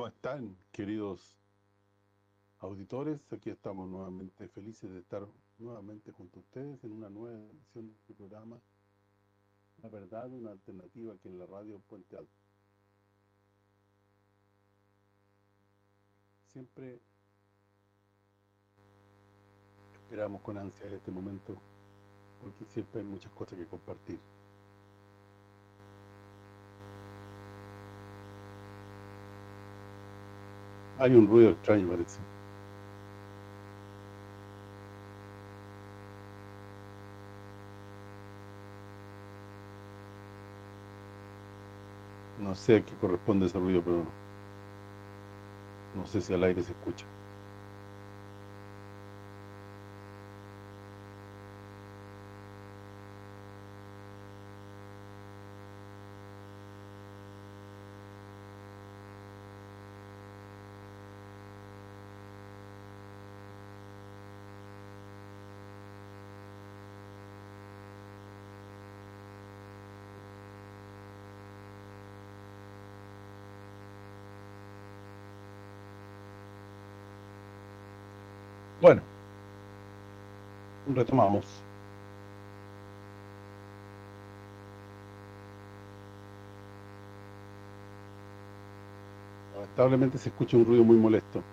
¿Cómo están, queridos auditores? Aquí estamos nuevamente felices de estar nuevamente junto a ustedes en una nueva edición de este programa La Verdad, una alternativa que en la radio Puente Alto. Siempre esperamos con ansia este momento porque siempre hay muchas cosas que compartir. Hay un ruido extraño, parece. No sé a qué corresponde ese ruido, pero no sé si al aire se escucha. Retomamos. Lamentablemente se escucha un ruido muy molesto.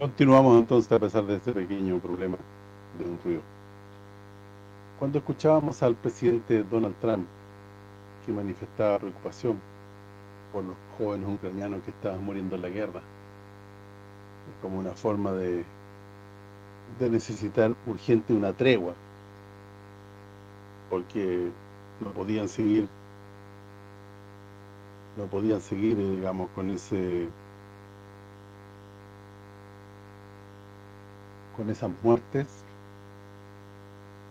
Continuamos entonces a pesar de este pequeño problema de un ruido. Cuando escuchábamos al presidente Donald Trump que manifestaba preocupación por los jóvenes ucranianos que estaban muriendo en la guerra como una forma de de necesitar urgente una tregua porque no podían seguir no podían seguir digamos con ese con esas muertes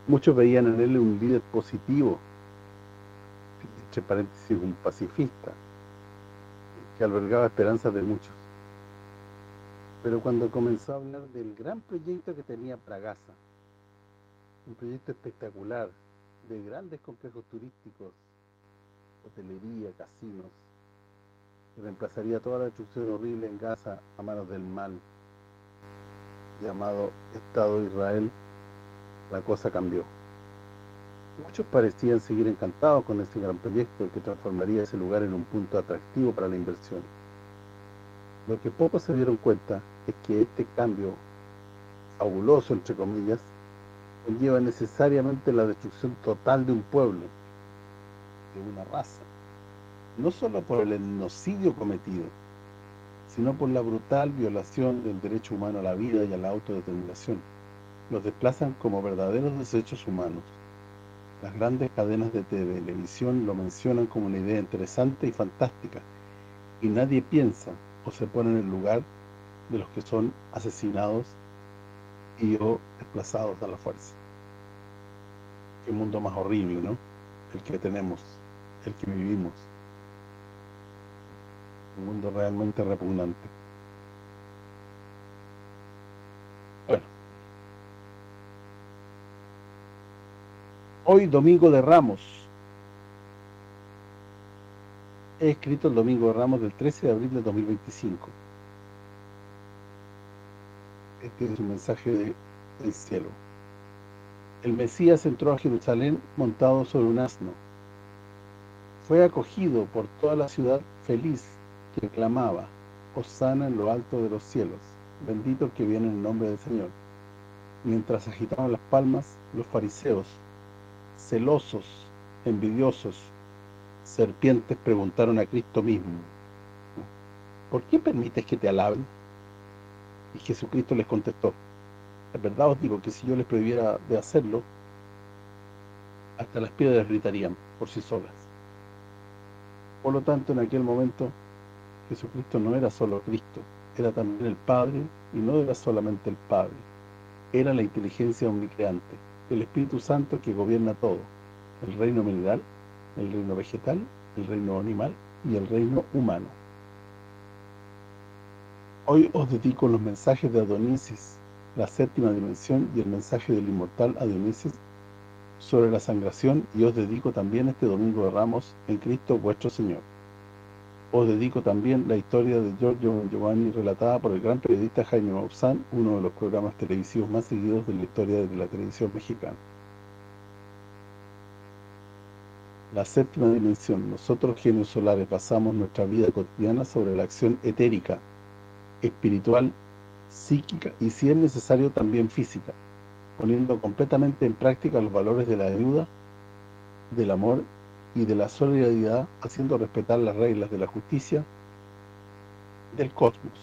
muchos veían en él un líder positivo entre paréntesis un pacifista que albergaba esperanzas de muchos. Pero cuando comenzó a hablar del gran proyecto que tenía para Gaza un proyecto espectacular de grandes complejos turísticos, hotelería, casinos, que reemplazaría toda la destrucción horrible en Gaza a manos del mal, llamado Estado de Israel, la cosa cambió. Muchos parecían seguir encantados con este gran proyecto que transformaría ese lugar en un punto atractivo para la inversión. Lo que pocos se dieron cuenta es que este cambio fabuloso, entre comillas, conlleva necesariamente la destrucción total de un pueblo, de una raza, no solo por el genocidio cometido, sino por la brutal violación del derecho humano a la vida y a la autodeterminación. Los desplazan como verdaderos desechos humanos. Las grandes cadenas de televisión lo mencionan como una idea interesante y fantástica, y nadie piensa o se pone en el lugar de los que son asesinados y o desplazados a la fuerza. Qué mundo más horrible, ¿no? El que tenemos, el que vivimos. Un mundo realmente repugnante. Bueno. Hoy, Domingo de Ramos. he escrito el Domingo de Ramos del 13 de abril de 2025. Este es un mensaje del cielo. El Mesías entró a Jerusalén montado sobre un asno. Fue acogido por toda la ciudad feliz que clamaba, Osana en lo alto de los cielos, bendito que viene en el nombre del Señor. Mientras agitaban las palmas, los fariseos, celosos, envidiosos, serpientes preguntaron a Cristo mismo, ¿por qué permites que te alaben? Y Jesucristo les contestó, es verdad os digo que si yo les prohibiera de hacerlo, hasta las piedras gritarían por sí solas. Por lo tanto, en aquel momento, Jesucristo no era solo Cristo, era también el Padre, y no era solamente el Padre, era la inteligencia omnicreante, el Espíritu Santo que gobierna todo, el reino mineral el reino vegetal, el reino animal y el reino humano. Hoy os dedico los mensajes de Adonisis, la séptima dimensión y el mensaje del inmortal Adonisis sobre la sangración y os dedico también este Domingo de Ramos en Cristo vuestro Señor. Os dedico también la historia de Giorgio Giovanni relatada por el gran periodista Jaime Maussan, uno de los programas televisivos más seguidos de la historia de la televisión mexicana. la séptima dimensión. Nosotros, genios solares, basamos nuestra vida cotidiana sobre la acción etérica, espiritual, psíquica y, si es necesario, también física, poniendo completamente en práctica los valores de la ayuda, del amor y de la solidaridad, haciendo respetar las reglas de la justicia del cosmos.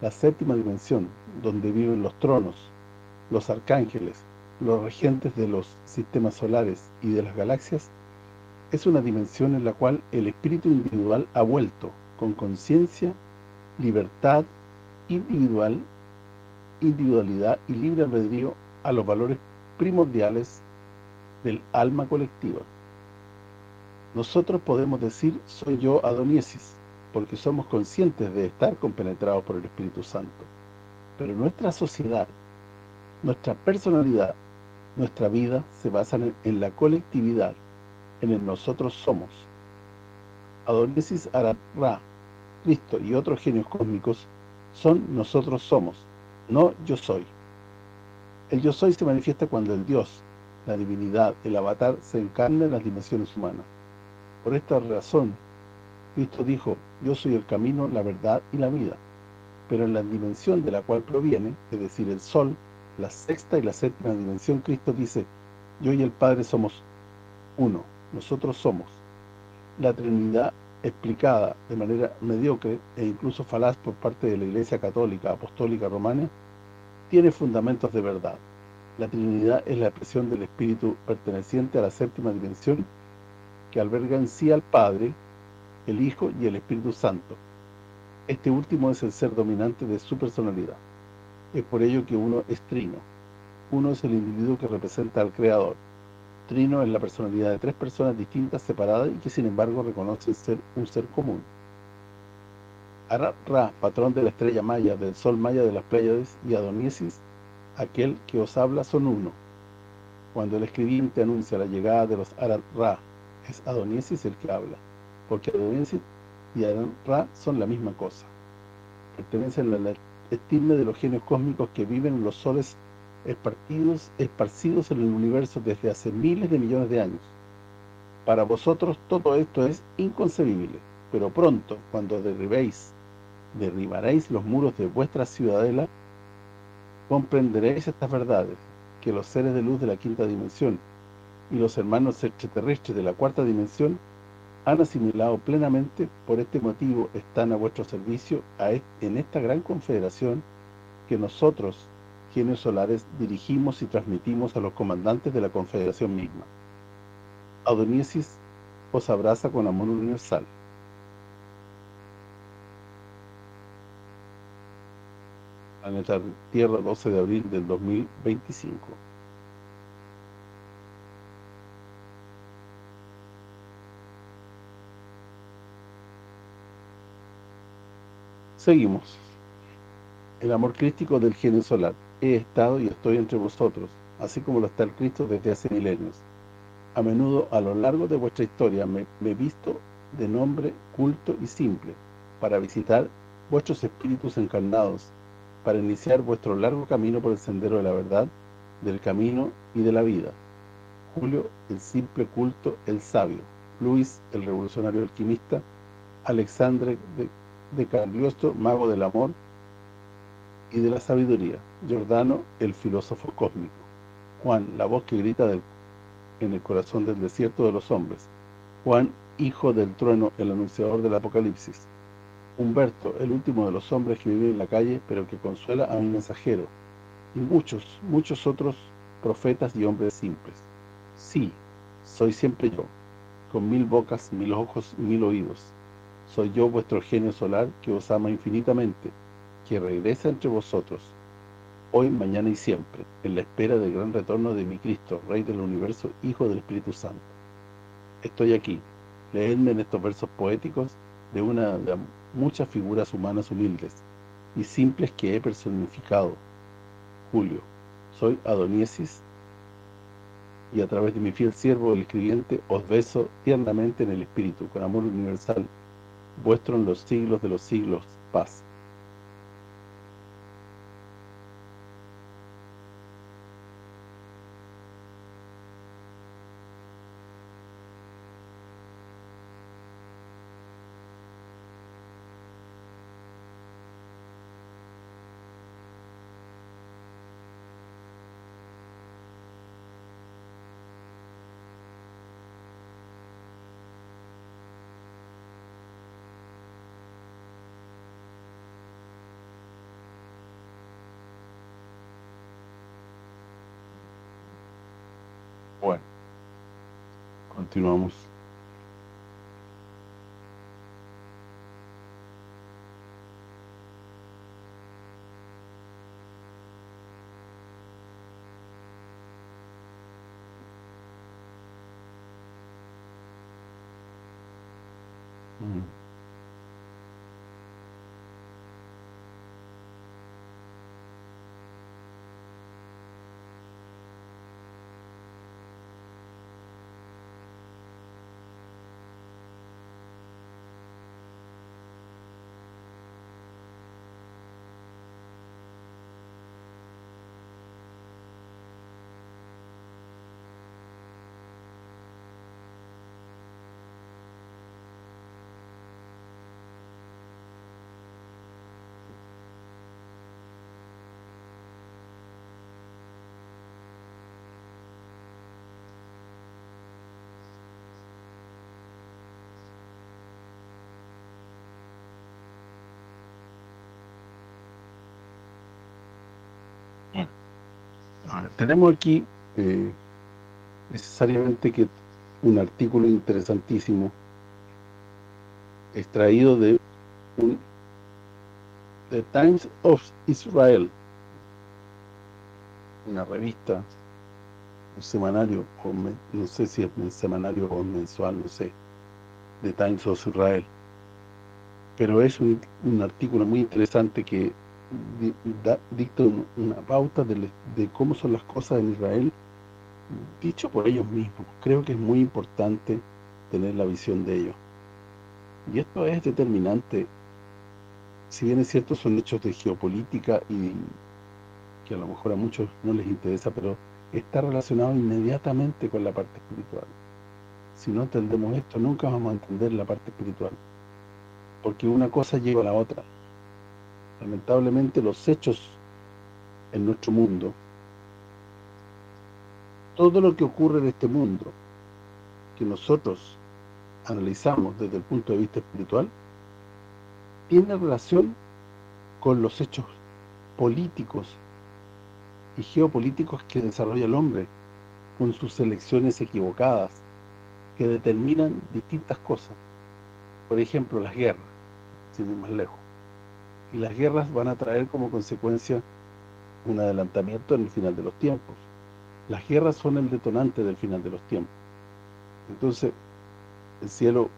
La séptima dimensión, donde viven los tronos, los arcángeles, los regentes de los sistemas solares y de las galaxias, es una dimensión en la cual el espíritu individual ha vuelto con conciencia, libertad individual, individualidad y libre albedrío a los valores primordiales del alma colectiva. Nosotros podemos decir, soy yo Adoniesis, porque somos conscientes de estar compenetrados por el Espíritu Santo. Pero nuestra sociedad, nuestra personalidad, nuestra vida se basan en la colectividad, en el nosotros somos. Adonesis Ra, Cristo y otros genios cósmicos son nosotros somos, no yo soy. El yo soy se manifiesta cuando el Dios, la divinidad, el avatar, se encarna en las dimensiones humanas. Por esta razón, Cristo dijo, yo soy el camino, la verdad y la vida. Pero en la dimensión de la cual proviene, es decir, el Sol, la sexta y la séptima dimensión, Cristo dice, yo y el Padre somos uno nosotros somos. La Trinidad explicada de manera mediocre e incluso falaz por parte de la Iglesia Católica Apostólica Romana, tiene fundamentos de verdad. La Trinidad es la expresión del Espíritu perteneciente a la séptima dimensión que alberga en sí al Padre, el Hijo y el Espíritu Santo. Este último es el ser dominante de su personalidad. Es por ello que uno es trino. Uno es el individuo que representa al Creador. Trino es la personalidad de tres personas distintas, separadas y que sin embargo reconocen ser un ser común. Arat-Ra, patrón de la estrella maya, del sol maya de las Pléyades, y Adoniesis, aquel que os habla, son uno. Cuando el escribiente anuncia la llegada de los Arat-Ra, es Adoniesis el que habla, porque Adoniesis y Arat-Ra son la misma cosa. Pertenecen a la estirne de los genios cósmicos que viven en los soles esparcidos, esparcidos en el universo desde hace miles de millones de años. Para vosotros todo esto es inconcebible, pero pronto, cuando derribéis, derribaréis los muros de vuestra ciudadela, comprenderéis estas verdades, que los seres de luz de la quinta dimensión y los hermanos extraterrestres de la cuarta dimensión han asimilado plenamente, por este motivo están a vuestro servicio en esta gran confederación que nosotros, genios solares dirigimos y transmitimos a los comandantes de la confederación misma. Adoniesis os abraza con amor universal. Planeta Tierra, 12 de abril del 2025. Seguimos. El amor crístico del genio solar he estado y estoy entre vosotros, así como lo está el Cristo desde hace milenios. A menudo, a lo largo de vuestra historia, me, he visto de nombre culto y simple, para visitar vuestros espíritus encarnados, para iniciar vuestro largo camino por el sendero de la verdad, del camino y de la vida. Julio, el simple culto, el sabio. Luis, el revolucionario alquimista. Alexandre de, de Cagliostro, mago del amor y de la sabiduría. Giordano, el filósofo cósmico. Juan, la voz que grita en el corazón del desierto de los hombres. Juan, hijo del trueno, el anunciador del Apocalipsis. Humberto, el último de los hombres que vive en la calle, pero que consuela a un mensajero. Y muchos, muchos otros profetas y hombres simples. Sí, soy siempre yo, con mil bocas, mil ojos mil oídos. Soy yo vuestro genio solar que os ama infinitamente, que regresa entre vosotros, hoy, mañana y siempre, en la espera del gran retorno de mi Cristo, Rey del Universo, Hijo del Espíritu Santo. Estoy aquí, leedme en estos versos poéticos de una de muchas figuras humanas humildes y simples que he personificado. Julio, soy Adoniesis y a través de mi fiel siervo, el escribiente, os beso tiernamente en el Espíritu, con amor universal, vuestro en los siglos de los siglos, paz. Continuamos. Tenemos aquí eh, necesariamente que un artículo interesantísimo extraído de un The Times of Israel una revista un semanario no sé si es un semanario o mensual no sé The Times of Israel. Pero es un artículo muy interesante que dicta una pauta de, cómo son las cosas en Israel, dicho por ellos mismos. Creo que es muy importante tener la visión de ellos. Y esto es determinante, si bien es cierto, son hechos de geopolítica y que a lo mejor a muchos no les interesa, pero está relacionado inmediatamente con la parte espiritual. Si no entendemos esto, nunca vamos a entender la parte espiritual. Porque una cosa lleva a la otra lamentablemente los hechos en nuestro mundo, todo lo que ocurre en este mundo, que nosotros analizamos desde el punto de vista espiritual, tiene relación con los hechos políticos y geopolíticos que desarrolla el hombre, con sus elecciones equivocadas, que determinan distintas cosas. Por ejemplo, las guerras, sin ir más lejos y las guerras van a traer como consecuencia un adelantamiento en el final de los tiempos. Las guerras son el detonante del final de los tiempos. Entonces, el cielo,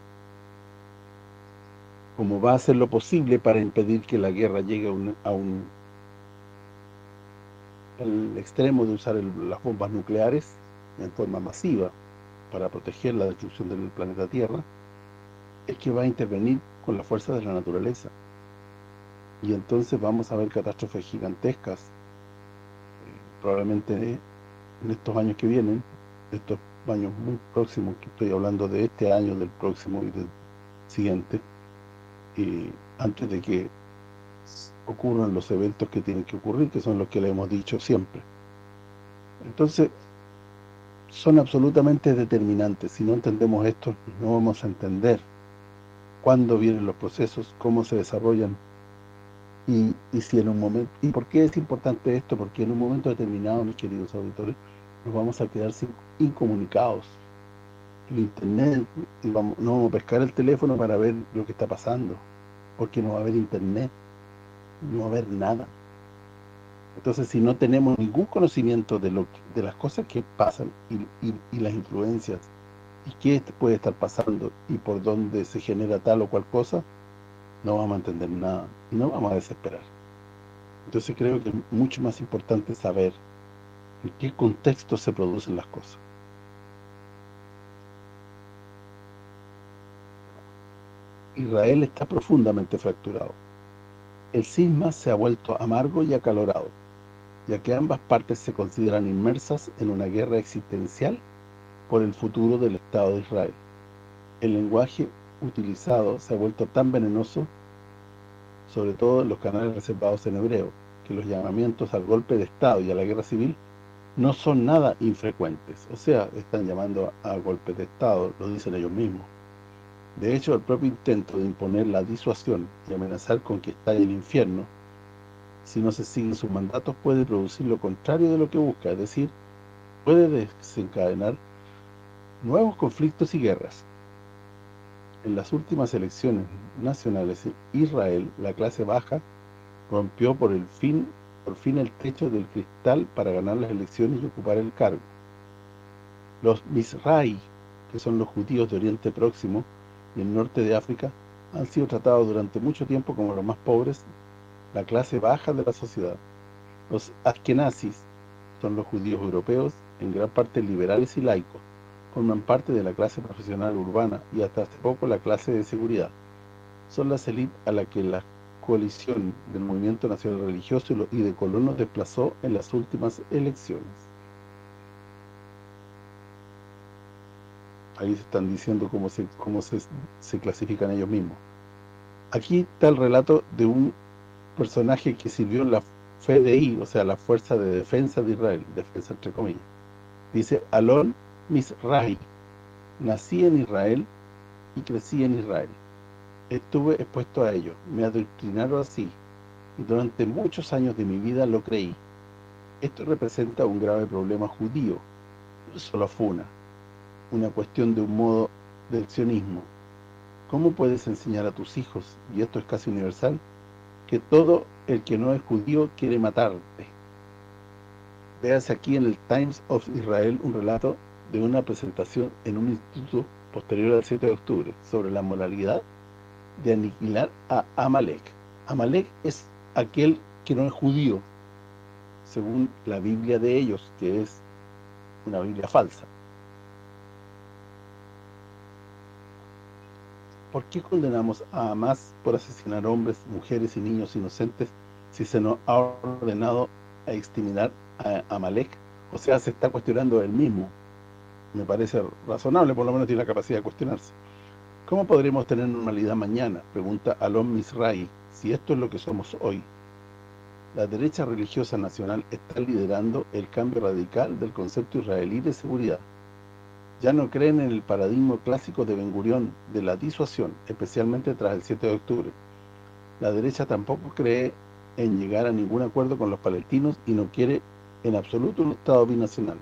como va a hacer lo posible para impedir que la guerra llegue a un, al extremo de usar las bombas nucleares en forma masiva para proteger la destrucción del planeta Tierra, es que va a intervenir con la fuerza de la naturaleza. Y entonces vamos a ver catástrofes gigantescas, eh, probablemente en estos años que vienen, estos años muy próximos, que estoy hablando de este año, del próximo y del siguiente, y antes de que ocurran los eventos que tienen que ocurrir, que son los que le hemos dicho siempre. Entonces, son absolutamente determinantes. Si no entendemos esto, no vamos a entender cuándo vienen los procesos, cómo se desarrollan y, y si en un momento... ¿Y por qué es importante esto? Porque en un momento determinado, mis queridos auditores, nos vamos a quedar sin, incomunicados. El internet, y vamos, no vamos a pescar el teléfono para ver lo que está pasando, porque no va a haber internet, no va a haber nada. Entonces, si no tenemos ningún conocimiento de lo de las cosas que pasan y, las influencias y qué puede estar pasando y por dónde se genera tal o cual cosa, no vamos a entender nada no vamos a desesperar. Entonces creo que es mucho más importante saber en qué contexto se producen las cosas. Israel está profundamente fracturado. El cisma se ha vuelto amargo y acalorado ya que ambas partes se consideran inmersas en una guerra existencial por el futuro del Estado de Israel. El lenguaje utilizado se ha vuelto tan venenoso, sobre todo en los canales reservados en hebreo, que los llamamientos al golpe de Estado y a la guerra civil no son nada infrecuentes. O sea, están llamando a golpe de Estado, lo dicen ellos mismos. De hecho, el propio intento de imponer la disuasión y amenazar con que estalle el infierno si no se siguen sus mandatos, puede producir lo contrario de lo que busca, es decir, puede desencadenar nuevos conflictos y guerras. En las últimas elecciones nacionales en Israel, la clase baja rompió por el fin por fin el techo del cristal para ganar las elecciones y ocupar el cargo. Los Misrai, que son los judíos de Oriente Próximo y el norte de África, han sido tratados durante mucho tiempo como los más pobres la clase baja de la sociedad. Los askenazis son los judíos europeos, en gran parte liberales y laicos, forman parte de la clase profesional urbana y hasta hace poco la clase de seguridad. Son las élites a la que la coalición del Movimiento Nacional Religioso y de colonos desplazó en las últimas elecciones. Ahí se están diciendo cómo se cómo se, se clasifican ellos mismos. Aquí está el relato de un personaje que sirvió en la FDI, o sea, la Fuerza de Defensa de Israel, defensa entre comillas. Dice, Alon Misrahi, nací en Israel y crecí en Israel. Estuve expuesto a ello, me adoctrinaron así, y durante muchos años de mi vida lo creí. Esto representa un grave problema judío, solo funa, una cuestión de un modo del sionismo. ¿Cómo puedes enseñar a tus hijos, y esto es casi universal, que todo el que no es judío quiere matarte. Veas aquí en el Times of Israel un relato de una presentación en un instituto posterior al 7 de octubre sobre la moralidad de aniquilar a Amalek. Amalek es aquel que no es judío, según la Biblia de ellos, que es una Biblia falsa. ¿Por qué condenamos a Hamas por asesinar hombres, mujeres y niños inocentes si se nos ha ordenado a exterminar a Amalek? O sea, se está cuestionando él mismo. Me parece razonable, por lo menos tiene la capacidad de cuestionarse. ¿Cómo podremos tener normalidad mañana? Pregunta Alon Misrai, si esto es lo que somos hoy. La derecha religiosa nacional está liderando el cambio radical del concepto israelí de seguridad ya no creen en el paradigma clásico de Ben Gurión de la disuasión, especialmente tras el 7 de octubre. La derecha tampoco cree en llegar a ningún acuerdo con los palestinos y no quiere en absoluto un Estado binacional.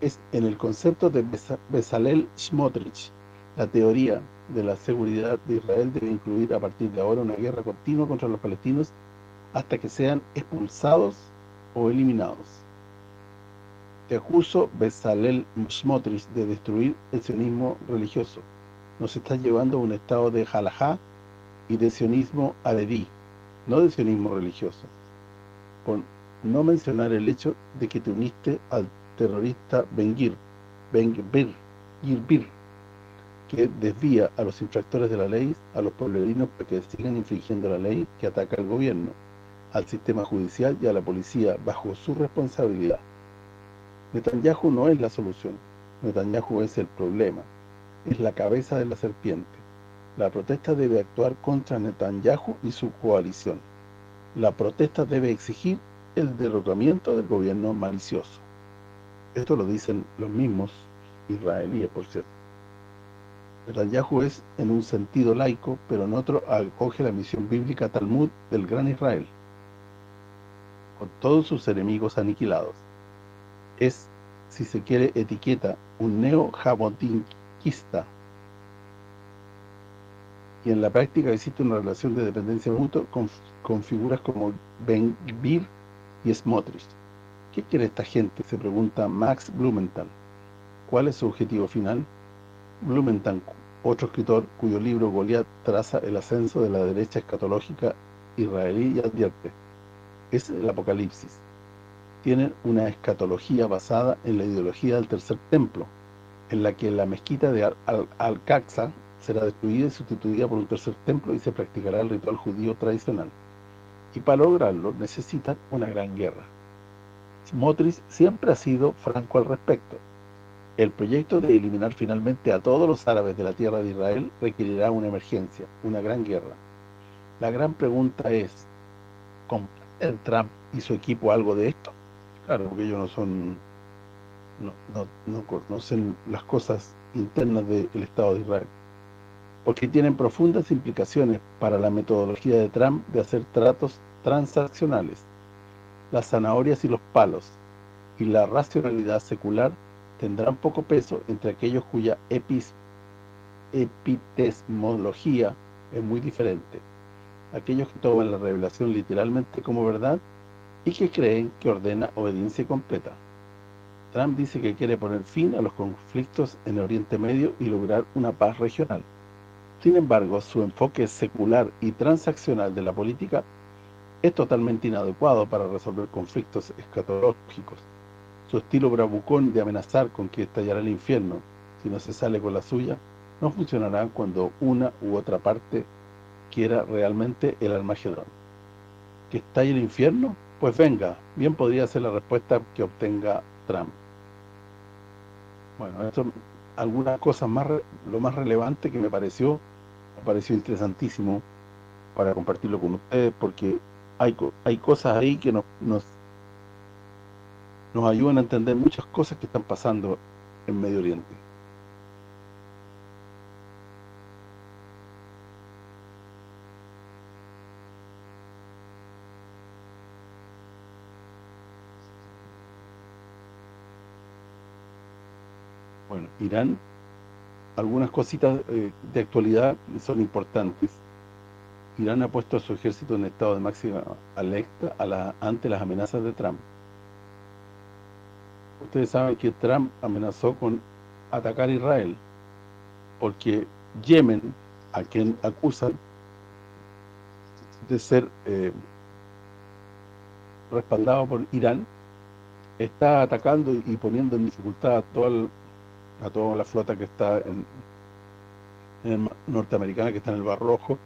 Es en el concepto de Bezalel Smotrich, la teoría de la seguridad de Israel debe incluir a partir de ahora una guerra continua contra los palestinos hasta que sean expulsados o eliminados. Te acuso, Bezalel Smotrich, de destruir el sionismo religioso. Nos estás llevando a un estado de halajá y de sionismo aleví, no de sionismo religioso. Por no mencionar el hecho de que te uniste al terrorista Ben Gir, Ben Girbir, que desvía a los infractores de la ley, a los pueblerinos para que sigan infringiendo la ley que ataca al gobierno, al sistema judicial y a la policía bajo su responsabilidad. Netanyahu no es la solución, Netanyahu es el problema, es la cabeza de la serpiente. La protesta debe actuar contra Netanyahu y su coalición. La protesta debe exigir el derrocamiento del gobierno malicioso. Esto lo dicen los mismos israelíes, por cierto. Netanyahu es en un sentido laico, pero en otro acoge la misión bíblica Talmud del gran Israel, con todos sus enemigos aniquilados. Es, si se quiere, etiqueta, un neo-jabotinquista. Y en la práctica existe una relación de dependencia mutua con, figuras como Ben Gvir y Smotrich. ¿Qué quiere esta gente? Se pregunta Max Blumenthal. ¿Cuál es su objetivo final? Blumenthal, otro escritor cuyo libro Goliat traza el ascenso de la derecha escatológica israelí y advierte. Es el Apocalipsis. Tienen una escatología basada en la ideología del tercer templo, en la que la mezquita de Al-Aqsa será destruida y sustituida por un tercer templo y se practicará el ritual judío tradicional. Y para lograrlo necesitan una gran guerra. Smotrich siempre ha sido franco al respecto. El proyecto de eliminar finalmente a todos los árabes de la tierra de Israel requerirá una emergencia, una gran guerra. La gran pregunta es, ¿comprenden Trump y su equipo algo de esto? Claro, porque ellos no son, no, conocen las cosas internas del Estado de Israel. Porque tienen profundas implicaciones para la metodología de Trump de hacer tratos transaccionales. Las zanahorias y los palos y la racionalidad secular tendrán poco peso entre aquellos cuya epitesmología es muy diferente. Aquellos que toman la revelación literalmente como verdad y que creen que ordena obediencia completa. Trump dice que quiere poner fin a los conflictos en el Oriente Medio y lograr una paz regional. Sin embargo, su enfoque secular y transaccional de la política es totalmente inadecuado para resolver conflictos escatológicos su estilo bravucón de amenazar con que estallará el infierno si no se sale con la suya, no funcionará cuando una u otra parte quiera realmente el Armagedón. ¿Que estalle el infierno? Pues venga, bien podría ser la respuesta que obtenga Trump. Bueno, esto algunas cosas más lo más relevante que me pareció me pareció interesantísimo para compartirlo con ustedes porque hay hay cosas ahí que nos, nos ayudan a entender muchas cosas que están pasando en Medio Oriente. Bueno, Irán, algunas cositas eh, de actualidad son importantes. Irán ha puesto a su ejército en estado de máxima alerta ante las amenazas de Trump. Ustedes saben que Trump amenazó con atacar a Israel, porque Yemen, a quien acusan de ser eh, respaldado por Irán, está atacando y poniendo en dificultad a toda, a toda la flota que está en, norteamericana, que está en el Bar Rojo,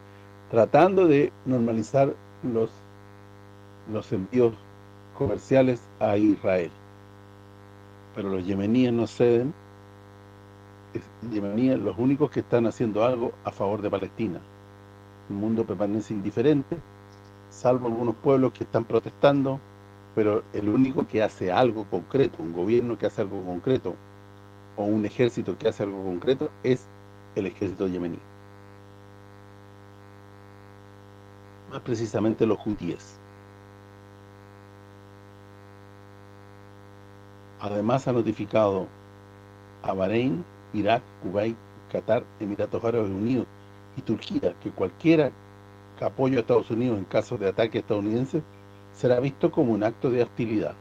tratando de normalizar los los envíos comerciales a Israel pero los yemeníes no ceden, yemeníes los únicos que están haciendo algo a favor de Palestina. El mundo permanece indiferente, salvo algunos pueblos que están protestando, pero el único que hace algo concreto, un gobierno que hace algo concreto, o un ejército que hace algo concreto, es el ejército yemení. Más precisamente los judíes. Además ha notificado a Bahrein, Irak, Kuwait, Qatar, Emiratos Árabes Unidos y Turquía que cualquiera que apoye a Estados Unidos en caso de ataque estadounidense será visto como un acto de hostilidad.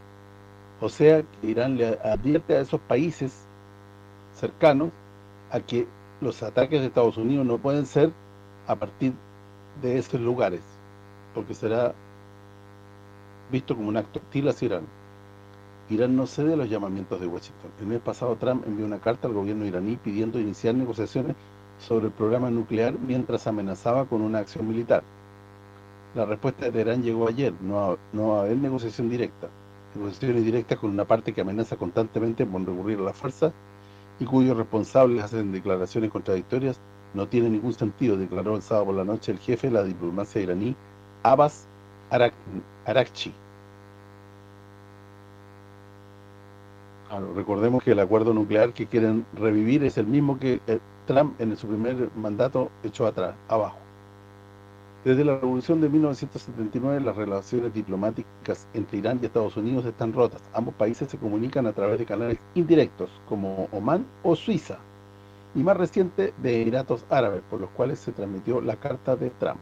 O sea, que Irán le advierte a esos países cercanos a que los ataques de Estados Unidos no pueden ser a partir de esos lugares, porque será visto como un acto hostil hacia Irán. Irán no cede a los llamamientos de Washington. El mes pasado Trump envió una carta al gobierno iraní pidiendo iniciar negociaciones sobre el programa nuclear mientras amenazaba con una acción militar. La respuesta de Teherán llegó ayer, no, no va a haber negociación directa. Negociaciones directas con una parte que amenaza constantemente con recurrir a la fuerza y cuyos responsables hacen declaraciones contradictorias no tiene ningún sentido, declaró el sábado por la noche el jefe de la diplomacia iraní, Abbas Arakchi. recordemos que el acuerdo nuclear que quieren revivir es el mismo que eh, Trump en su primer mandato echó atrás, abajo. Desde la revolución de 1979 las relaciones diplomáticas entre Irán y Estados Unidos están rotas. Ambos países se comunican a través de canales indirectos como Oman o Suiza y más reciente de Emiratos Árabes, por los cuales se transmitió la Carta de Trump.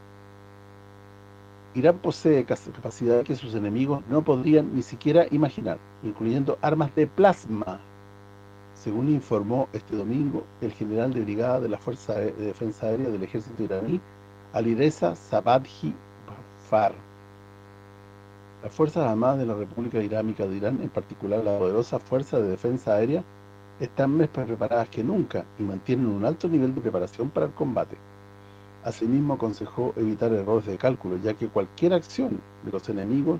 Irán posee capacidades que sus enemigos no podrían ni siquiera imaginar, incluyendo armas de plasma, según informó este domingo el general de brigada de la Fuerza de Defensa Aérea del Ejército iraní, Alireza Sabadji Far. Las Fuerzas Armadas de la República Islámica de Irán, en particular la poderosa Fuerza de Defensa Aérea, están más preparadas que nunca y mantienen un alto nivel de preparación para el combate. Asimismo aconsejó evitar errores de cálculo, ya que cualquier acción de los enemigos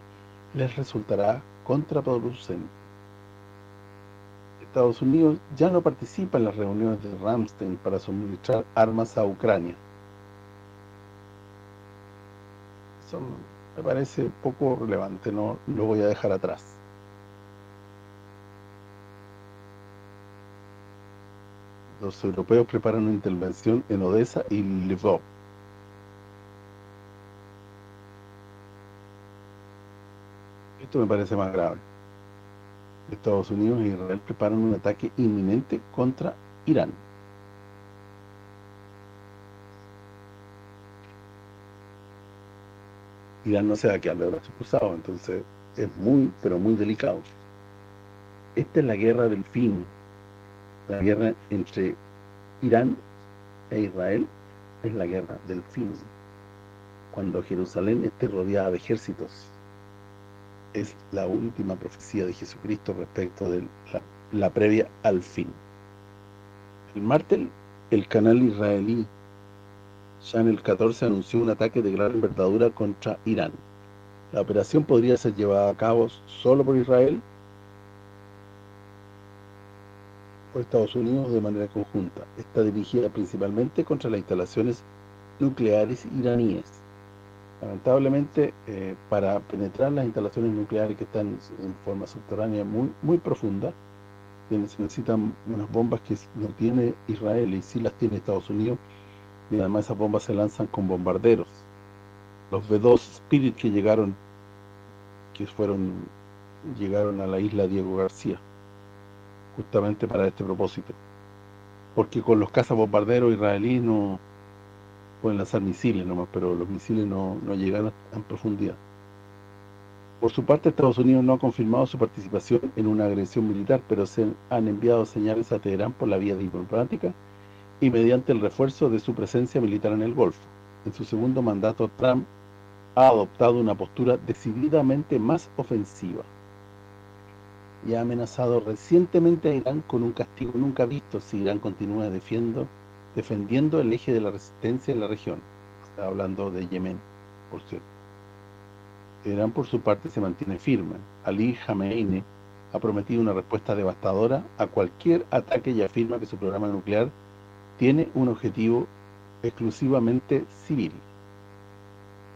les resultará contraproducente. Estados Unidos ya no participa en las reuniones de Ramstein para suministrar armas a Ucrania. Eso me parece poco relevante, no lo voy a dejar atrás. Los europeos preparan una intervención en Odessa y Lvov. Esto me parece más grave. Estados Unidos e Israel preparan un ataque inminente contra Irán. Irán no se va a quedar de brazos cruzados, entonces es muy, pero muy delicado. Esta es la guerra del fin, la guerra entre Irán e Israel es la guerra del fin. Cuando Jerusalén esté rodeada de ejércitos, es la última profecía de Jesucristo respecto de la, previa al fin. El martes, el canal israelí Channel 14 anunció un ataque de gran envergadura contra Irán. La operación podría ser llevada a cabo solo por Israel por Estados Unidos de manera conjunta. Está dirigida principalmente contra las instalaciones nucleares iraníes. Lamentablemente, eh, para penetrar las instalaciones nucleares que están en forma subterránea muy muy profunda, se necesitan unas bombas que no tiene Israel y sí las tiene Estados Unidos, y además esas bombas se lanzan con bombarderos. Los B-2 Spirit que llegaron que fueron llegaron a la isla Diego García justamente para este propósito. Porque con los cazabombarderos israelíes no pueden lanzar misiles nomás, pero los misiles no, no llegan a, en profundidad. Por su parte, Estados Unidos no ha confirmado su participación en una agresión militar, pero se han enviado señales a Teherán por la vía diplomática y mediante el refuerzo de su presencia militar en el Golfo. En su segundo mandato, Trump ha adoptado una postura decididamente más ofensiva y ha amenazado recientemente a Irán con un castigo nunca visto si Irán continúa defendiendo el eje de la resistencia en la región. Está hablando de Yemen, por cierto. Irán, por su parte, se mantiene firme. Ali Khamenei ha prometido una respuesta devastadora a cualquier ataque y afirma que su programa nuclear tiene un objetivo exclusivamente civil.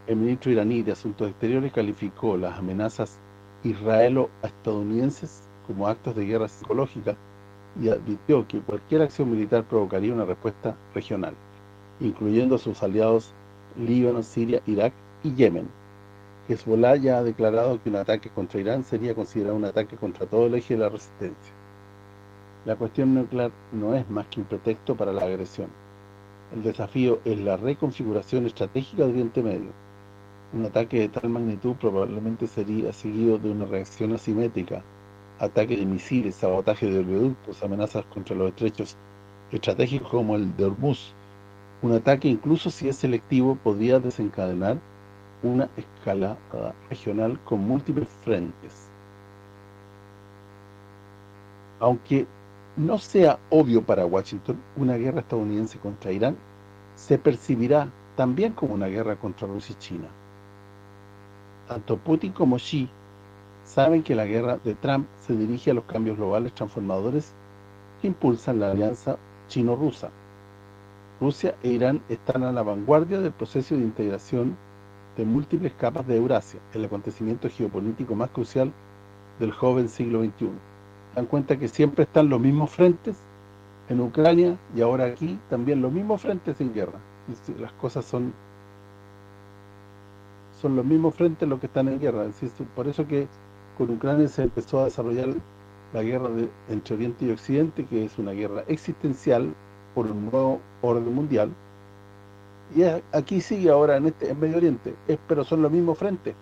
El ministro iraní de Asuntos Exteriores calificó las amenazas israelo-estadounidenses como actos de guerra psicológica y advirtió que cualquier acción militar provocaría una respuesta regional, incluyendo a sus aliados Líbano, Siria, Irak y Yemen. Hezbollah ya ha declarado que un ataque contra Irán sería considerado un ataque contra todo el eje de la resistencia. La cuestión nuclear no es más que un pretexto para la agresión. El desafío es la reconfiguración estratégica de Oriente Medio, un ataque de tal magnitud probablemente sería seguido de una reacción asimétrica, ataque de misiles, sabotaje de oleoductos, amenazas contra los estrechos estratégicos como el de Hormuz. Un ataque, incluso si es selectivo, podría desencadenar una escalada regional con múltiples frentes. Aunque no sea obvio para Washington, una guerra estadounidense contra Irán se percibirá también como una guerra contra Rusia y China. Tanto Putin como Xi saben que la guerra de Trump se dirige a los cambios globales transformadores que impulsan la alianza chino-rusa. Rusia e Irán están a la vanguardia del proceso de integración de múltiples capas de Eurasia, el acontecimiento geopolítico más crucial del joven siglo XXI. Dan cuenta que siempre están los mismos frentes en Ucrania y ahora aquí también los mismos frentes en guerra. Las cosas son son los mismos frentes los que están en guerra. Por eso que con Ucrania se empezó a desarrollar la guerra entre Oriente y Occidente, que es una guerra existencial por un nuevo orden mundial. Y aquí sigue ahora en este en Medio Oriente, pero son los mismos frentes.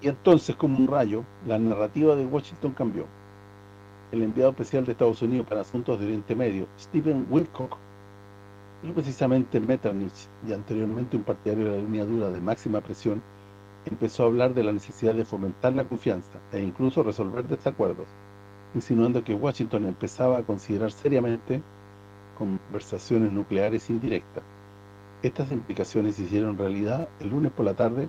Y entonces, como un rayo, la narrativa de Washington cambió. El enviado especial de Estados Unidos para Asuntos de Oriente Medio, Stephen Wilcock, y precisamente Metternich, y anteriormente un partidario de la línea dura de máxima presión, empezó a hablar de la necesidad de fomentar la confianza e incluso resolver desacuerdos, insinuando que Washington empezaba a considerar seriamente conversaciones nucleares indirectas. Estas implicaciones se hicieron realidad el lunes por la tarde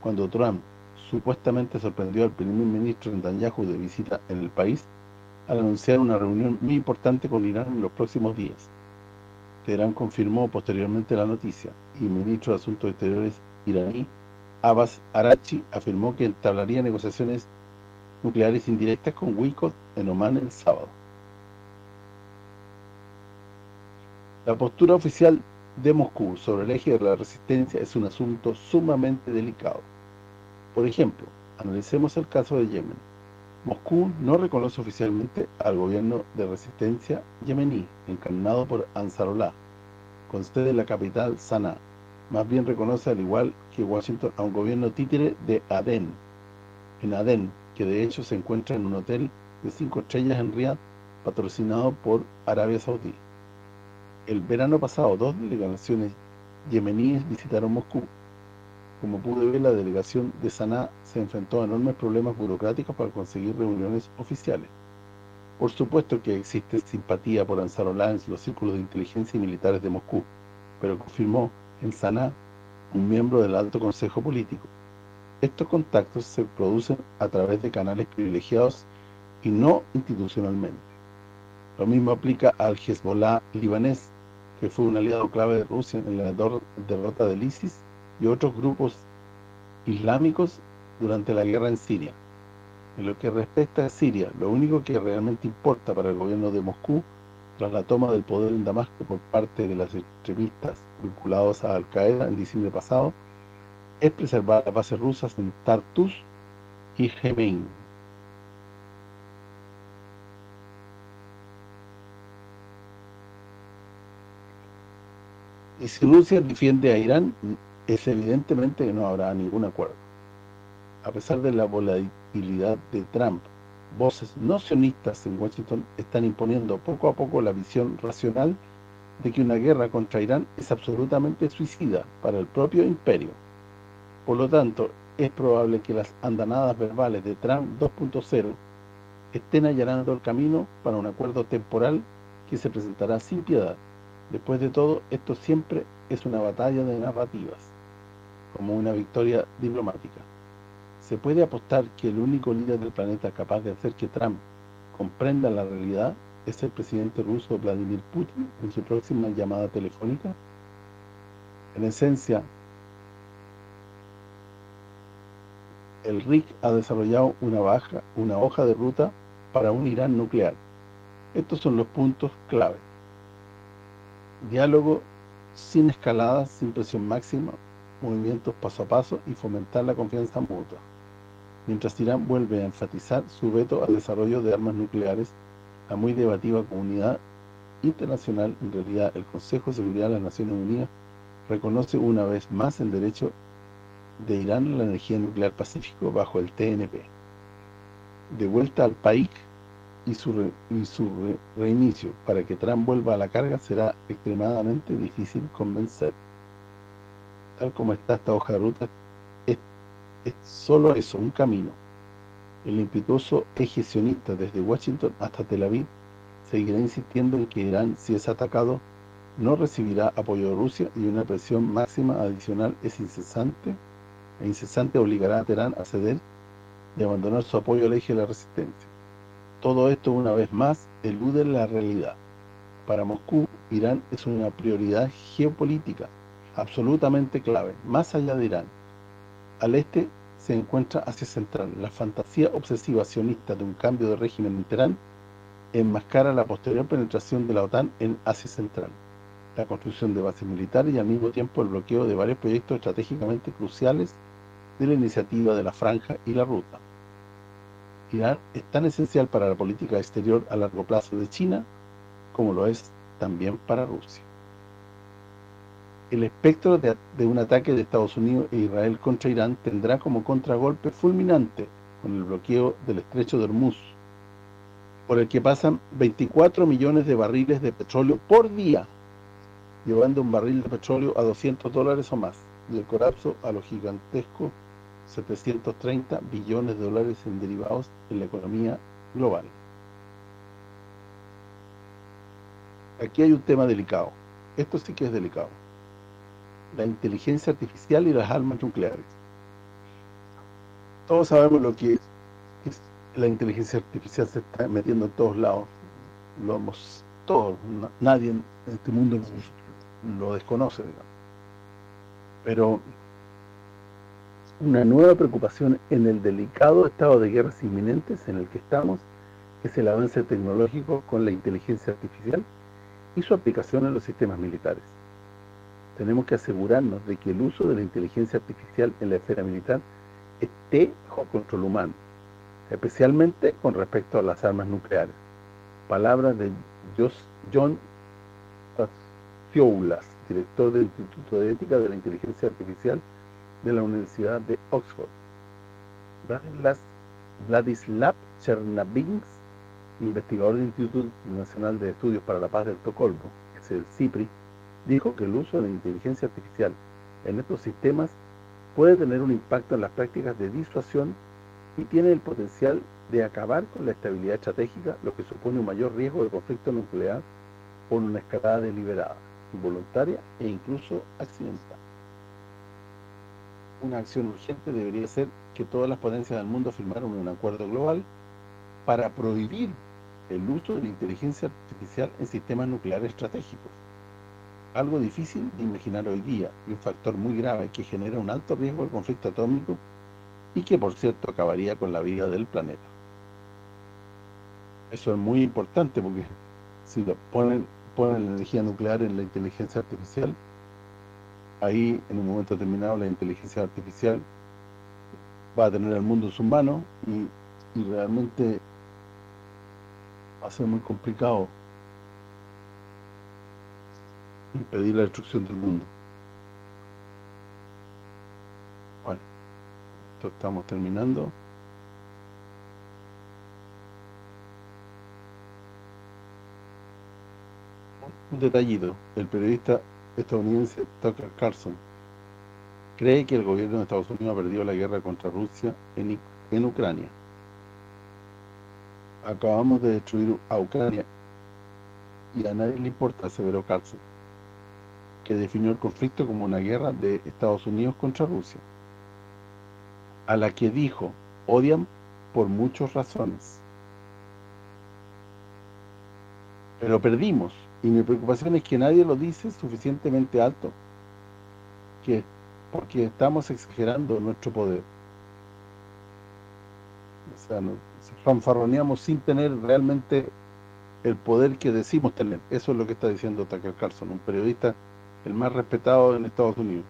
cuando Trump supuestamente sorprendió al primer ministro Netanyahu de visita en el país al anunciar una reunión muy importante con Irán en los próximos días. Teherán confirmó posteriormente la noticia y el ministro de Asuntos Exteriores iraní, Abbas Arachi, afirmó que entablaría negociaciones nucleares indirectas con Wikot en Oman el sábado. La postura oficial de Moscú sobre el eje de la resistencia es un asunto sumamente delicado. Por ejemplo, analicemos el caso de Yemen. Moscú no reconoce oficialmente al gobierno de resistencia yemení, encarnado por Ansarullah, con sede en la capital Sanaa. Más bien reconoce, al igual que Washington, a un gobierno títere de Adén, en Adén, que de hecho se encuentra en un hotel de cinco estrellas en Riyadh, patrocinado por Arabia Saudí. El verano pasado, dos delegaciones yemeníes visitaron Moscú, como pude ver, la delegación de Sanaa se enfrentó a enormes problemas burocráticos para conseguir reuniones oficiales. Por supuesto que existe simpatía por Ansarollah en los círculos de inteligencia y militares de Moscú, pero confirmó en Sanaa un miembro del Alto Consejo Político. Estos contactos se producen a través de canales privilegiados y no institucionalmente. Lo mismo aplica al Hezbollah libanés, que fue un aliado clave de Rusia en la derrota del ISIS y otros grupos islámicos durante la guerra en Siria. En lo que respecta a Siria, lo único que realmente importa para el gobierno de Moscú tras la toma del poder en Damasco por parte de las extremistas vinculados a Al-Qaeda en diciembre pasado es preservar las bases rusas en Tartus y Jemen. Y si Rusia defiende a Irán, es evidentemente que no habrá ningún acuerdo. A pesar de la volatilidad de Trump, voces no sionistas en Washington están imponiendo poco a poco la visión racional de que una guerra contra Irán es absolutamente suicida para el propio imperio. Por lo tanto, es probable que las andanadas verbales de Trump 2.0 estén allanando el camino para un acuerdo temporal que se presentará sin piedad. Después de todo, esto siempre es una batalla de narrativas como una victoria diplomática. Se puede apostar que el único líder del planeta capaz de hacer que Trump comprenda la realidad es el presidente ruso Vladimir Putin en su próxima llamada telefónica. En esencia, el RIC ha desarrollado una baja, una hoja de ruta para un Irán nuclear. Estos son los puntos clave. Diálogo sin escaladas, sin presión máxima, movimientos paso a paso y fomentar la confianza mutua. Mientras Irán vuelve a enfatizar su veto al desarrollo de armas nucleares, la muy debativa comunidad internacional, en realidad el Consejo de Seguridad de las Naciones Unidas, reconoce una vez más el derecho de Irán a la energía nuclear pacífico bajo el TNP. De vuelta al país y su, su reinicio para que Trump vuelva a la carga será extremadamente difícil convencer tal como está esta hoja de ruta, es solo eso, un camino. El impetuoso eje sionista desde Washington hasta Tel Aviv seguirá insistiendo en que Irán, si es atacado, no recibirá apoyo de Rusia y una presión máxima adicional es incesante e incesante obligará a Teherán a ceder y abandonar su apoyo al eje de la resistencia. Todo esto, una vez más, elude la realidad. Para Moscú, Irán es una prioridad geopolítica absolutamente clave, más allá de Irán. Al este se encuentra Asia Central. La fantasía obsesiva sionista de un cambio de régimen en Teherán enmascara la posterior penetración de la OTAN en Asia Central, la construcción de bases militares y al mismo tiempo el bloqueo de varios proyectos estratégicamente cruciales de la iniciativa de la Franja y la Ruta. Irán es tan esencial para la política exterior a largo plazo de China como lo es también para Rusia. El espectro de, un ataque de Estados Unidos e Israel contra Irán tendrá como contragolpe fulminante con el bloqueo del estrecho de Hormuz, por el que pasan 24 millones de barriles de petróleo por día, llevando un barril de petróleo a 200 dólares o más, y el colapso a lo gigantesco 730 billones de dólares en derivados en la economía global. Aquí hay un tema delicado. Esto sí que es delicado. La inteligencia artificial y las armas nucleares. Todos sabemos lo que es, la inteligencia artificial se está metiendo en todos lados. Lo hemos todos, nadie en este mundo lo desconoce, Pero una nueva preocupación en el delicado estado de guerras inminentes en el que estamos es el avance tecnológico con la inteligencia artificial y su aplicación en los sistemas militares. Tenemos que asegurarnos de que el uso de la inteligencia artificial en la esfera militar esté bajo control humano, especialmente con respecto a las armas nucleares. Palabras de John Fioulas, director del Instituto de Ética de la Inteligencia Artificial de la Universidad de Oxford. Vladislav Chernabinsk, investigador del Instituto Nacional de Estudios para la Paz de Estocolmo, que es el CIPRI, dijo que el uso de la inteligencia artificial en estos sistemas puede tener un impacto en las prácticas de disuasión y tiene el potencial de acabar con la estabilidad estratégica, lo que supone un mayor riesgo de conflicto nuclear por una escalada deliberada, involuntaria e incluso accidental una acción urgente debería ser que todas las potencias del mundo firmaran un acuerdo global para prohibir el uso de la inteligencia artificial en sistemas nucleares estratégicos. Algo difícil de imaginar hoy día y un factor muy grave que genera un alto riesgo de conflicto atómico y que, por cierto, acabaría con la vida del planeta. Eso es muy importante porque si lo ponen, ponen la energía nuclear en la inteligencia artificial, ahí en un momento determinado la inteligencia artificial va a tener al mundo en sus manos y, realmente va a ser muy complicado impedir la destrucción del mundo. Bueno, esto estamos terminando. Un detallito, el periodista estadounidense Tucker Carlson cree que el gobierno de Estados Unidos ha perdido la guerra contra Rusia en, en Ucrania. Acabamos de destruir a Ucrania y a nadie le importa, aseveró Carlson, que definió el conflicto como una guerra de Estados Unidos contra Rusia, a la que dijo, odian por muchas razones. Pero perdimos, y mi preocupación es que nadie lo dice suficientemente alto, que porque estamos exagerando nuestro poder. O sea, nos fanfarroneamos sin tener realmente el poder que decimos tener. Eso es lo que está diciendo Tucker Carlson, un periodista el más respetado en Estados Unidos.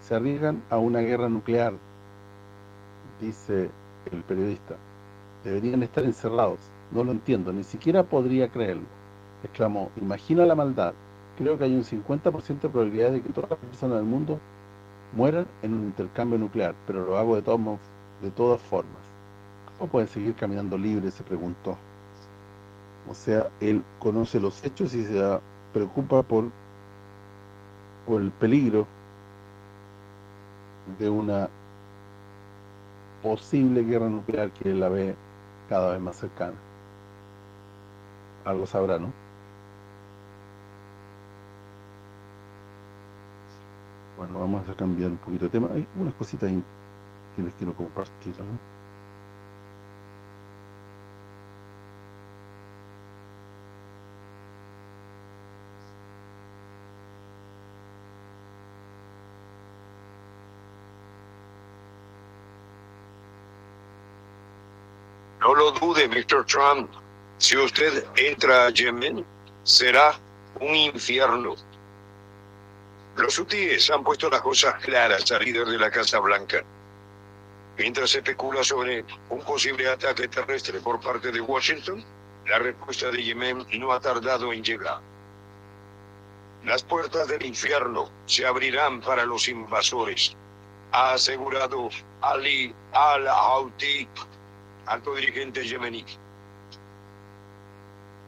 Se arriesgan a una guerra nuclear, dice el periodista. Deberían estar encerrados. No lo entiendo, ni siquiera podría creerlo exclamó, imagina la maldad. Creo que hay un 50% de probabilidad de que todas las personas del mundo mueran en un intercambio nuclear, pero lo hago de, de todas formas. ¿Cómo pueden seguir caminando libres? Se preguntó. O sea, él conoce los hechos y se preocupa por, por el peligro de una posible guerra nuclear que la ve cada vez más cercana. Algo sabrá, ¿no? Bueno, vamos a cambiar un poquito de tema. Hay unas cositas que les quiero compartir, ¿no? Dude, Mr. Trump. Si usted entra a Yemen, será un infierno. Los hutíes han puesto las cosas claras al líder de la Casa Blanca. Mientras se especula sobre un posible ataque terrestre por parte de Washington, la respuesta de Yemen no ha tardado en llegar. Las puertas del infierno se abrirán para los invasores, ha asegurado Ali al-Houthi, alto dirigente yemení.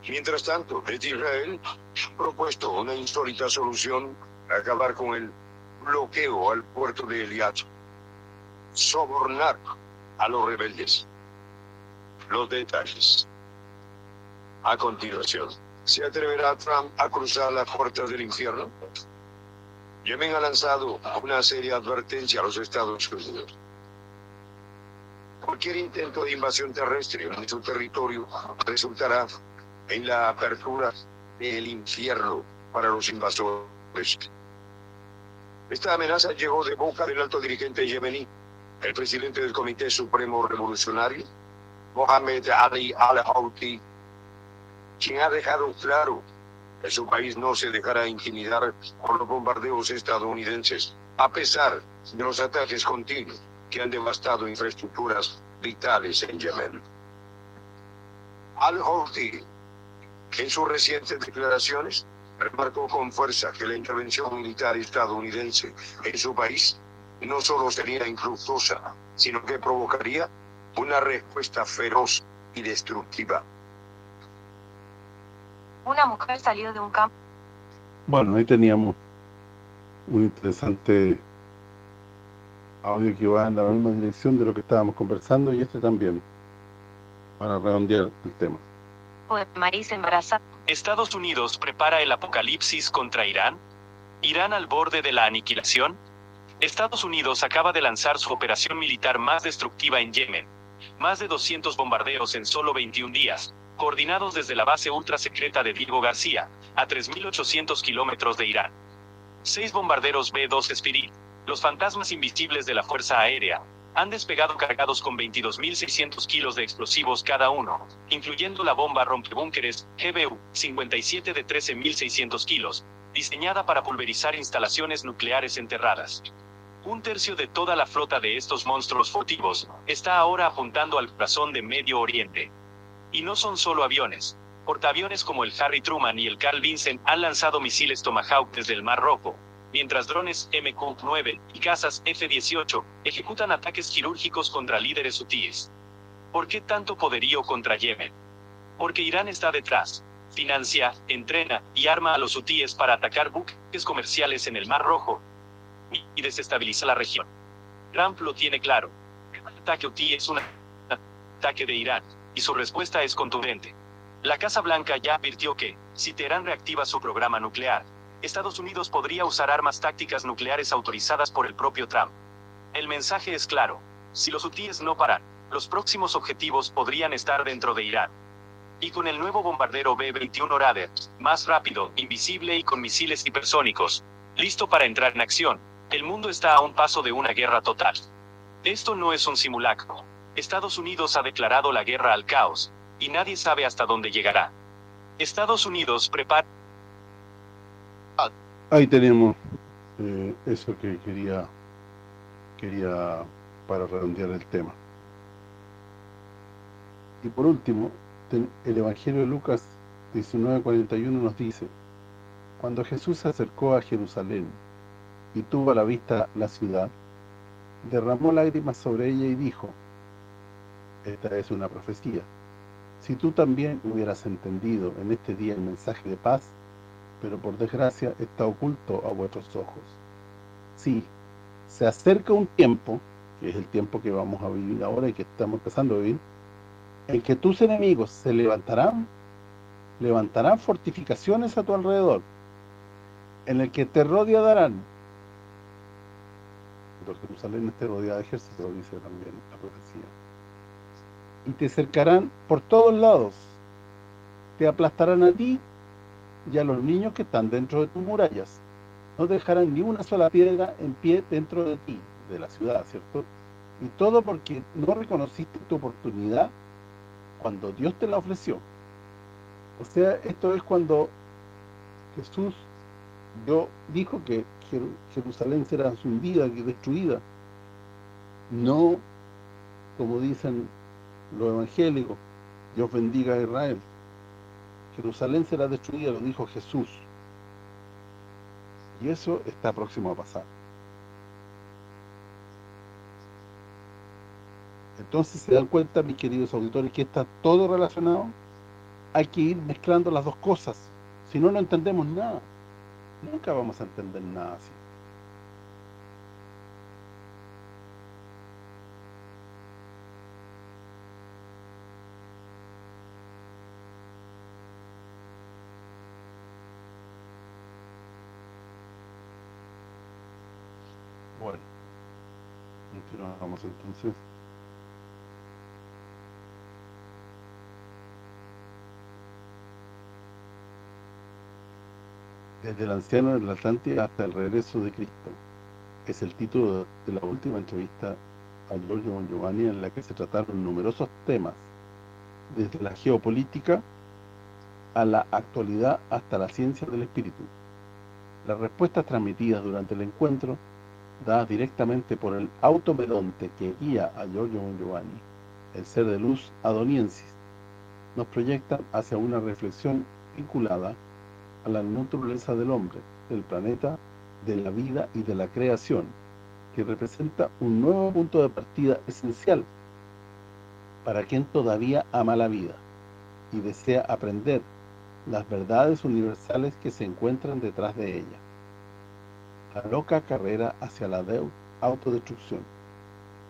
Mientras tanto, Israel ha propuesto una insólita solución acabar con el bloqueo al puerto de Eliat. Sobornar a los rebeldes. Los detalles. A continuación, ¿se atreverá Trump a cruzar las puertas del infierno? Yemen ha lanzado una seria advertencia a los Estados Unidos Cualquier intento de invasión terrestre en su territorio resultará en la apertura del infierno para los invasores. Esta amenaza llegó de boca del alto dirigente yemení, el presidente del Comité Supremo Revolucionario, Mohamed Ali al-Houthi, quien ha dejado claro que su país no se dejará intimidar por los bombardeos estadounidenses, a pesar de los ataques continuos que han devastado infraestructuras vitales en Yemen. Al-Houthi, en sus recientes declaraciones, remarcó con fuerza que la intervención militar estadounidense en su país no solo sería infructuosa, sino que provocaría una respuesta feroz y destructiva. Una mujer salió de un campo. Bueno, ahí teníamos un interesante audio que va en la misma dirección de lo que estábamos conversando y este también, para redondear el tema. Maíz embarazada. Estados Unidos prepara el apocalipsis contra Irán. ¿Irán al borde de la aniquilación? Estados Unidos acaba de lanzar su operación militar más destructiva en Yemen. Más de 200 bombardeos en solo 21 días, coordinados desde la base ultra secreta de Diego García, a 3.800 kilómetros de Irán. Seis bombarderos B-2 Spirit, los fantasmas invisibles de la Fuerza Aérea han despegado cargados con 22.600 kilos de explosivos cada uno, incluyendo la bomba rompebúnkeres GBU 57 de 13.600 kilos, diseñada para pulverizar instalaciones nucleares enterradas. Un tercio de toda la flota de estos monstruos furtivos está ahora apuntando al corazón de Medio Oriente. Y no son solo aviones. Portaaviones como el Harry Truman y el Carl Vinson han lanzado misiles Tomahawk desde el Mar Rojo, mientras drones MQ-9 y cazas F-18 ejecutan ataques quirúrgicos contra líderes hutíes. ¿Por qué tanto poderío contra Yemen? Porque Irán está detrás, financia, entrena y arma a los hutíes para atacar buques comerciales en el Mar Rojo y desestabiliza la región. Trump lo tiene claro. El ataque hutí es un ataque de Irán, y su respuesta es contundente. La Casa Blanca ya advirtió que, si Teherán reactiva su programa nuclear, Estados Unidos podría usar armas tácticas nucleares autorizadas por el propio Trump. El mensaje es claro. Si los hutíes no paran, los próximos objetivos podrían estar dentro de Irán. Y con el nuevo bombardero B-21 Raider, más rápido, invisible y con misiles hipersónicos, listo para entrar en acción, el mundo está a un paso de una guerra total. Esto no es un simulacro. Estados Unidos ha declarado la guerra al caos, y nadie sabe hasta dónde llegará. Estados Unidos prepara Ahí tenemos eh, eso que quería quería para redondear el tema. Y por último, el Evangelio de Lucas 19:41 nos dice, Cuando Jesús se acercó a Jerusalén y tuvo a la vista la ciudad, derramó lágrimas sobre ella y dijo, esta es una profecía. Si tú también hubieras entendido en este día el mensaje de paz, pero por desgracia está oculto a vuestros ojos. Sí, se acerca un tiempo, que es el tiempo que vamos a vivir ahora y que estamos empezando a vivir, en que tus enemigos se levantarán, levantarán fortificaciones a tu alrededor, en el que te rodearán. Pero Jerusalén esté rodeada de ejército, dice también la profecía. Y te cercarán por todos lados, te aplastarán a ti y a los niños que están dentro de tus murallas. No dejarán ni una sola piedra en pie dentro de ti, de la ciudad, ¿cierto? Y todo porque no reconociste tu oportunidad cuando Dios te la ofreció. O sea, esto es cuando Jesús yo dijo que Jerusalén será hundida y destruida. No, como dicen los evangélicos, Dios bendiga a Israel. Jerusalén será destruida, lo dijo Jesús. Y eso está próximo a pasar. Entonces se dan cuenta, mis queridos auditores, que está todo relacionado. Hay que ir mezclando las dos cosas. Si no, no entendemos nada. Nunca vamos a entender nada así. Continuamos entonces. Desde el anciano del Atlante hasta el regreso de Cristo. Es el título de la última entrevista a Giorgio Giovanni en la que se trataron numerosos temas, desde la geopolítica a la actualidad hasta la ciencia del espíritu. Las respuestas transmitidas durante el encuentro, dadas directamente por el automedonte que guía a Giorgio Giovanni, el ser de luz adoniensis, nos proyectan hacia una reflexión vinculada a la naturaleza del hombre, del planeta, de la vida y de la creación, que representa un nuevo punto de partida esencial para quien todavía ama la vida y desea aprender las verdades universales que se encuentran detrás de ella. La loca carrera hacia la autodestrucción,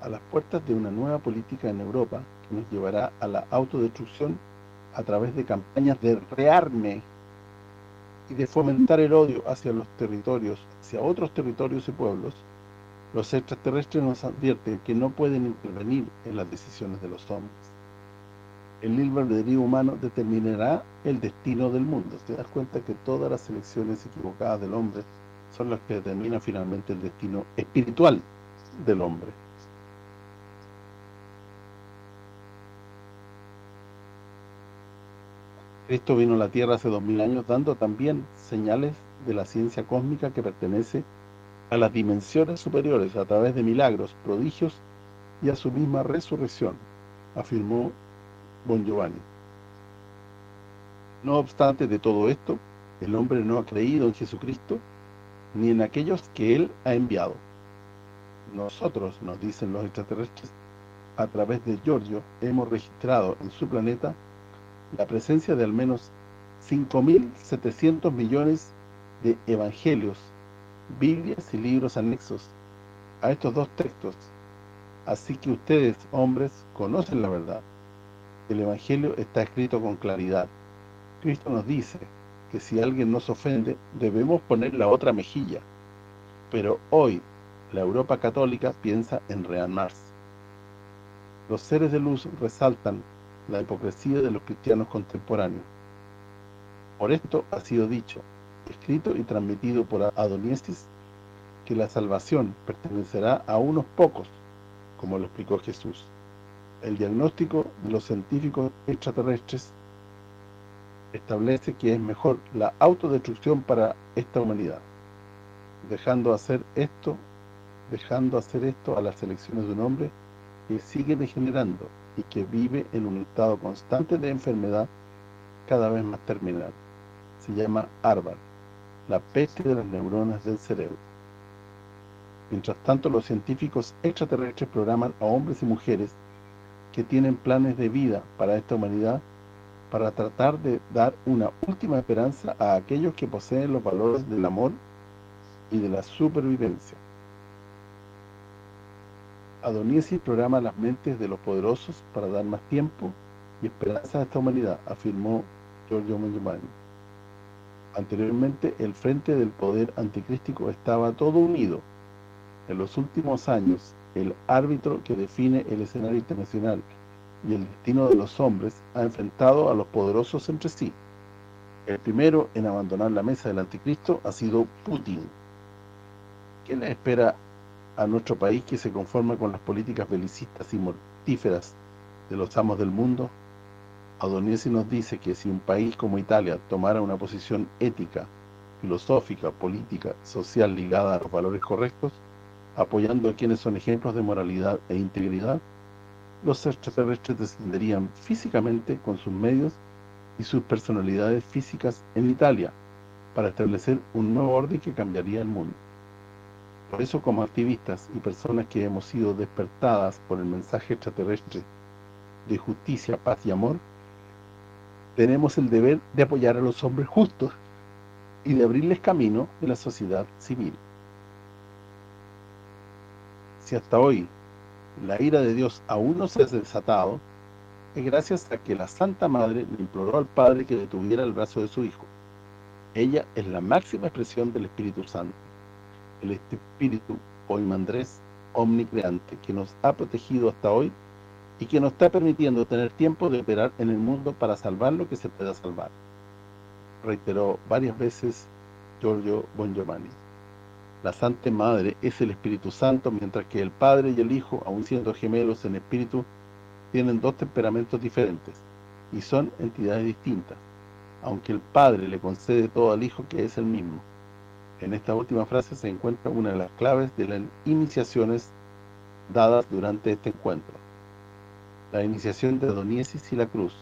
a las puertas de una nueva política en Europa que nos llevará a la autodestrucción a través de campañas de rearme y de fomentar el odio hacia los territorios, hacia otros territorios y pueblos, los extraterrestres nos advierten que no pueden intervenir en las decisiones de los hombres. El libre humano determinará el destino del mundo. Te das cuenta que todas las elecciones equivocadas del hombre son las que determinan finalmente el destino espiritual del hombre. Cristo vino a la Tierra hace dos mil años dando también señales de la ciencia cósmica que pertenece a las dimensiones superiores a través de milagros, prodigios y a su misma resurrección, afirmó Bon Giovanni. No obstante de todo esto, el hombre no ha creído en Jesucristo ni en aquellos que Él ha enviado. Nosotros, nos dicen los extraterrestres, a través de Giorgio hemos registrado en su planeta la presencia de al menos 5.700 millones de evangelios, Biblias y libros anexos a estos dos textos. Así que ustedes, hombres, conocen la verdad. El evangelio está escrito con claridad. Cristo nos dice que si alguien nos ofende, debemos poner la otra mejilla. Pero hoy, la Europa católica piensa en rearmarse. Los seres de luz resaltan la hipocresía de los cristianos contemporáneos. Por esto ha sido dicho, escrito y transmitido por Adoniesis, que la salvación pertenecerá a unos pocos, como lo explicó Jesús. El diagnóstico de los científicos extraterrestres establece que es mejor la autodestrucción para esta humanidad, dejando hacer esto, dejando hacer esto a las elecciones de un hombre que sigue degenerando y que vive en un estado constante de enfermedad cada vez más terminal. Se llama ARBAR, la peste de las neuronas del cerebro. Mientras tanto, los científicos extraterrestres programan a hombres y mujeres que tienen planes de vida para esta humanidad para tratar de dar una última esperanza a aquellos que poseen los valores del amor y de la supervivencia. Adoniesis programa las mentes de los poderosos para dar más tiempo y esperanza a esta humanidad, afirmó Giorgio Mongemani. Anteriormente, el frente del poder anticrístico estaba todo unido. En los últimos años, el árbitro que define el escenario internacional y el destino de los hombres ha enfrentado a los poderosos entre sí. El primero en abandonar la mesa del anticristo ha sido Putin. ¿Qué espera a nuestro país que se conforma con las políticas belicistas y mortíferas de los amos del mundo? Adoniesi nos dice que si un país como Italia tomara una posición ética, filosófica, política, social ligada a los valores correctos, apoyando a quienes son ejemplos de moralidad e integridad, los extraterrestres descenderían físicamente con sus medios y sus personalidades físicas en Italia para establecer un nuevo orden que cambiaría el mundo. Por eso como activistas y personas que hemos sido despertadas por el mensaje extraterrestre de justicia, paz y amor, tenemos el deber de apoyar a los hombres justos y de abrirles camino en la sociedad civil. Si hasta hoy la ira de Dios aún no se ha desatado, es gracias a que la Santa Madre le imploró al Padre que detuviera el brazo de su Hijo. Ella es la máxima expresión del Espíritu Santo, el Espíritu Oimandrés omnicreante que nos ha protegido hasta hoy y que nos está permitiendo tener tiempo de operar en el mundo para salvar lo que se pueda salvar. Reiteró varias veces Giorgio Bongiovanni. La Santa Madre es el Espíritu Santo, mientras que el Padre y el Hijo, aun siendo gemelos en espíritu, tienen dos temperamentos diferentes y son entidades distintas, aunque el Padre le concede todo al Hijo que es el mismo. En esta última frase se encuentra una de las claves de las iniciaciones dadas durante este encuentro la iniciación de Adoniesis y la cruz.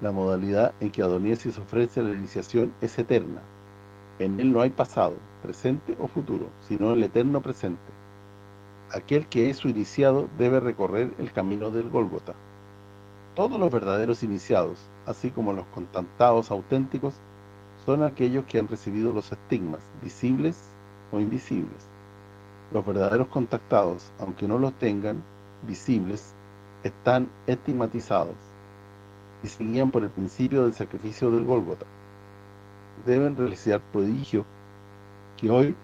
La modalidad en que Adoniesis ofrece la iniciación es eterna. En él no hay pasado, presente o futuro, sino el eterno presente. Aquel que es su iniciado debe recorrer el camino del Gólgota. Todos los verdaderos iniciados, así como los contactados auténticos, son aquellos que han recibido los estigmas, visibles o invisibles. Los verdaderos contactados, aunque no los tengan visibles, están estigmatizados y seguían por el principio del sacrificio del Gólgota. Deben realizar prodigios que hoy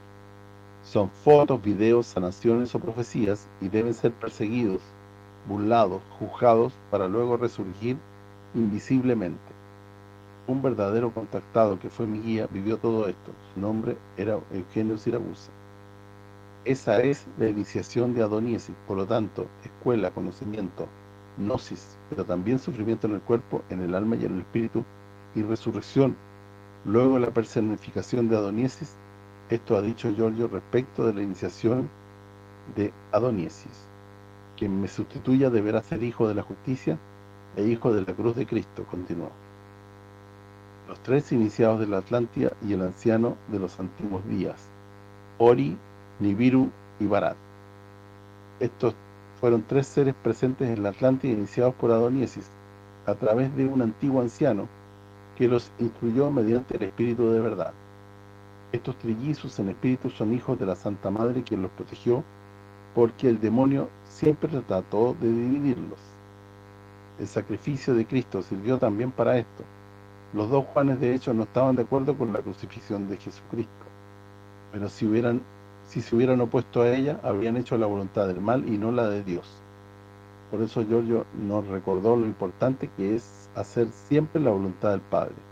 son fotos, videos, sanaciones o profecías y deben ser perseguidos, burlados, juzgados para luego resurgir invisiblemente. Un verdadero contactado que fue mi guía vivió todo esto. Su nombre era Eugenio Siragusa. Esa es la iniciación de Adoniesis, por lo tanto, escuela, conocimiento, gnosis, pero también sufrimiento en el cuerpo, en el alma y en el espíritu, y resurrección. Luego la personificación de Adoniesis, esto ha dicho Giorgio respecto de la iniciación de Adoniesis. Quien me sustituya deberá ser hijo de la justicia e hijo de la cruz de Cristo, continuó. Los tres iniciados de la Atlántida y el anciano de los antiguos días, Ori, Nibiru y Barat. Estos fueron tres seres presentes en la Atlántida iniciados por Adoniesis, a través de un antiguo anciano que los instruyó mediante el Espíritu de verdad. Estos trillizos en espíritu son hijos de la Santa Madre quien los protegió, porque el demonio siempre trató de dividirlos. El sacrificio de Cristo sirvió también para esto. Los dos Juanes de hecho no estaban de acuerdo con la crucifixión de Jesucristo, pero si hubieran si se hubieran opuesto a ella, habrían hecho la voluntad del mal y no la de Dios. Por eso Giorgio nos recordó lo importante que es hacer siempre la voluntad del Padre.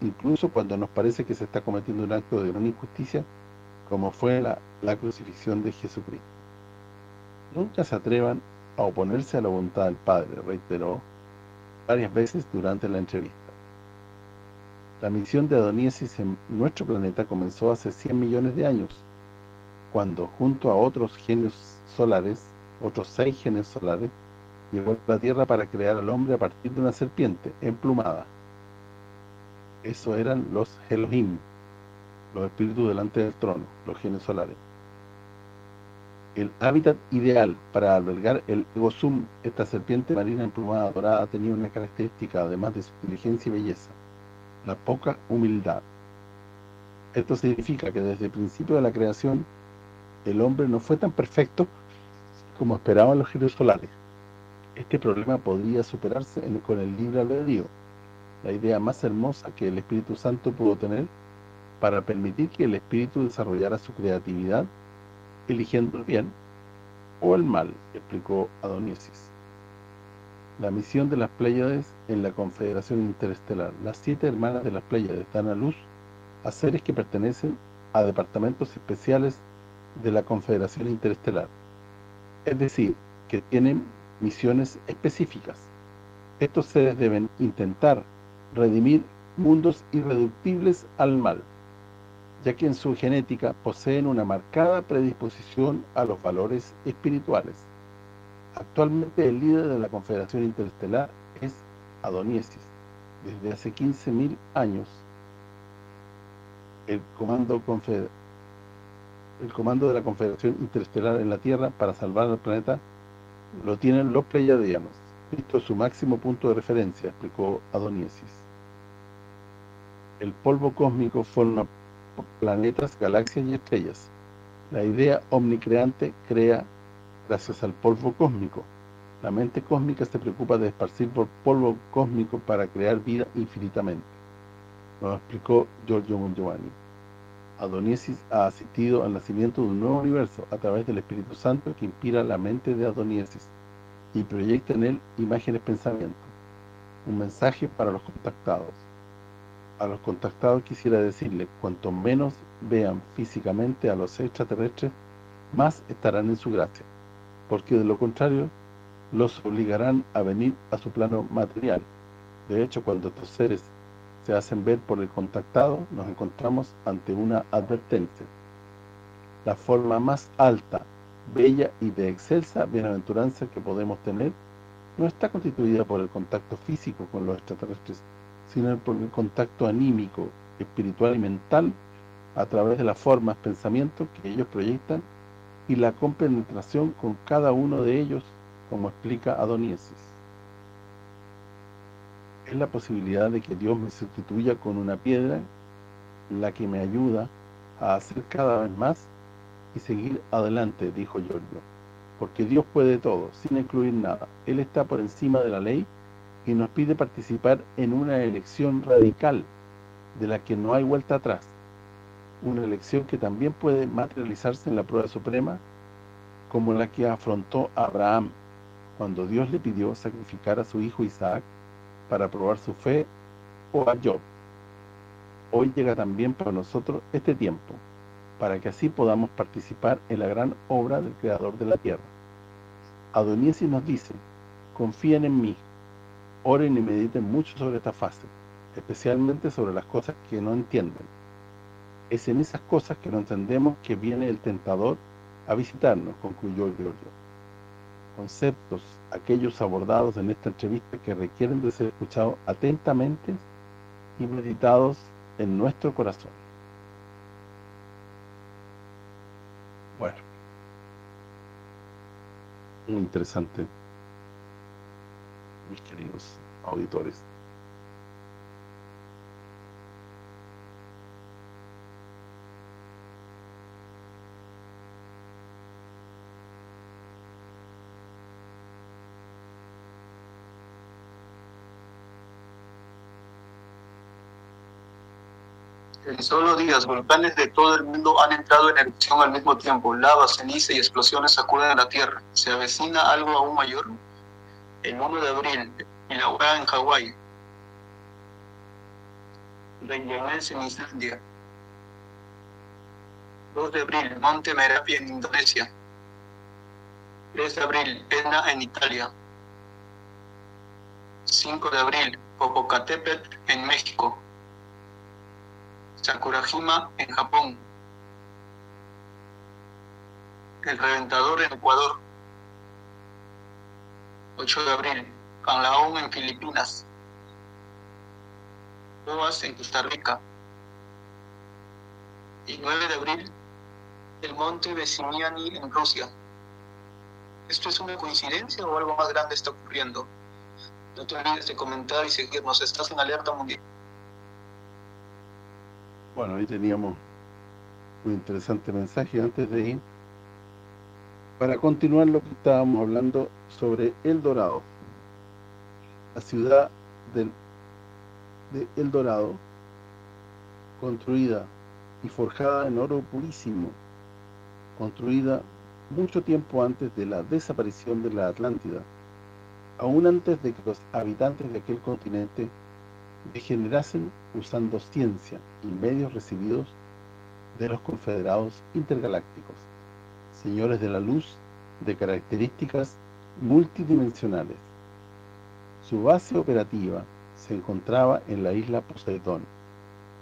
Incluso cuando nos parece que se está cometiendo un acto de gran injusticia, como fue la, la crucifixión de Jesucristo. Nunca se atrevan a oponerse a la voluntad del Padre, reiteró varias veces durante la entrevista. La misión de Adoniesis en nuestro planeta comenzó hace 100 millones de años, cuando junto a otros genios solares, otros seis genios solares, llegó a la Tierra para crear al hombre a partir de una serpiente emplumada. Eso eran los Elohim, los espíritus delante del trono, los genios solares. El hábitat ideal para albergar el Egosum, esta serpiente marina emplumada dorada, tenía una característica, además de su inteligencia y belleza la poca humildad. Esto significa que desde el principio de la creación el hombre no fue tan perfecto como esperaban los giros solares. Este problema podría superarse con el libre albedrío, la idea más hermosa que el Espíritu Santo pudo tener para permitir que el Espíritu desarrollara su creatividad eligiendo el bien o el mal, explicó Adoniesis. La misión de las Pléyades en la Confederación Interestelar. Las siete hermanas de las Pléyades dan a luz a seres que pertenecen a departamentos especiales de la Confederación Interestelar. Es decir, que tienen misiones específicas. Estos seres deben intentar redimir mundos irreductibles al mal, ya que en su genética poseen una marcada predisposición a los valores espirituales. Actualmente el líder de la Confederación Interestelar es Adoniesis. Desde hace 15.000 años el comando de la Confederación Interestelar en la Tierra para salvar al planeta lo tienen los pleiadianos. Esto es su máximo punto de referencia, explicó Adoniesis el polvo cósmico forma planetas, galaxias y estrellas. La idea omnicreante crea gracias al polvo cósmico. La mente cósmica se preocupa de esparcir por polvo cósmico para crear vida infinitamente. Nos explicó Giorgio Mongiovanni. Adoniesis ha asistido al nacimiento de un nuevo universo a través del Espíritu Santo que inspira la mente de Adoniesis y proyecta en él imágenes pensamientos. Un mensaje para los contactados a los contactados quisiera decirle, cuanto menos vean físicamente a los extraterrestres, más estarán en su gracia, porque de lo contrario, los obligarán a venir a su plano material. De hecho, cuando estos seres se hacen ver por el contactado, nos encontramos ante una advertencia. La forma más alta, bella y de excelsa bienaventuranza que podemos tener no está constituida por el contacto físico con los extraterrestres, sino por el contacto anímico, espiritual y mental a través de las formas, pensamientos que ellos proyectan y la compenetración con cada uno de ellos, como explica Adoniesis. Es la posibilidad de que Dios me sustituya con una piedra, la que me ayuda a hacer cada vez más y seguir adelante, dijo Giorgio. Porque Dios puede todo, sin incluir nada. Él está por encima de la ley y nos pide participar en una elección radical de la que no hay vuelta atrás. Una elección que también puede materializarse en la prueba suprema como la que afrontó Abraham cuando Dios le pidió sacrificar a su hijo Isaac para probar su fe o a Job. Hoy llega también para nosotros este tiempo, para que así podamos participar en la gran obra del Creador de la tierra. Adoniesis nos dice, confíen en mí, oren y mediten mucho sobre esta fase, especialmente sobre las cosas que no entienden. Es en esas cosas que no entendemos que viene el tentador a visitarnos, concluyó Giorgio. Conceptos, aquellos abordados en esta entrevista que requieren de ser escuchados atentamente y meditados en nuestro corazón. Bueno, muy interesante mis queridos auditores. En solo días, volcanes de todo el mundo han entrado en erupción al mismo tiempo. Lava, ceniza y explosiones sacuden la Tierra. ¿Se avecina algo aún mayor? El 1 de abril, inaugurada en Hawái. Reykjavik en Islandia. 2 de abril, Monte Merapi en Indonesia. 3 de abril, Etna en Italia. 5 de abril, Popocatépetl en México. Sakurajima en Japón. El Reventador en Ecuador. 8 de abril, Canlaón en Filipinas, Boas en Costa Rica. Y 9 de abril, el monte Vesiniani en Rusia. ¿Esto es una coincidencia o algo más grande está ocurriendo? No te olvides de comentar y seguirnos. Estás en alerta mundial. Bueno, ahí teníamos un interesante mensaje antes de ir Para continuar lo que estábamos hablando sobre El Dorado, la ciudad del, de El Dorado, construida y forjada en oro purísimo, construida mucho tiempo antes de la desaparición de la Atlántida, aún antes de que los habitantes de aquel continente degenerasen usando ciencia y medios recibidos de los confederados intergalácticos, señores de la luz de características multidimensionales. Su base operativa se encontraba en la isla Poseidón,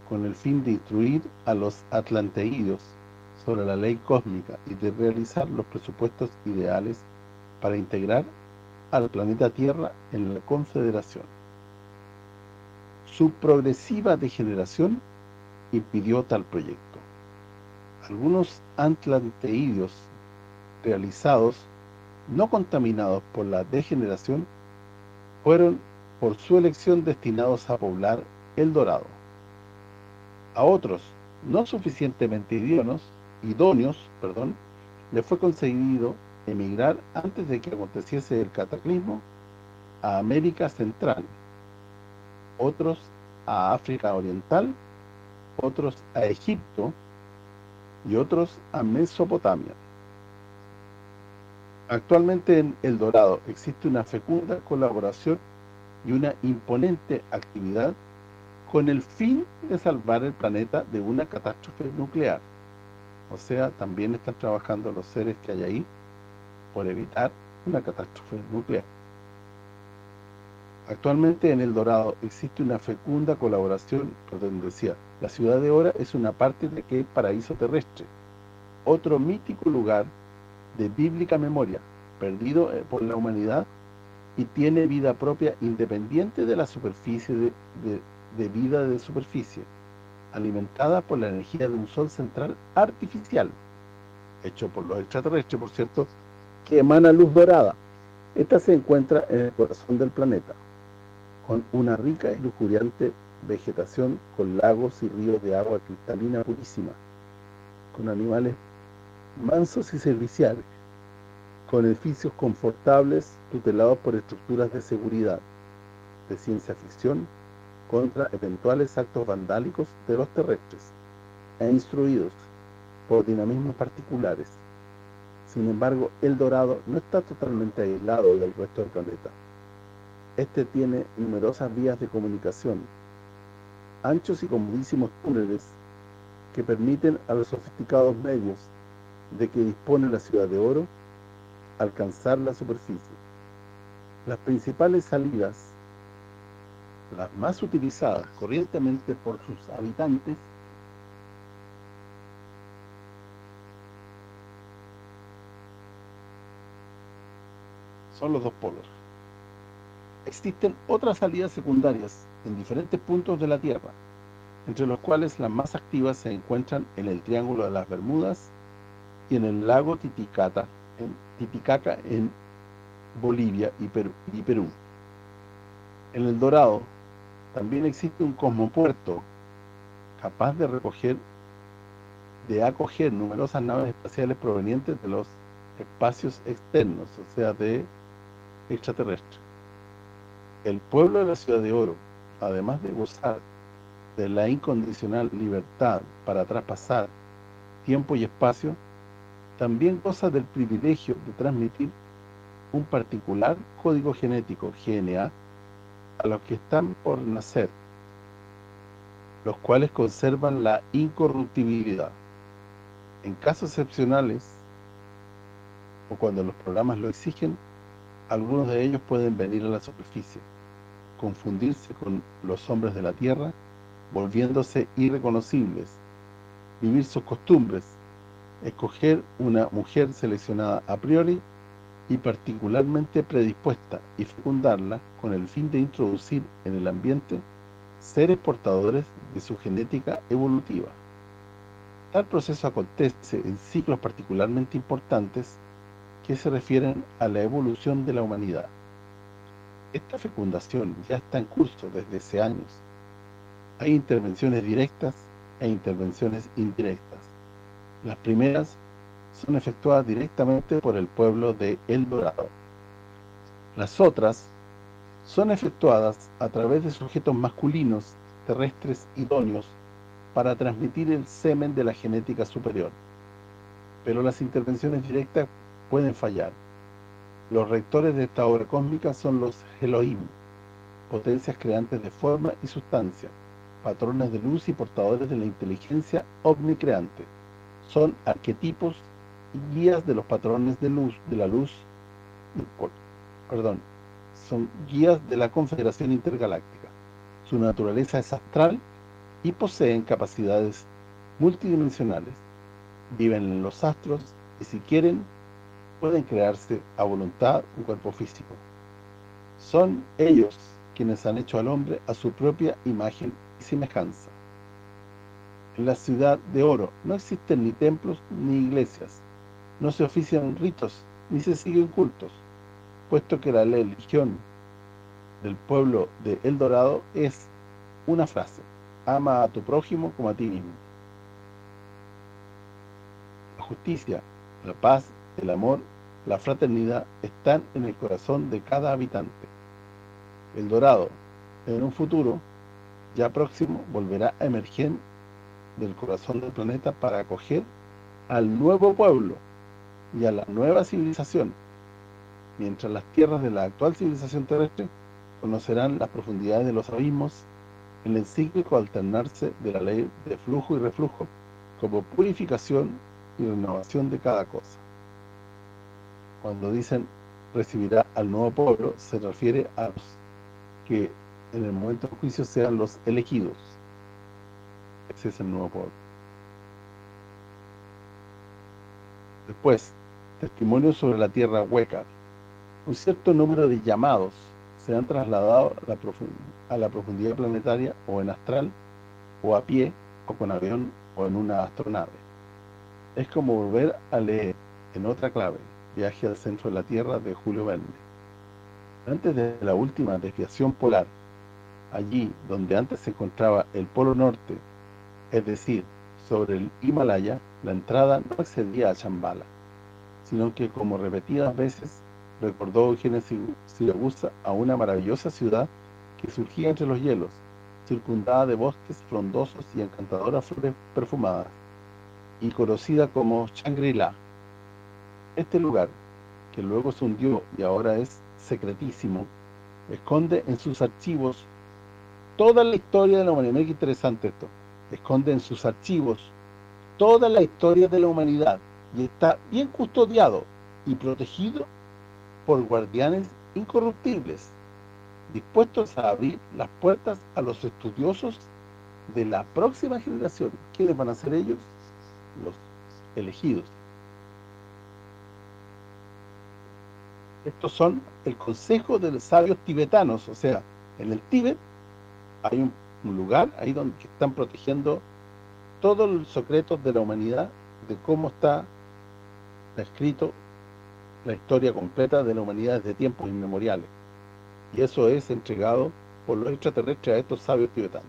con el fin de instruir a los atlanteídos sobre la ley cósmica y de realizar los presupuestos ideales para integrar al planeta Tierra en la Confederación. Su progresiva degeneración impidió tal proyecto. Algunos atlanteídos realizados, no contaminados por la degeneración, fueron por su elección destinados a poblar El Dorado. A otros, no suficientemente idóneos, idóneos perdón, le fue concedido emigrar antes de que aconteciese el cataclismo a América Central, otros a África Oriental, otros a Egipto y otros a Mesopotamia. Actualmente en El Dorado existe una fecunda colaboración y una imponente actividad con el fin de salvar el planeta de una catástrofe nuclear. O sea, también están trabajando los seres que hay ahí por evitar una catástrofe nuclear. Actualmente en El Dorado existe una fecunda colaboración, perdón, decía, la ciudad de Ora es una parte de aquel paraíso terrestre, otro mítico lugar de bíblica memoria, perdido eh, por la humanidad y tiene vida propia independiente de la superficie de, vida de superficie, alimentada por la energía de un sol central artificial, hecho por los extraterrestres, por cierto, que emana luz dorada. Esta se encuentra en el corazón del planeta, con una rica y lujuriante vegetación con lagos y ríos de agua cristalina purísima, con animales mansos y serviciales, con edificios confortables tutelados por estructuras de seguridad, de ciencia ficción, contra eventuales actos vandálicos de los terrestres, e instruidos por dinamismos particulares. Sin embargo, El Dorado no está totalmente aislado del resto del planeta. Este tiene numerosas vías de comunicación, anchos y comodísimos túneles que permiten a los sofisticados medios de que dispone la ciudad de oro alcanzar la superficie. Las principales salidas, las más utilizadas corrientemente por sus habitantes, son los dos polos. Existen otras salidas secundarias en diferentes puntos de la Tierra, entre los cuales las más activas se encuentran en el Triángulo de las Bermudas y en el lago Titicaca en, Titicaca, en Bolivia y Perú, y Perú. En El Dorado también existe un cosmopuerto capaz de recoger de acoger numerosas naves espaciales provenientes de los espacios externos, o sea, de extraterrestres. El pueblo de la Ciudad de Oro, además de gozar de la incondicional libertad para traspasar tiempo y espacio, también goza del privilegio de transmitir un particular código genético, GNA, a los que están por nacer, los cuales conservan la incorruptibilidad. En casos excepcionales, o cuando los programas lo exigen, algunos de ellos pueden venir a la superficie, confundirse con los hombres de la tierra, volviéndose irreconocibles, vivir sus costumbres, escoger una mujer seleccionada a priori y particularmente predispuesta y fecundarla con el fin de introducir en el ambiente seres portadores de su genética evolutiva. Tal proceso acontece en ciclos particularmente importantes que se refieren a la evolución de la humanidad. Esta fecundación ya está en curso desde hace años. Hay intervenciones directas e intervenciones indirectas. Las primeras son efectuadas directamente por el pueblo de El Dorado. Las otras son efectuadas a través de sujetos masculinos terrestres idóneos para transmitir el semen de la genética superior. Pero las intervenciones directas pueden fallar. Los rectores de esta obra cósmica son los Elohim, potencias creantes de forma y sustancia, patrones de luz y portadores de la inteligencia omnicreante. Son arquetipos y guías de los patrones de luz de la luz perdón, son guías de la Confederación Intergaláctica. Su naturaleza es astral y poseen capacidades multidimensionales. Viven en los astros y si quieren pueden crearse a voluntad un cuerpo físico. Son ellos quienes han hecho al hombre a su propia imagen y semejanza. En la ciudad de oro no existen ni templos ni iglesias, no se ofician ritos ni se siguen cultos, puesto que la religión del pueblo de El Dorado es una frase, ama a tu prójimo como a ti mismo. La justicia, la paz, el amor, la fraternidad están en el corazón de cada habitante. El Dorado, en un futuro ya próximo, volverá a emerger del corazón del planeta para acoger al nuevo pueblo y a la nueva civilización, mientras las tierras de la actual civilización terrestre conocerán las profundidades de los abismos en el cíclico alternarse de la ley de flujo y reflujo como purificación y renovación de cada cosa. Cuando dicen recibirá al nuevo pueblo, se refiere a los que en el momento del juicio sean los elegidos. Ese es el nuevo pueblo. Después, testimonio sobre la tierra hueca. Un cierto número de llamados se han trasladado a la, profundidad planetaria o en astral, o a pie, o con avión, o en una astronave. Es como volver a leer en otra clave, Viaje al centro de la Tierra de Julio Verne. Antes de la última desviación polar, allí donde antes se encontraba el Polo Norte, es decir, sobre el Himalaya, la entrada no excedía a Chambala, sino que como repetidas veces recordó Eugenio Siragusa a una maravillosa ciudad que surgía entre los hielos, circundada de bosques frondosos y encantadoras flores perfumadas, y conocida como Shangri-La. Este lugar, que luego se hundió y ahora es secretísimo, esconde en sus archivos toda la historia de la humanidad. Mira qué interesante esto. Esconde en sus archivos toda la historia de la humanidad y está bien custodiado y protegido por guardianes incorruptibles, dispuestos a abrir las puertas a los estudiosos de la próxima generación. ¿Quiénes van a ser ellos? Los elegidos. Estos son el consejo de los sabios tibetanos, o sea, en el Tíbet hay un, lugar ahí donde están protegiendo todos los secretos de la humanidad, de cómo está escrito la historia completa de la humanidad desde tiempos inmemoriales. Y eso es entregado por los extraterrestres a estos sabios tibetanos.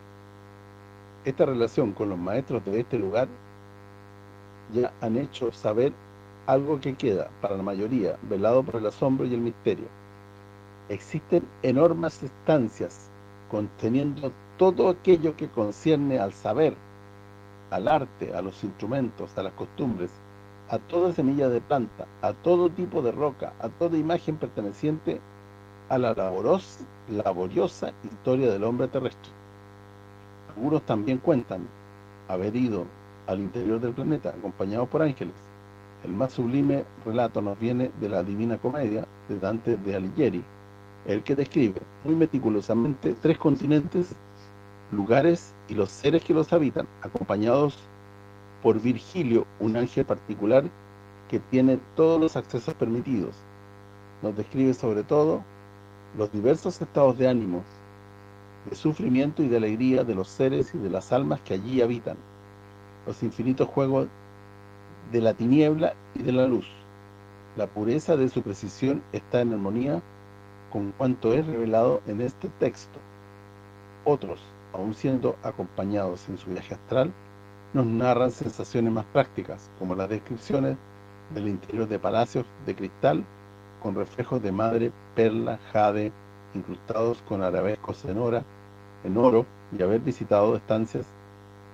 Esta relación con los maestros de este lugar ya han hecho saber algo que queda, para la mayoría, velado por el asombro y el misterio. Existen enormes estancias conteniendo todo aquello que concierne al saber, al arte, a los instrumentos, a las costumbres, a toda semilla de planta, a todo tipo de roca, a toda imagen perteneciente a la laboriosa, historia del hombre terrestre. Algunos también cuentan haber ido al interior del planeta acompañados por ángeles. El más sublime relato nos viene de la Divina Comedia de Dante de Alighieri, el que describe muy meticulosamente tres continentes, lugares y los seres que los habitan, acompañados por Virgilio, un ángel particular que tiene todos los accesos permitidos. Nos describe sobre todo los diversos estados de ánimo, de sufrimiento y de alegría de los seres y de las almas que allí habitan, los infinitos juegos de la tiniebla y de la luz. La pureza de su precisión está en armonía con cuanto es revelado en este texto. Otros, aun siendo acompañados en su viaje astral, nos narran sensaciones más prácticas, como las descripciones del interior de palacios de cristal con reflejos de madre, perla, jade, incrustados con arabescos en, en oro y haber visitado estancias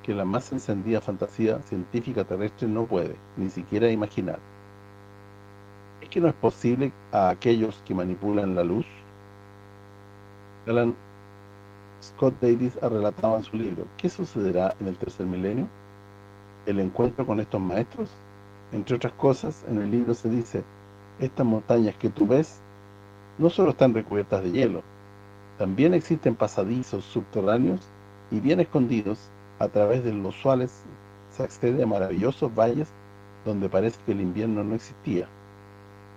que la más encendida fantasía científica terrestre no puede, ni siquiera imaginar. ¿Es que no es posible a aquellos que manipulan la luz? Alan Scott Davis ha relatado en su libro ¿Qué sucederá en el tercer milenio? El encuentro con estos maestros. Entre otras cosas, en el libro se dice estas montañas que tú ves no solo están recubiertas de hielo, también existen pasadizos subterráneos y bien escondidos a través de los cuales se accede a maravillosos valles donde parece que el invierno no existía.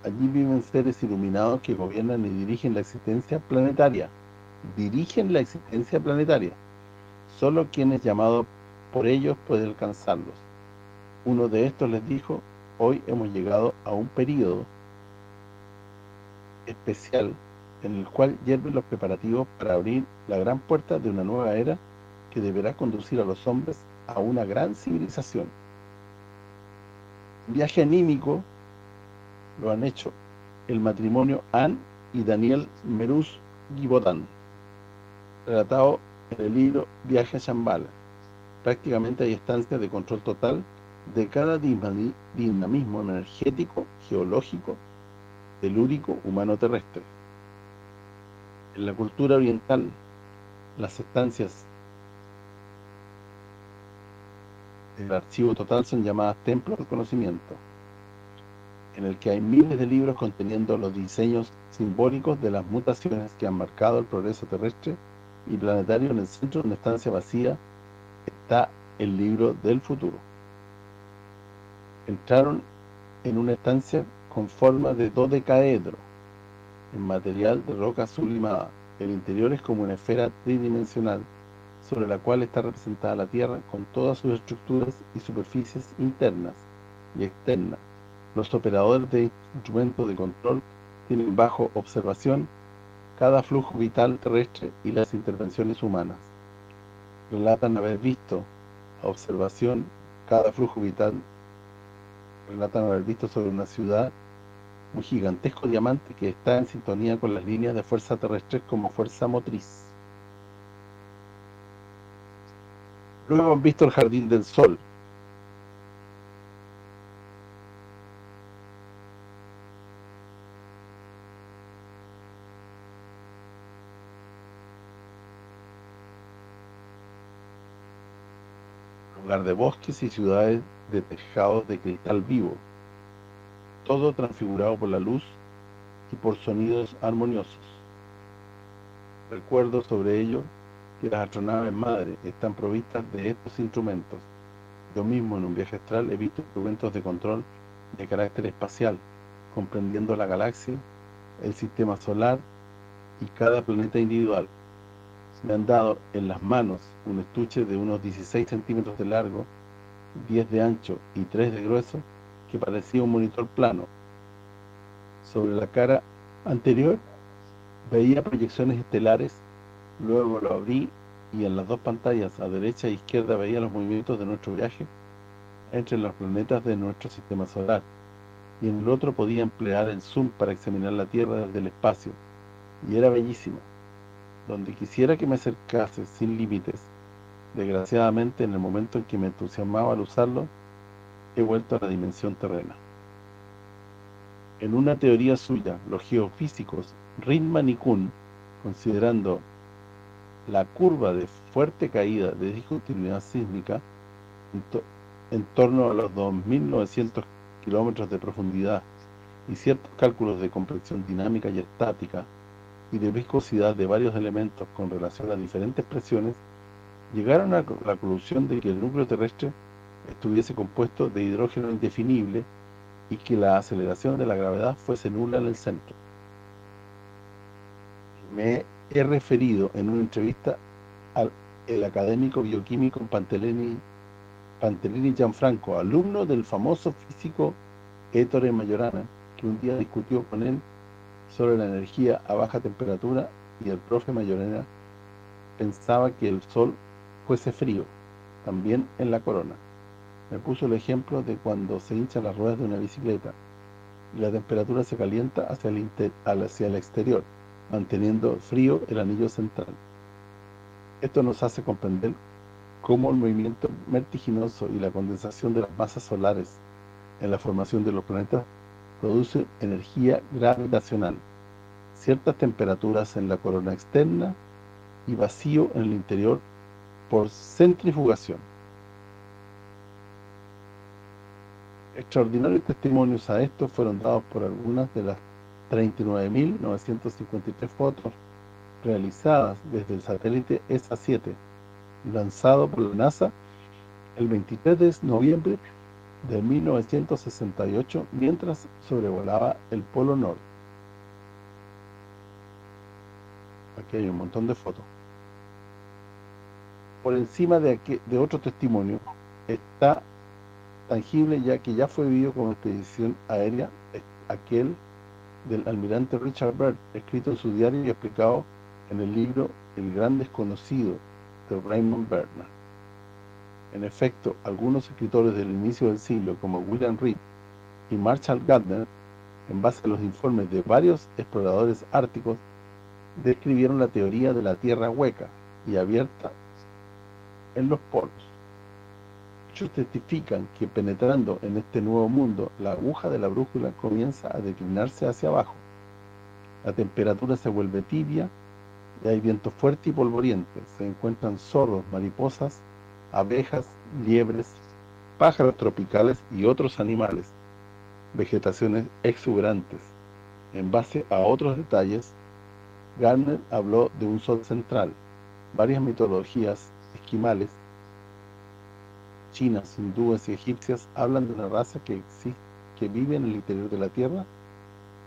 Allí viven seres iluminados que gobiernan y dirigen la existencia planetaria. Dirigen la existencia planetaria. Solo quienes llamados por ellos pueden alcanzarlos. Uno de estos les dijo, hoy hemos llegado a un periodo especial en el cual hierven los preparativos para abrir la gran puerta de una nueva era que deberá conducir a los hombres a una gran civilización. Viaje anímico lo han hecho el matrimonio Anne y Daniel Meruz Gibodán, relatado en el libro Viaje a Shambhala. Prácticamente hay estancias de control total de cada dinamismo energético, geológico, telúrico, humano terrestre. En la cultura oriental, las estancias del archivo total son llamadas templos del conocimiento, en el que hay miles de libros conteniendo los diseños simbólicos de las mutaciones que han marcado el progreso terrestre y planetario en el centro de una estancia vacía está el libro del futuro. Entraron en una estancia con forma de dodecaedro, en material de roca sublimada. El interior es como una esfera tridimensional sobre la cual está representada la Tierra con todas sus estructuras y superficies internas y externas. Los operadores de instrumentos de control tienen bajo observación cada flujo vital terrestre y las intervenciones humanas. Relatan haber visto a observación cada flujo vital, relatan haber visto sobre una ciudad un gigantesco diamante que está en sintonía con las líneas de fuerza terrestre como fuerza motriz. Luego han visto el Jardín del Sol. Lugar de bosques y ciudades de tejados de cristal vivo. Todo transfigurado por la luz y por sonidos armoniosos. Recuerdo sobre ello que las astronaves madres están provistas de estos instrumentos. Yo mismo en un viaje astral he visto instrumentos de control de carácter espacial, comprendiendo la galaxia, el sistema solar y cada planeta individual. Me han dado en las manos un estuche de unos 16 centímetros de largo, 10 de ancho y 3 de grueso, que parecía un monitor plano. Sobre la cara anterior veía proyecciones estelares Luego lo abrí y en las dos pantallas, a derecha e izquierda, veía los movimientos de nuestro viaje entre los planetas de nuestro sistema solar. Y en el otro podía emplear el zoom para examinar la Tierra desde el espacio. Y era bellísimo. Donde quisiera que me acercase sin límites, desgraciadamente en el momento en que me entusiasmaba al usarlo, he vuelto a la dimensión terrena. En una teoría suya, los geofísicos Riemann y Kuhn, considerando la curva de fuerte caída de discontinuidad sísmica en, torno a los 2.900 kilómetros de profundidad y ciertos cálculos de compresión dinámica y estática y de viscosidad de varios elementos con relación a diferentes presiones, llegaron a la conclusión de que el núcleo terrestre estuviese compuesto de hidrógeno indefinible y que la aceleración de la gravedad fuese nula en el centro. Me he referido en una entrevista al académico bioquímico Pantelini, Pantelini Gianfranco, alumno del famoso físico Ettore Mayorana, que un día discutió con él sobre la energía a baja temperatura y el profe Mayorana pensaba que el sol fuese frío, también en la corona. Me puso el ejemplo de cuando se hinchan las ruedas de una bicicleta y la temperatura se calienta hacia hacia el exterior, manteniendo frío el anillo central. Esto nos hace comprender cómo el movimiento vertiginoso y la condensación de las masas solares en la formación de los planetas produce energía gravitacional, ciertas temperaturas en la corona externa y vacío en el interior por centrifugación. Extraordinarios testimonios a esto fueron dados por algunas de las 39.953 fotos realizadas desde el satélite ESA-7, lanzado por la NASA el 23 de noviembre de 1968 mientras sobrevolaba el Polo Norte. Aquí hay un montón de fotos. Por encima de, de otro testimonio está tangible ya que ya fue vivido como expedición aérea aquel del almirante Richard Byrd, escrito en su diario y explicado en el libro El gran desconocido de Raymond Bernard. En efecto, algunos escritores del inicio del siglo, como William Reed y Marshall Gardner, en base a los informes de varios exploradores árticos, describieron la teoría de la Tierra hueca y abierta en los polos. Testifican que penetrando en este nuevo mundo, la aguja de la brújula comienza a declinarse hacia abajo. La temperatura se vuelve tibia y hay viento fuerte y polvoriente. Se encuentran zorros, mariposas, abejas, liebres, pájaros tropicales y otros animales, vegetaciones exuberantes. En base a otros detalles, Garner habló de un sol central, varias mitologías esquimales chinas, hindúes y egipcias hablan de una raza que que vive en el interior de la Tierra,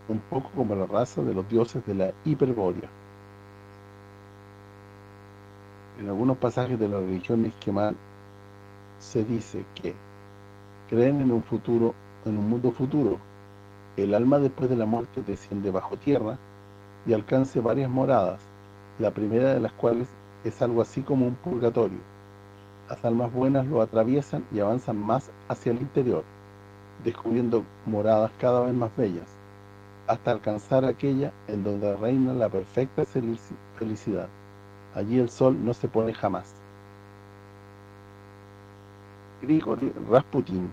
un poco como la raza de los dioses de la Hiperbórea. En algunos pasajes de la religión esquimal se dice que creen en un futuro, en un mundo futuro. El alma después de la muerte desciende bajo tierra y alcance varias moradas, la primera de las cuales es algo así como un purgatorio las almas buenas lo atraviesan y avanzan más hacia el interior, descubriendo moradas cada vez más bellas, hasta alcanzar aquella en donde reina la perfecta felicidad. Allí el sol no se pone jamás. Grigori Rasputin,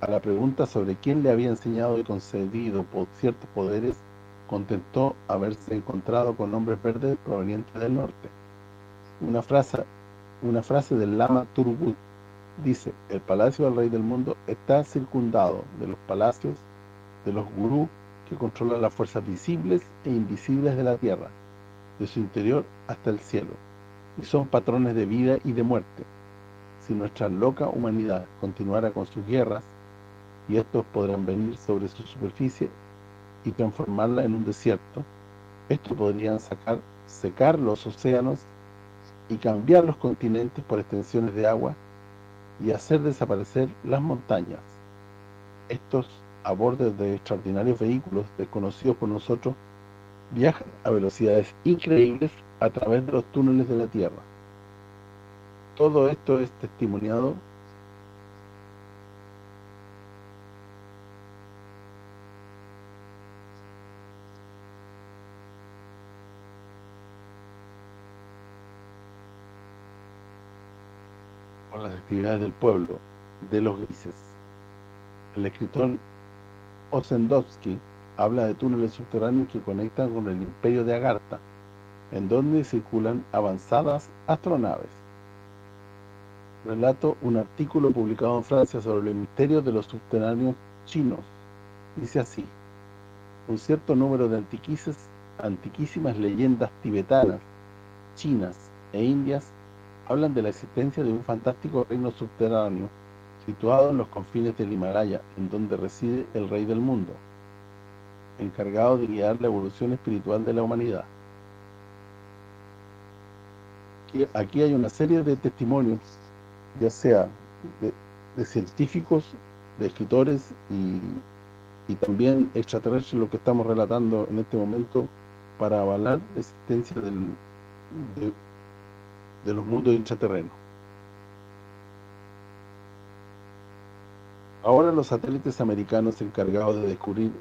a la pregunta sobre quién le había enseñado y concedido por ciertos poderes, contentó haberse encontrado con hombres verdes provenientes del norte. Una frase una frase del Lama Turgut dice, el palacio del rey del mundo está circundado de los palacios de los gurús que controlan las fuerzas visibles e invisibles de la tierra, de su interior hasta el cielo, y son patrones de vida y de muerte. Si nuestra loca humanidad continuara con sus guerras, y estos podrán venir sobre su superficie y transformarla en un desierto, estos podrían sacar, secar los océanos y cambiar los continentes por extensiones de agua y hacer desaparecer las montañas. Estos, a bordo de extraordinarios vehículos desconocidos por nosotros, viajan a velocidades increíbles a través de los túneles de la Tierra. Todo esto es testimoniado las actividades del pueblo, de los grises. El escritor Osendowski habla de túneles subterráneos que conectan con el imperio de Agartha, en donde circulan avanzadas astronaves. Relato un artículo publicado en Francia sobre el misterio de los subterráneos chinos. Dice así, un cierto número de antiquísimas leyendas tibetanas, chinas e indias hablan de la existencia de un fantástico reino subterráneo situado en los confines del Himalaya, en donde reside el rey del mundo, encargado de guiar la evolución espiritual de la humanidad. Aquí, hay una serie de testimonios, ya sea de, científicos, de escritores y, también extraterrestres, lo que estamos relatando en este momento, para avalar la existencia del, de los mundos intraterrenos. Ahora los satélites americanos encargados de descubrir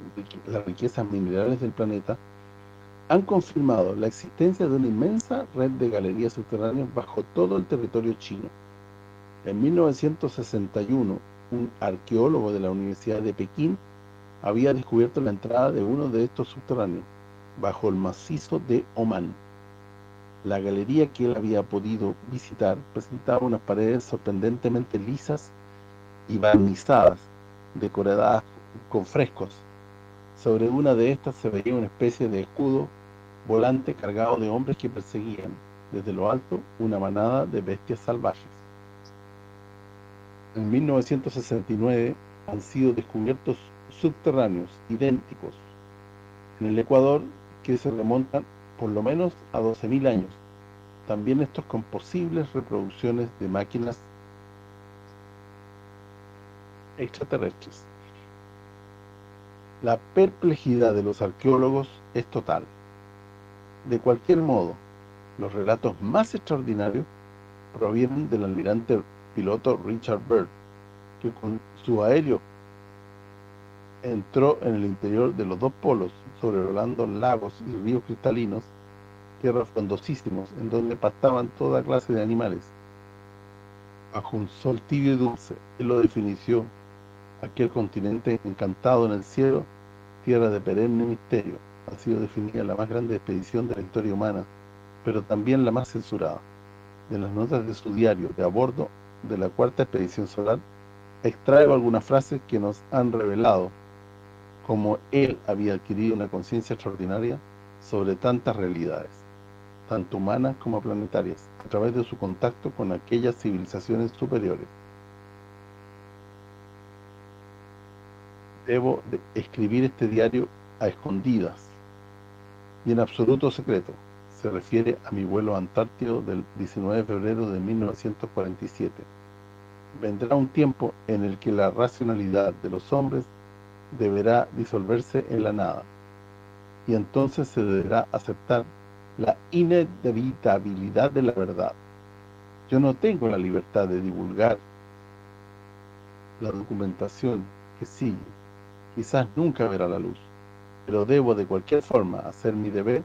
las riquezas minerales del planeta han confirmado la existencia de una inmensa red de galerías subterráneas bajo todo el territorio chino. En 1961, un arqueólogo de la Universidad de Pekín había descubierto la entrada de uno de estos subterráneos, bajo el macizo de Oman. La galería que él había podido visitar presentaba unas paredes sorprendentemente lisas y barnizadas, decoradas con frescos. Sobre una de estas se veía una especie de escudo volante cargado de hombres que perseguían, desde lo alto, una manada de bestias salvajes. En 1969 han sido descubiertos subterráneos idénticos en el Ecuador que se remontan por lo menos a 12.000 años. También estos con posibles reproducciones de máquinas extraterrestres. La perplejidad de los arqueólogos es total. De cualquier modo, los relatos más extraordinarios provienen del almirante piloto Richard Byrd, que con su aéreo entró en el interior de los dos polos, sobrevolando lagos y ríos cristalinos, tierras frondosísimos, en donde pastaban toda clase de animales. Bajo un sol tibio y dulce, él lo definió aquel continente encantado en el cielo, tierra de perenne misterio. Ha sido definida la más grande expedición de la historia humana, pero también la más censurada. De las notas de su diario de a bordo de la cuarta expedición solar, extraigo algunas frases que nos han revelado cómo él había adquirido una conciencia extraordinaria sobre tantas realidades, tanto humanas como planetarias, a través de su contacto con aquellas civilizaciones superiores. Debo escribir este diario a escondidas y en absoluto secreto. Se refiere a mi vuelo antártico del 19 de febrero de 1947. Vendrá un tiempo en el que la racionalidad de los hombres deberá disolverse en la nada y entonces se deberá aceptar la inevitabilidad de la verdad. Yo no tengo la libertad de divulgar la documentación que sigue. Quizás nunca verá la luz, pero debo de cualquier forma hacer mi deber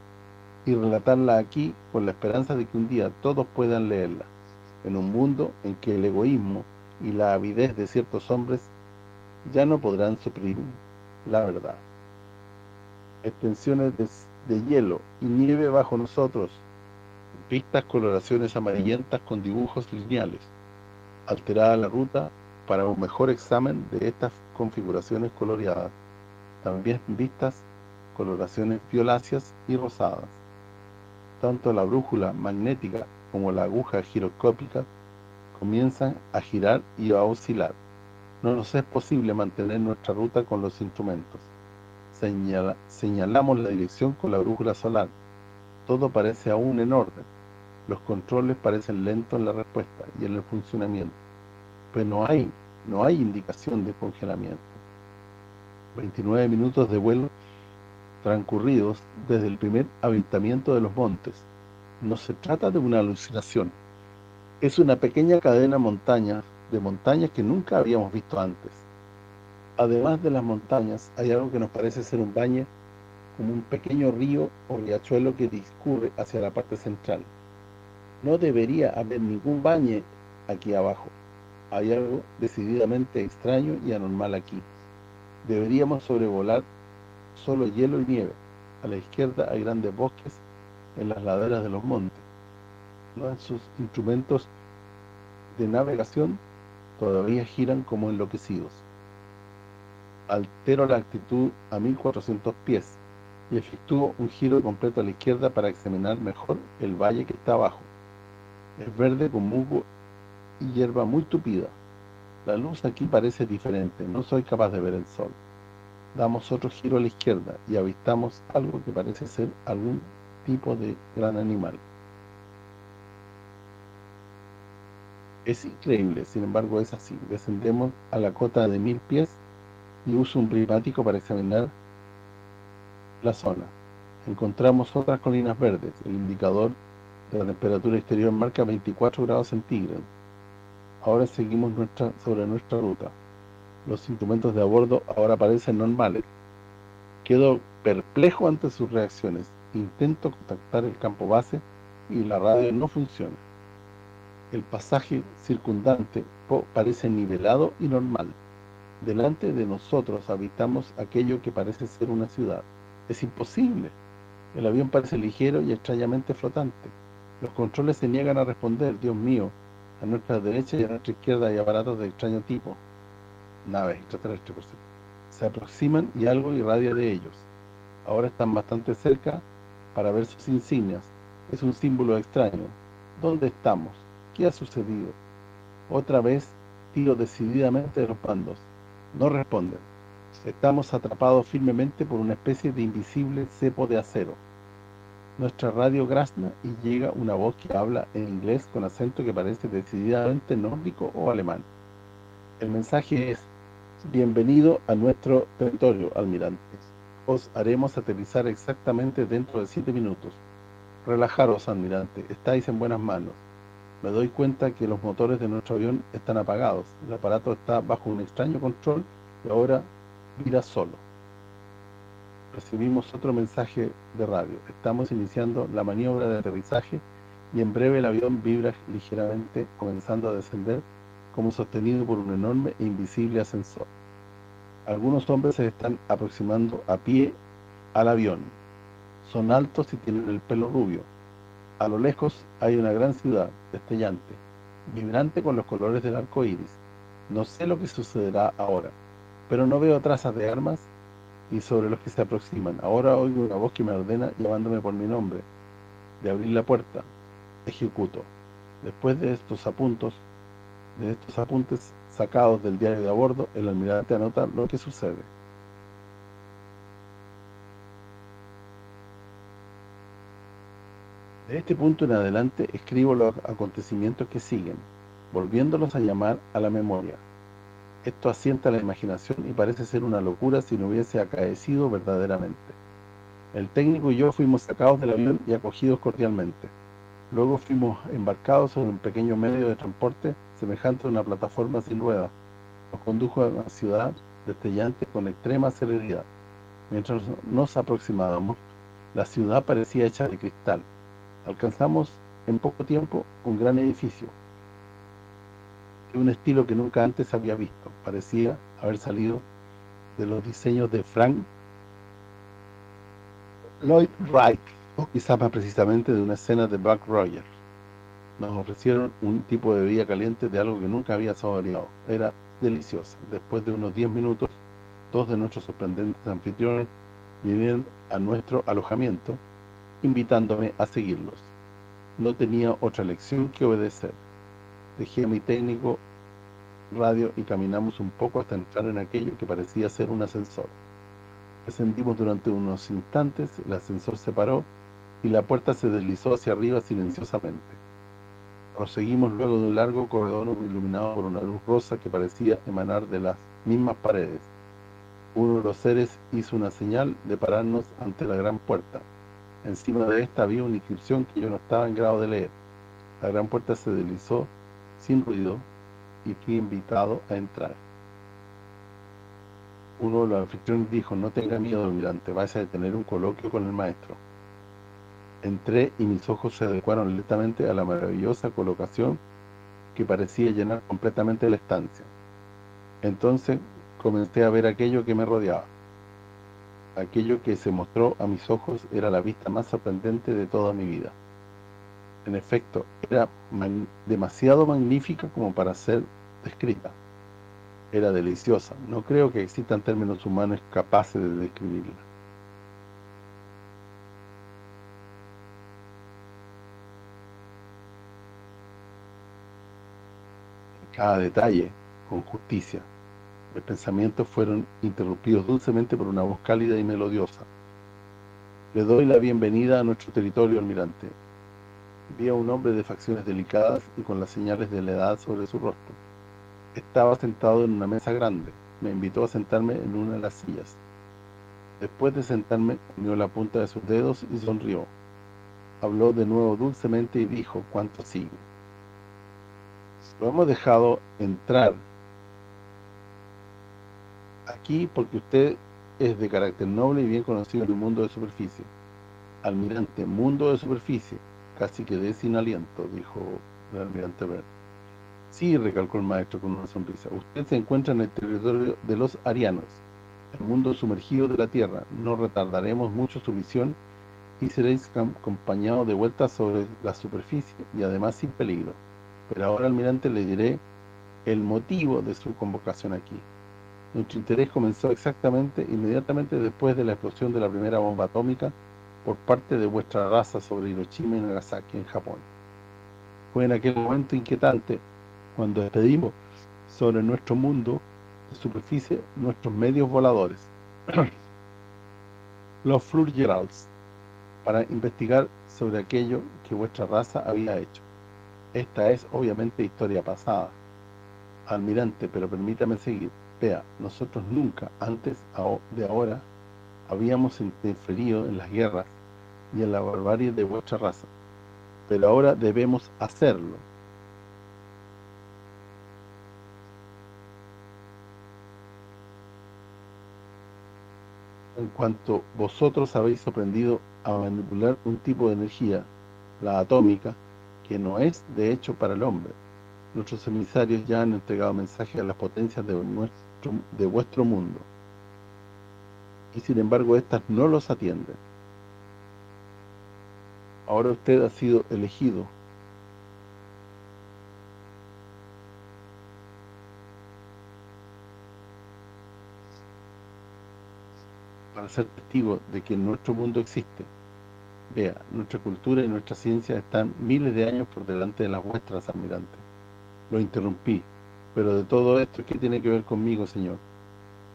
y relatarla aquí con la esperanza de que un día todos puedan leerla, en un mundo en que el egoísmo y la avidez de ciertos hombres ya no podrán suprimir la verdad. Extensiones de, hielo y nieve bajo nosotros, vistas coloraciones amarillentas con dibujos lineales, alterada la ruta para un mejor examen de estas configuraciones coloreadas, también vistas coloraciones violáceas y rosadas. Tanto la brújula magnética como la aguja giroscópica comienzan a girar y a oscilar no nos es posible mantener nuestra ruta con los instrumentos. señalamos la dirección con la brújula solar. Todo parece aún en orden. Los controles parecen lentos en la respuesta y en el funcionamiento. Pero no hay, no hay indicación de congelamiento. 29 minutos de vuelo transcurridos desde el primer avistamiento de los montes. No se trata de una alucinación. Es una pequeña cadena montaña de montañas que nunca habíamos visto antes. Además de las montañas, hay algo que nos parece ser un valle, como un pequeño río o riachuelo que discurre hacia la parte central. No debería haber ningún valle aquí abajo. Hay algo decididamente extraño y anormal aquí. Deberíamos sobrevolar solo hielo y nieve. A la izquierda hay grandes bosques en las laderas de los montes. No en sus instrumentos de navegación todavía giran como enloquecidos. Altero la actitud a 1400 pies y efectúo un giro completo a la izquierda para examinar mejor el valle que está abajo. Es verde con musgo y hierba muy tupida. La luz aquí parece diferente, no soy capaz de ver el sol. Damos otro giro a la izquierda y avistamos algo que parece ser algún tipo de gran animal. Es increíble, sin embargo es así. Descendemos a la cota de mil pies y uso un prismático para examinar la zona. Encontramos otras colinas verdes. El indicador de la temperatura exterior marca 24 grados centígrados. Ahora seguimos sobre nuestra ruta. Los instrumentos de a bordo ahora parecen normales. Quedo perplejo ante sus reacciones. Intento contactar el campo base y la radio no funciona. El pasaje circundante parece nivelado y normal. Delante de nosotros habitamos aquello que parece ser una ciudad. Es imposible. El avión parece ligero y extrañamente flotante. Los controles se niegan a responder, Dios mío. A nuestra derecha y a nuestra izquierda hay aparatos de extraño tipo. Naves extraterrestres, por cierto. Se aproximan y algo irradia de ellos. Ahora están bastante cerca para ver sus insignias. Es un símbolo extraño. ¿Dónde estamos? ¿Qué ha sucedido? Otra vez tiro decididamente de los bandos. No responden. Estamos atrapados firmemente por una especie de invisible cepo de acero. Nuestra radio grazna y llega una voz que habla en inglés con acento que parece decididamente nórdico o alemán. El mensaje es, bienvenido a nuestro territorio, almirante. Os haremos aterrizar exactamente dentro de siete minutos. Relajaros, almirante, estáis en buenas manos. Me doy cuenta que los motores de nuestro avión están apagados. El aparato está bajo un extraño control y ahora vira solo. Recibimos otro mensaje de radio. Estamos iniciando la maniobra de aterrizaje y en breve el avión vibra ligeramente, comenzando a descender como sostenido por un enorme e invisible ascensor. Algunos hombres se están aproximando a pie al avión. Son altos y tienen el pelo rubio. A lo lejos hay una gran ciudad, destellante, vibrante con los colores del arco iris. No sé lo que sucederá ahora pero no veo trazas de armas y sobre los que se aproximan. Ahora oigo una voz que me ordena llamándome por mi nombre, de abrir la puerta. Ejecuto. Después de estos apuntos, de estos apuntes sacados del diario de a bordo, el almirante anota lo que sucede. De este punto en adelante escribo los acontecimientos que siguen, volviéndolos a llamar a la memoria. Esto asienta la imaginación y parece ser una locura si no hubiese acaecido verdaderamente. El técnico y yo fuimos sacados del avión y acogidos cordialmente. Luego fuimos embarcados en un pequeño medio de transporte semejante a una plataforma sin ruedas. Nos condujo a una ciudad destellante con extrema celeridad. Mientras nos aproximábamos, la ciudad parecía hecha de cristal. Alcanzamos en poco tiempo un gran edificio, un estilo que nunca antes había visto. Parecía haber salido de los diseños de Frank Lloyd Wright, o quizás más precisamente de una escena de Buck Rogers. Nos ofrecieron un tipo de bebida caliente de algo que nunca había saboreado. Era deliciosa. Después de unos 10 minutos, dos de nuestros sorprendentes anfitriones vinieron a nuestro alojamiento, invitándome a seguirlos. No tenía otra lección que obedecer dejé a mi técnico radio y caminamos un poco hasta entrar en aquello que parecía ser un ascensor. Descendimos durante unos instantes, el ascensor se paró y la puerta se deslizó hacia arriba silenciosamente. Proseguimos luego de un largo corredor iluminado por una luz rosa que parecía emanar de las mismas paredes. Uno de los seres hizo una señal de pararnos ante la gran puerta. Encima de esta había una inscripción que yo no estaba en grado de leer. La gran puerta se deslizó sin ruido y fui invitado a entrar. Uno de los anfitriones dijo, no tenga miedo, almirante, vais a tener un coloquio con el maestro. Entré y mis ojos se adecuaron lentamente a la maravillosa colocación que parecía llenar completamente la estancia. Entonces comencé a ver aquello que me rodeaba. Aquello que se mostró a mis ojos era la vista más sorprendente de toda mi vida en efecto, era demasiado magnífica como para ser descrita. Era deliciosa. No creo que existan términos humanos capaces de describirla. cada detalle, con justicia. Mis pensamientos fueron interrumpidos dulcemente por una voz cálida y melodiosa. Le doy la bienvenida a nuestro territorio, almirante. Vi a un hombre de facciones delicadas y con las señales de la edad sobre su rostro. Estaba sentado en una mesa grande. Me invitó a sentarme en una de las sillas. Después de sentarme, unió la punta de sus dedos y sonrió. Habló de nuevo dulcemente y dijo, ¿cuánto sigue? Lo hemos dejado entrar aquí porque usted es de carácter noble y bien conocido en el mundo de superficie. Almirante, mundo de superficie, casi quedé sin aliento, dijo el almirante Bert. Sí, recalcó el maestro con una sonrisa. Usted se encuentra en el territorio de los arianos, el mundo sumergido de la Tierra. No retardaremos mucho su visión y seréis acompañado de vuelta sobre la superficie y además sin peligro. Pero ahora, almirante, le diré el motivo de su convocación aquí. Nuestro interés comenzó exactamente inmediatamente después de la explosión de la primera bomba atómica por parte de vuestra raza sobre Hiroshima y Nagasaki en Japón. Fue en aquel momento inquietante cuando despedimos sobre nuestro mundo de superficie nuestros medios voladores, los Flurgerals, para investigar sobre aquello que vuestra raza había hecho. Esta es obviamente historia pasada. Almirante, pero permítame seguir. Nosotros nunca, antes de ahora, habíamos interferido en las guerras y en la barbarie de vuestra raza. Pero ahora debemos hacerlo. En cuanto vosotros habéis aprendido a manipular un tipo de energía, la atómica, que no es de hecho para el hombre. Nuestros emisarios ya han entregado mensajes a las potencias de, nuestro, de vuestro mundo. Y sin embargo, estas no los atienden. Ahora usted ha sido elegido para ser testigo de que nuestro mundo existe. Vea, nuestra cultura y nuestra ciencia están miles de años por delante de las vuestras, almirante. Lo interrumpí, pero de todo esto, ¿qué tiene que ver conmigo, señor?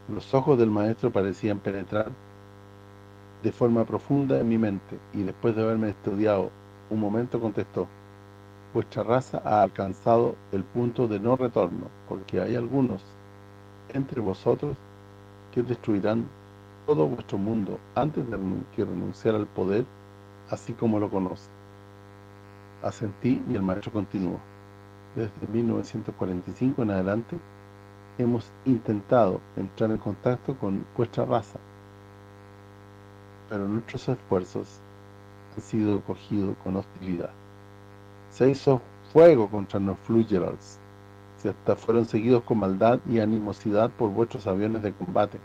Los ojos del maestro parecían penetrar de forma profunda en mi mente, y después de haberme estudiado un momento contestó, vuestra raza ha alcanzado el punto de no retorno, porque hay algunos entre vosotros que destruirán todo vuestro mundo antes de que renunciar al poder, así como lo conoce. Asentí y el maestro continuó. Desde 1945 en adelante, hemos intentado entrar en contacto con vuestra raza, pero nuestros esfuerzos han sido cogidos con hostilidad. Se hizo fuego contra los Flugerals, si hasta fueron seguidos con maldad y animosidad por vuestros aviones de combate.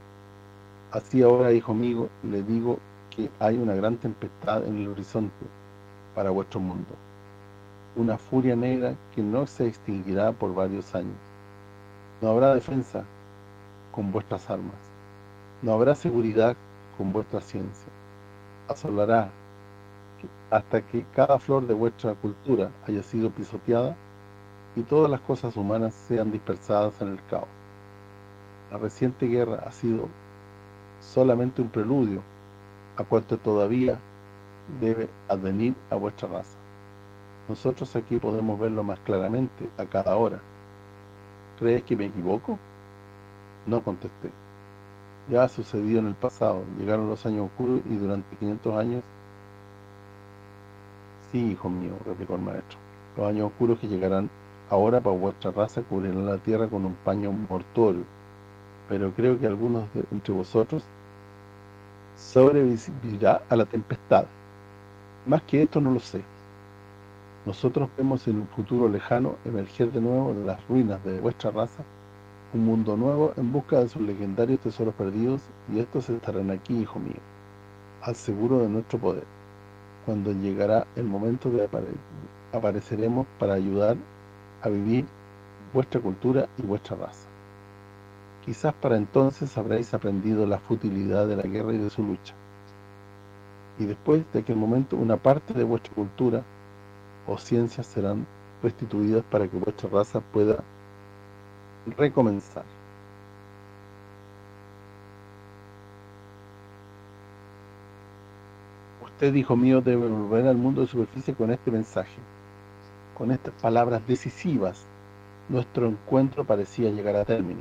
Así ahora, hijo mío, le digo que hay una gran tempestad en el horizonte para vuestro mundo. Una furia negra que no se extinguirá por varios años. No habrá defensa con vuestras armas. No habrá seguridad con vuestra ciencia. Asolará hasta que cada flor de vuestra cultura haya sido pisoteada y todas las cosas humanas sean dispersadas en el caos. La reciente guerra ha sido solamente un preludio a cuanto todavía debe advenir a vuestra raza. Nosotros aquí podemos verlo más claramente a cada hora. ¿Crees que me equivoco? No contesté. Ya ha sucedido en el pasado, llegaron los años oscuros y durante 500 años... Sí, hijo mío, replicó el maestro. Los años oscuros que llegarán ahora para vuestra raza cubrirán la tierra con un paño mortuorio. Pero creo que algunos de entre vosotros sobrevivirá a la tempestad. Más que esto no lo sé. Nosotros vemos en un futuro lejano emerger de nuevo de las ruinas de vuestra raza un mundo nuevo en busca de sus legendarios tesoros perdidos y estos estarán aquí, hijo mío, al seguro de nuestro poder. Cuando llegará el momento de aparecer, apareceremos para ayudar a vivir vuestra cultura y vuestra raza. Quizás para entonces habréis aprendido la futilidad de la guerra y de su lucha. Y después de aquel momento una parte de vuestra cultura o ciencias serán restituidas para que vuestra raza pueda recomenzar. Usted, hijo mío, debe volver al mundo de superficie con este mensaje. Con estas palabras decisivas, nuestro encuentro parecía llegar a término.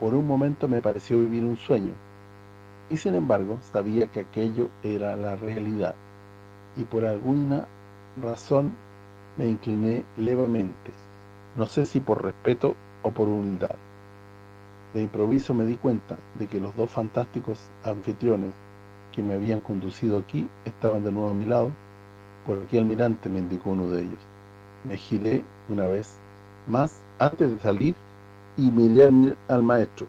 Por un momento me pareció vivir un sueño, y sin embargo sabía que aquello era la realidad, y por alguna razón me incliné levemente, no sé si por respeto o por humildad. De improviso me di cuenta de que los dos fantásticos anfitriones que me habían conducido aquí estaban de nuevo a mi lado, por aquí almirante me indicó uno de ellos. Me giré una vez más antes de salir y miré al maestro.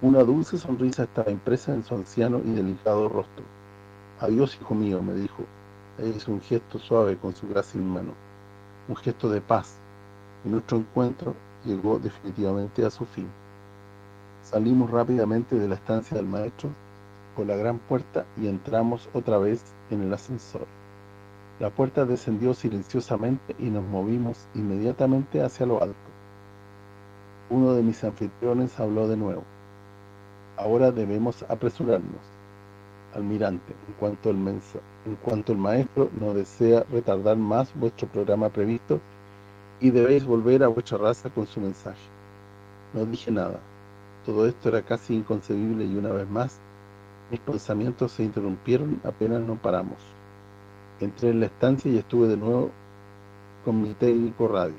Una dulce sonrisa estaba impresa en su anciano y delicado rostro. Adiós, hijo mío, me dijo. E hizo un gesto suave con su grácil mano. Un gesto de paz. Y nuestro encuentro llegó definitivamente a su fin. Salimos rápidamente de la estancia del maestro por la gran puerta y entramos otra vez en el ascensor. La puerta descendió silenciosamente y nos movimos inmediatamente hacia lo alto. Uno de mis anfitriones habló de nuevo. Ahora debemos apresurarnos. Almirante, en cuanto el mensa, en cuanto el maestro no desea retardar más vuestro programa previsto y debéis volver a vuestra raza con su mensaje. No dije nada. Todo esto era casi inconcebible y una vez más mis pensamientos se interrumpieron apenas no paramos. Entré en la estancia y estuve de nuevo con mi técnico radio.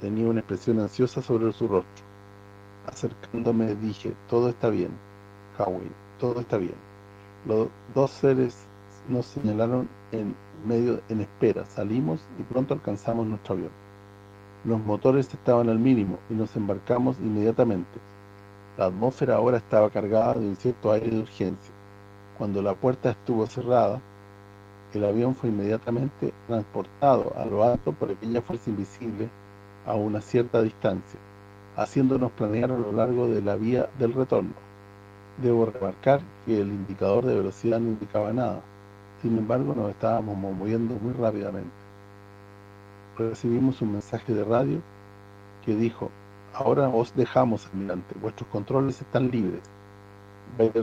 Tenía una expresión ansiosa sobre su rostro. Acercándome dije, todo está bien, Howie, todo está bien. Los dos seres nos señalaron en medio en espera. Salimos y pronto alcanzamos nuestro avión. Los motores estaban al mínimo y nos embarcamos inmediatamente. La atmósfera ahora estaba cargada de un cierto aire de urgencia. Cuando la puerta estuvo cerrada, el avión fue inmediatamente transportado a lo alto por aquella fuerza invisible a una cierta distancia, haciéndonos planear a lo largo de la vía del retorno. Debo remarcar que el indicador de velocidad no indicaba nada, sin embargo nos estábamos moviendo muy rápidamente. Recibimos un mensaje de radio que dijo Ahora os dejamos, almirante. Vuestros controles están libres.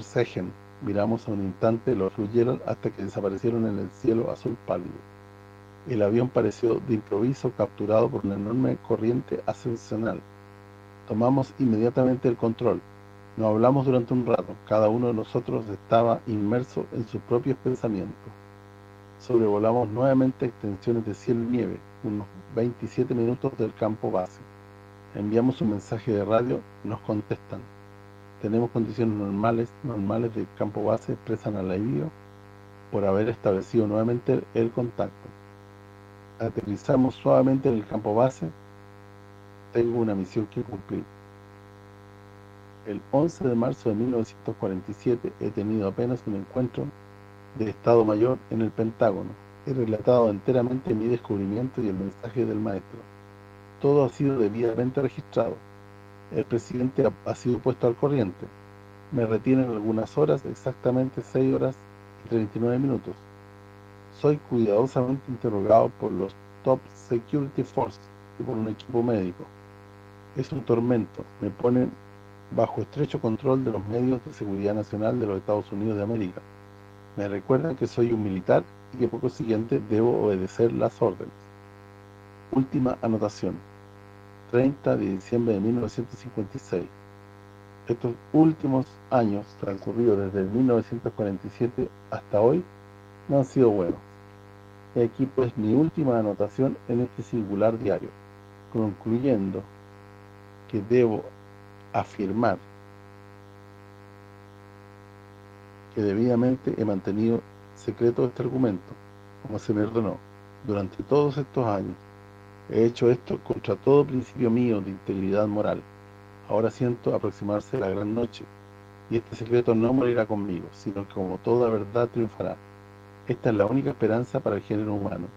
Segen. Miramos a un instante los fluyeron hasta que desaparecieron en el cielo azul pálido. El avión pareció de improviso capturado por una enorme corriente ascensional. Tomamos inmediatamente el control. No hablamos durante un rato. Cada uno de nosotros estaba inmerso en sus propios pensamientos. Sobrevolamos nuevamente extensiones de cielo y nieve, unos 27 minutos del campo base. Enviamos un mensaje de radio, nos contestan. Tenemos condiciones normales, normales del campo base, expresan alivio por haber establecido nuevamente el contacto. Aterrizamos suavemente en el campo base. Tengo una misión que cumplir. El 11 de marzo de 1947 he tenido apenas un encuentro de Estado Mayor en el Pentágono. He relatado enteramente mi descubrimiento y el mensaje del maestro todo ha sido debidamente registrado. El presidente ha, sido puesto al corriente. Me retienen algunas horas, exactamente 6 horas y 39 minutos. Soy cuidadosamente interrogado por los Top Security Force y por un equipo médico. Es un tormento. Me ponen bajo estrecho control de los medios de seguridad nacional de los Estados Unidos de América. Me recuerdan que soy un militar y que por consiguiente debo obedecer las órdenes. Última anotación. 30 de diciembre de 1956. Estos últimos años transcurridos desde 1947 hasta hoy no han sido buenos. Aquí pues mi última anotación en este singular diario, concluyendo que debo afirmar que debidamente he mantenido secreto este argumento, como se me ordenó, durante todos estos años, He hecho esto contra todo principio mío de integridad moral. Ahora siento aproximarse la gran noche, y este secreto no morirá conmigo, sino que como toda verdad triunfará. Esta es la única esperanza para el género humano.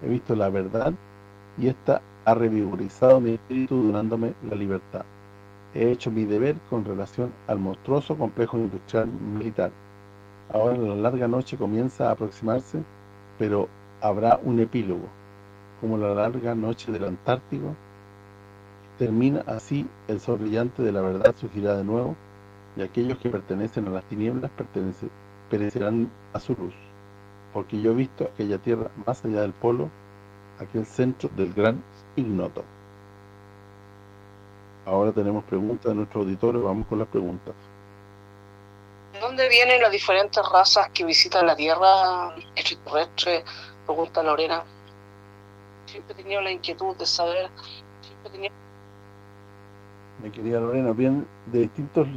He visto la verdad, y esta ha revigorizado mi espíritu dándome la libertad. He hecho mi deber con relación al monstruoso complejo industrial militar. Ahora la larga noche comienza a aproximarse, pero habrá un epílogo como la larga noche del Antártico. Termina así el sol brillante de la verdad surgirá de nuevo, y aquellos que pertenecen a las tinieblas perecerán a su luz. Porque yo he visto aquella tierra más allá del polo, aquel centro del gran ignoto. Ahora tenemos preguntas de nuestro auditorio, vamos con las preguntas. ¿De dónde vienen las diferentes razas que visitan la Tierra extraterrestre? Pregunta Lorena siempre he tenido la inquietud de saber, siempre tenía Me querida Lorena, bien de distintos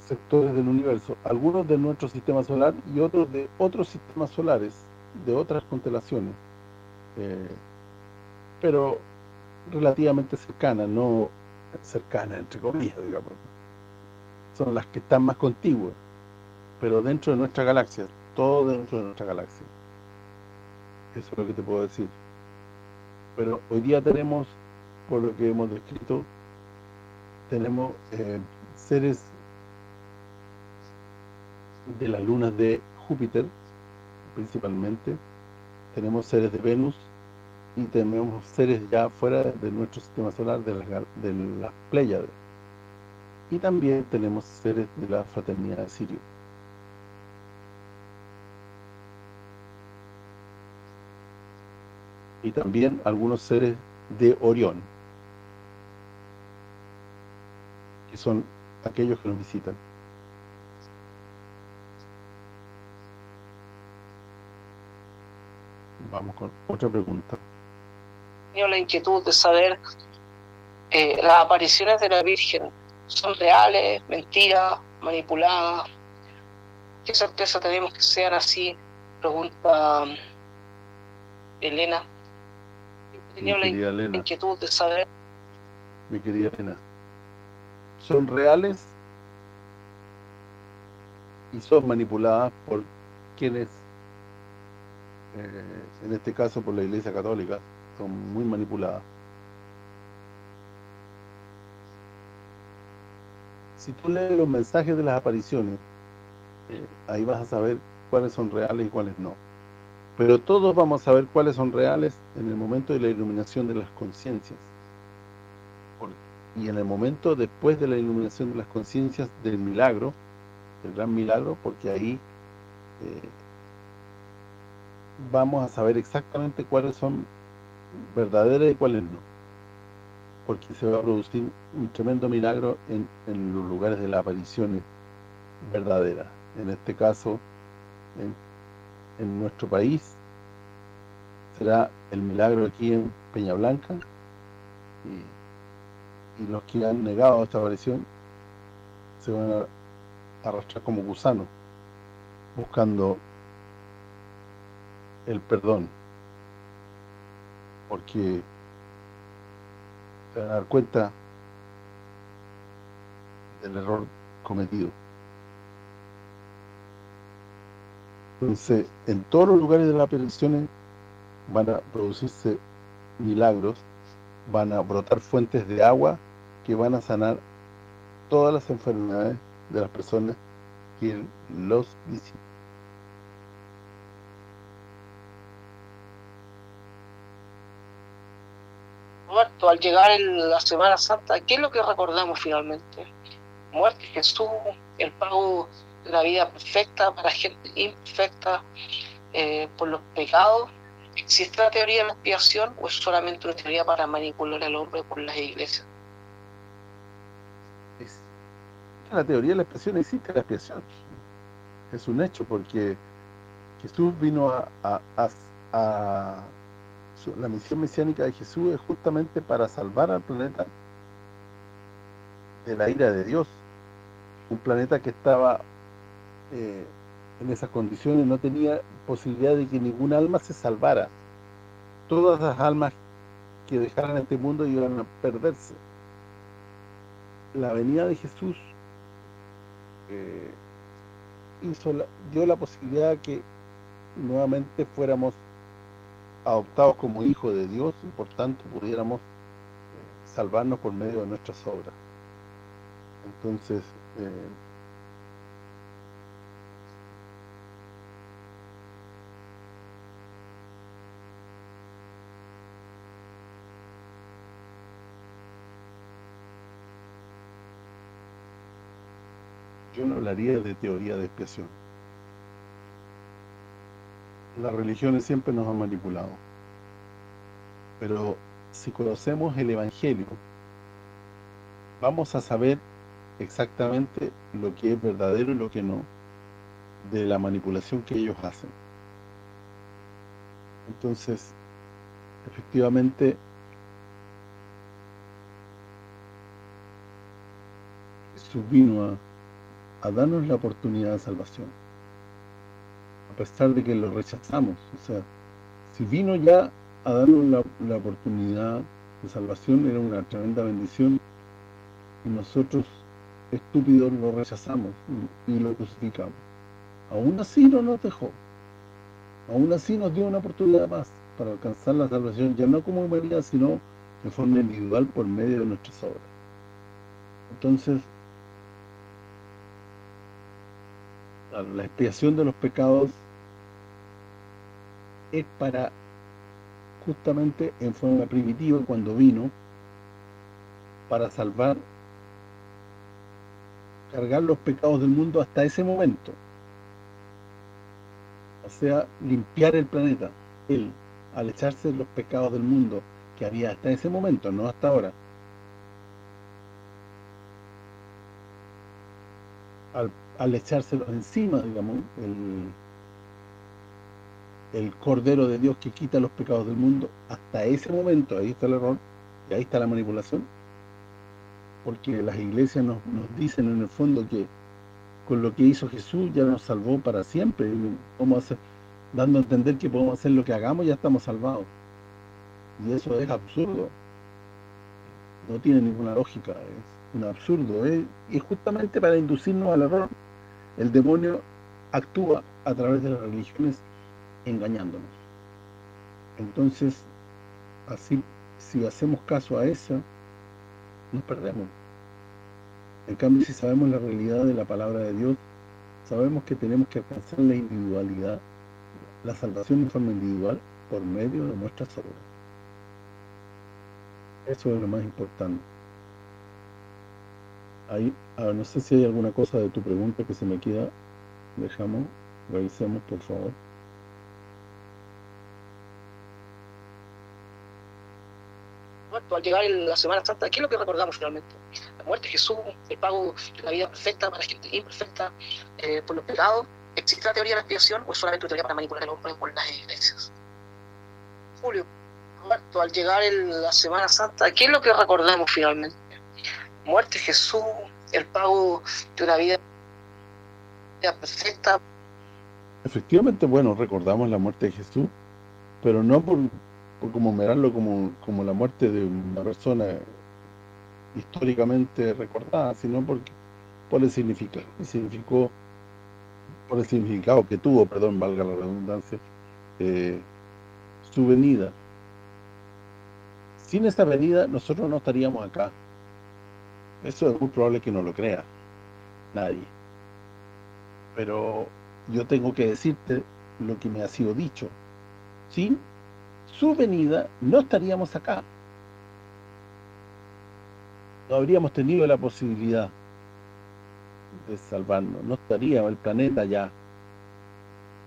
sectores del universo, algunos de nuestro sistema solar y otros de otros sistemas solares, de otras constelaciones, eh, pero relativamente cercanas, no cercanas entre comillas, digamos. Son las que están más contiguas, pero dentro de nuestra galaxia, todo dentro de nuestra galaxia. Eso es lo que te puedo decir. Pero hoy día tenemos, por lo que hemos descrito, tenemos eh, seres de las lunas de Júpiter, principalmente, tenemos seres de Venus y tenemos seres ya fuera de nuestro sistema solar, de las, de las Pléyades. Y también tenemos seres de la fraternidad de Sirio. Y también algunos seres de Orión, que son aquellos que nos visitan. Vamos con otra pregunta. Tengo la inquietud de saber eh, las apariciones de la Virgen son reales, mentiras, manipuladas. ¿Qué certeza tenemos que sean así? Pregunta um, Elena. Tenía la inquietud de saber. Mi querida Elena. Son reales y son manipuladas por quienes eh, en este caso por la Iglesia Católica, son muy manipuladas. Si tú lees los mensajes de las apariciones, eh, ahí vas a saber cuáles son reales y cuáles no. Pero todos vamos a saber cuáles son reales en el momento de la iluminación de las conciencias. Y en el momento después de la iluminación de las conciencias del milagro, del gran milagro, porque ahí eh, vamos a saber exactamente cuáles son verdaderas y cuáles no. Porque se va a producir un tremendo milagro en, los lugares de las apariciones verdaderas. En este caso, en, nuestro país, será el milagro aquí en Peña Blanca y, y los que han negado esta aparición se van a arrastrar como gusanos buscando el perdón. Porque se van a dar cuenta del error cometido. Entonces, en todos los lugares de las apariciones van a producirse milagros, van a brotar fuentes de agua que van a sanar todas las enfermedades de las personas que los visitan. Al llegar en la Semana Santa, ¿qué es lo que recordamos finalmente? Muerte de Jesús, el pago de la vida perfecta para gente imperfecta eh, por los pecados. ¿Existe la teoría de la expiación o es solamente una teoría para manipular al hombre por las iglesias? La teoría de la expiación existe la expiación. Es un hecho porque Jesús vino a la misión mesiánica de Jesús es justamente para salvar al planeta de la ira de Dios. Un planeta que estaba eh, en esas condiciones, no tenía posibilidad de que ningún alma se salvara. Todas las almas que dejaran este mundo iban a perderse. La venida de Jesús eh, hizo dio la posibilidad que nuevamente fuéramos adoptados como hijos de Dios y por tanto pudiéramos eh, salvarnos por medio de nuestras obras. Entonces, eh, yo no hablaría de teoría de expiación las religiones siempre nos han manipulado. Pero si conocemos el Evangelio, vamos a saber exactamente lo que es verdadero y lo que no, de la manipulación que ellos hacen. Entonces, efectivamente, Jesús vino a, darnos la oportunidad de salvación. Pesar de que lo rechazamos. O sea, si vino ya a darnos la, la oportunidad de salvación, era una tremenda bendición. Y nosotros, estúpidos, lo rechazamos y, lo crucificamos. Aún así no nos dejó. Aún así nos dio una oportunidad más para alcanzar la salvación, ya no como humanidad, sino de forma individual por medio de nuestras obras. Entonces, la expiación de los pecados es para justamente en forma primitiva cuando vino para salvar cargar los pecados del mundo hasta ese momento. O sea, limpiar el planeta. Él, al echarse los pecados del mundo que había hasta ese momento, no hasta ahora al, al echárselos encima, digamos, el, el Cordero de Dios que quita los pecados del mundo, hasta ese momento, ahí está el error, y ahí está la manipulación, porque las iglesias nos, dicen en el fondo que con lo que hizo Jesús ya nos salvó para siempre, hacer, dando a entender que podemos hacer lo que hagamos ya estamos salvados. Y eso es absurdo. No tiene ninguna lógica, es un absurdo. Y justamente para inducirnos al error, el demonio actúa a través de las religiones engañándonos. Entonces, así, si hacemos caso a eso, nos perdemos. En cambio, si sabemos la realidad de la palabra de Dios, sabemos que tenemos que alcanzar la individualidad, la salvación de forma individual por medio de nuestras obras. Eso es lo más importante. Ahí, no sé si hay alguna cosa de tu pregunta que se me queda. Dejamos, revisemos por favor. Al llegar la Semana Santa, ¿qué es lo que recordamos finalmente? La muerte de Jesús, el pago de la vida perfecta para la gente imperfecta eh, por los pecados. ¿Existe la teoría de la expiación o es solamente una teoría para manipular el hombre por las iglesias? Julio, muerto, al llegar la Semana Santa, ¿qué es lo que recordamos finalmente? Muerte de Jesús, el pago de una vida perfecta. Efectivamente, bueno, recordamos la muerte de Jesús, pero no por por como mirarlo como, como la muerte de una persona históricamente recordada, sino porque por el significado, significó por el significado que tuvo, perdón, valga la redundancia, eh, su venida. Sin esa venida nosotros no estaríamos acá. Eso es muy probable que no lo crea nadie. Pero yo tengo que decirte lo que me ha sido dicho. ¿Sí? Su venida, no estaríamos acá. No habríamos tenido la posibilidad de salvarnos. No estaría el planeta ya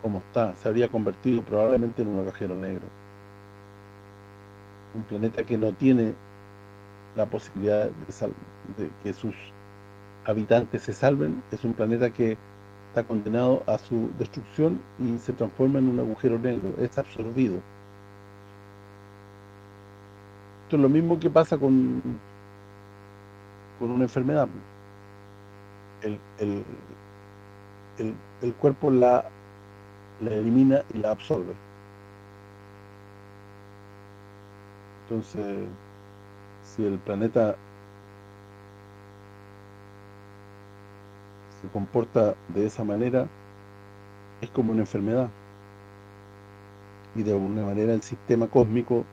como está. Se habría convertido probablemente en un agujero negro. Un planeta que no tiene la posibilidad de, de que sus habitantes se salven. Es un planeta que está condenado a su destrucción y se transforma en un agujero negro. Es absorbido es lo mismo que pasa con, con una enfermedad. El, el, cuerpo la, la elimina y la absorbe. Entonces, si el planeta se comporta de esa manera, es como una enfermedad. Y de alguna manera el sistema cósmico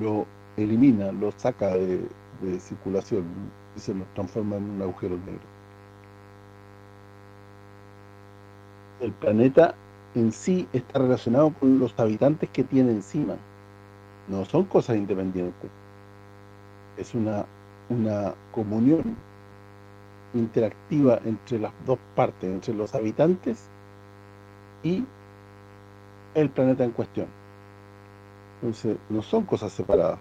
lo elimina, lo saca de, circulación y se lo transforma en un agujero negro. El planeta en sí está relacionado con los habitantes que tiene encima. No son cosas independientes. Es una, una comunión interactiva entre las dos partes, entre los habitantes y el planeta en cuestión. Entonces, no son cosas separadas.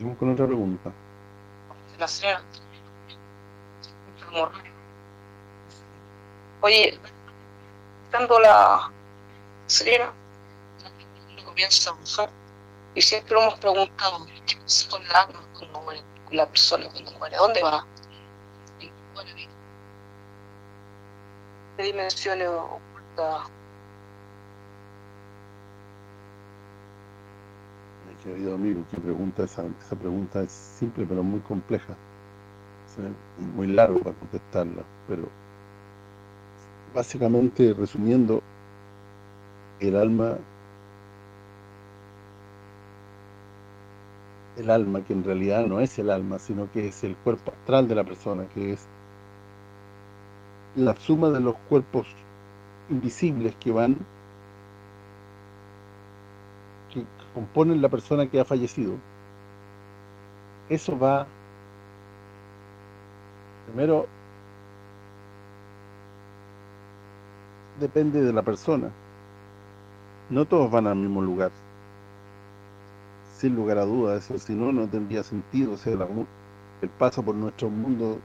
Vamos con otra pregunta. La. Oye, estando la señora, comienza a bajar, y siempre hemos preguntado, ¿qué pasa con alma cuando muere, la persona cuando muere? ¿A dónde va? ¿Qué dimensiones ocultas? Querido amigo, qué pregunta esa, esa pregunta es simple pero muy compleja. Es muy largo para contestarla, pero básicamente resumiendo el alma el alma que en realidad no es el alma sino que es el cuerpo astral de la persona que es la suma de los cuerpos invisibles que van que componen la persona que ha fallecido eso va primero depende de la persona no todos van al mismo lugar. Sin lugar a dudas, eso si no, no tendría sentido. El paso por nuestro mundo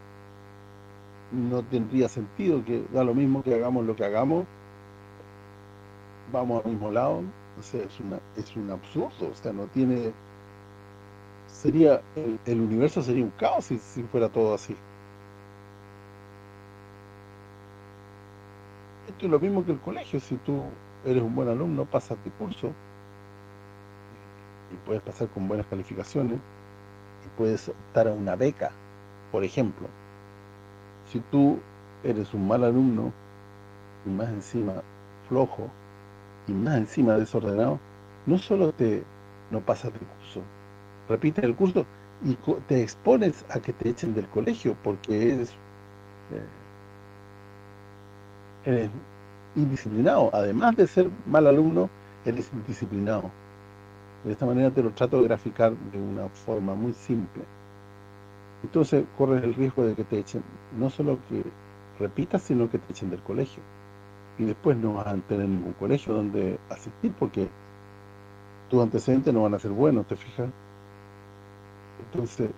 no tendría sentido, que da lo mismo que hagamos lo que hagamos, vamos al mismo lado. O sea, es, una, es un absurdo, o sea, no tiene... sería el, universo sería un caos si, si fuera todo así. Esto es lo mismo que el colegio, si tú eres un buen alumno, pasas de curso y puedes pasar con buenas calificaciones y puedes optar a una beca, por ejemplo. Si tú eres un mal alumno y más encima flojo y más encima desordenado, no solo te no pasas de curso, repites el curso y te expones a que te echen del colegio porque eres, eh, eres indisciplinado. Además de ser mal alumno, eres indisciplinado. De esta manera te lo trato de graficar de una forma muy simple. Entonces corres el riesgo de que te echen, no solo que repitas, sino que te echen del colegio. Y después no vas a tener ningún colegio donde asistir porque tus antecedentes no van a ser buenos, ¿te fijas? Entonces,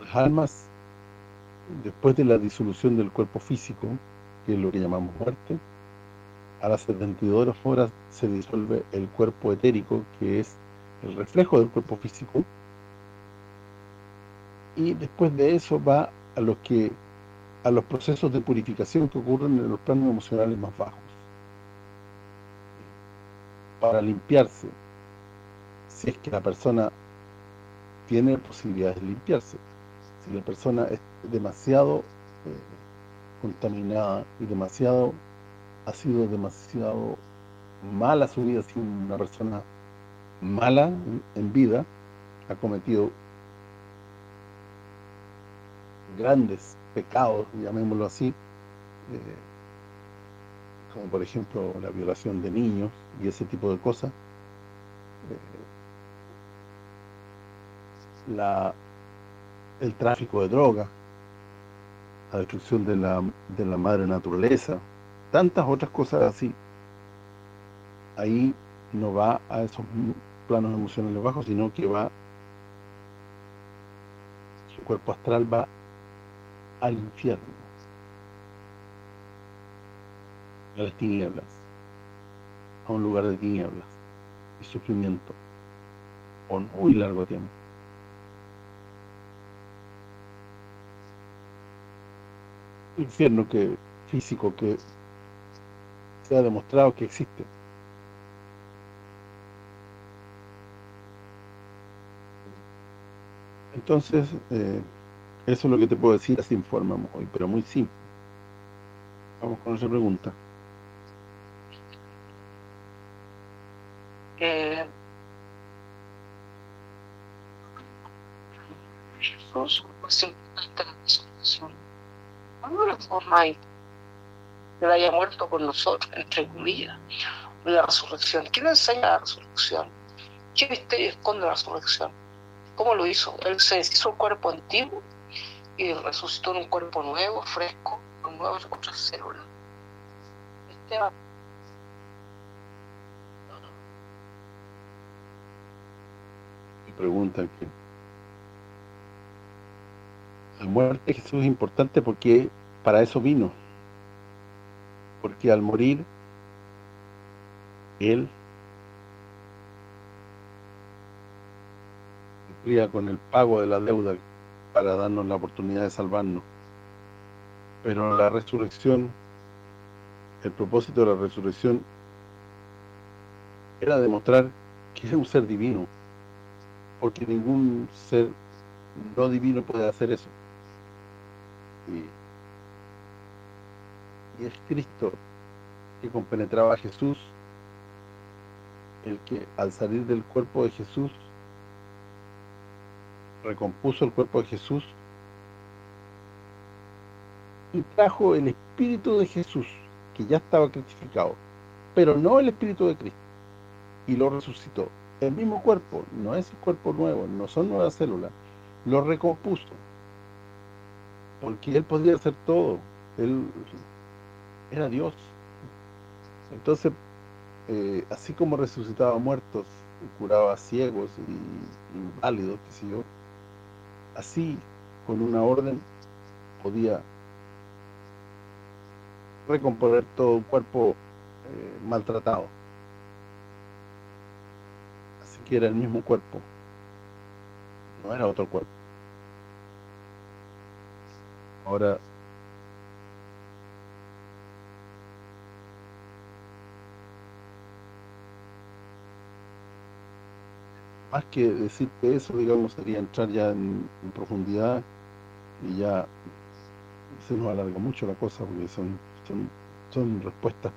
las almas, después de la disolución del cuerpo físico, que es lo que llamamos muerte, a las 72 horas se disuelve el cuerpo etérico, que es el reflejo del cuerpo físico, y después de eso va a los que a los procesos de purificación que ocurren en los planos emocionales más bajos. Para limpiarse, si es que la persona tiene posibilidades de limpiarse. Si la persona es demasiado eh, contaminada y demasiado, ha sido demasiado mala su vida, sido una persona mala en, vida, ha cometido grandes pecados, llamémoslo así, eh, como por ejemplo la violación de niños y ese tipo de cosas, eh, la, el tráfico de drogas, la destrucción de la, de la madre naturaleza, tantas otras cosas así. Ahí no va a esos planos emocionales bajos, sino que va, su cuerpo astral va al infierno, a las tinieblas, a un lugar de tinieblas y sufrimiento por muy largo tiempo. infierno que físico que se ha demostrado que existe. Entonces, eh, eso es lo que te puedo decir, así informamos hoy, pero muy simple. Vamos con otra pregunta. Eh, no forma ahí que haya muerto con nosotros, entre comillas, la resurrección. ¿Quién enseña la resurrección? ¿Qué misterio esconde la resurrección? ¿Cómo lo hizo? Él se deshizo un cuerpo antiguo y resucitó en un cuerpo nuevo, fresco, con nuevas otras células. Esteban. Me preguntan que la muerte de Jesús es importante porque para eso vino. Porque al morir, Él cumplía con el pago de la deuda para darnos la oportunidad de salvarnos. Pero la resurrección, el propósito de la resurrección era demostrar que es un ser divino, porque ningún ser no divino puede hacer eso. Y, y es Cristo que compenetraba a Jesús, el que al salir del cuerpo de Jesús recompuso el cuerpo de Jesús y trajo el espíritu de Jesús, que ya estaba crucificado, pero no el espíritu de Cristo, y lo resucitó. El mismo cuerpo, no es el cuerpo nuevo, no son nuevas células, lo recompuso, porque Él podía hacer todo, Él era Dios. Entonces, eh, así como resucitaba muertos, curaba ciegos y inválidos, qué sé yo, así, con una orden, podía recomponer todo un cuerpo eh, maltratado. Así que era el mismo cuerpo, no era otro cuerpo. Ahora, más que decirte eso, digamos, sería entrar ya en, profundidad y ya se nos alarga mucho la cosa porque son, son, son respuestas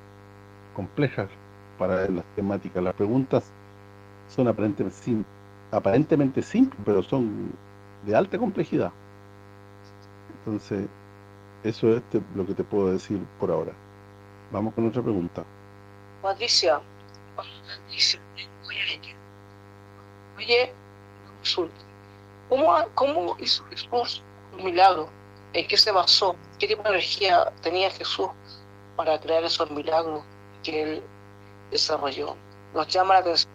complejas para las temáticas. Las preguntas son aparentemente, sim, aparentemente simples, pero son de alta complejidad. Entonces, eso es lo que te puedo decir por ahora. Vamos con otra pregunta. Patricia, Patricia, Oye, ¿cómo, cómo hizo Jesús un milagro? ¿En qué se basó? ¿Qué tipo de energía tenía Jesús para crear esos milagros que él desarrolló? Nos llama la atención.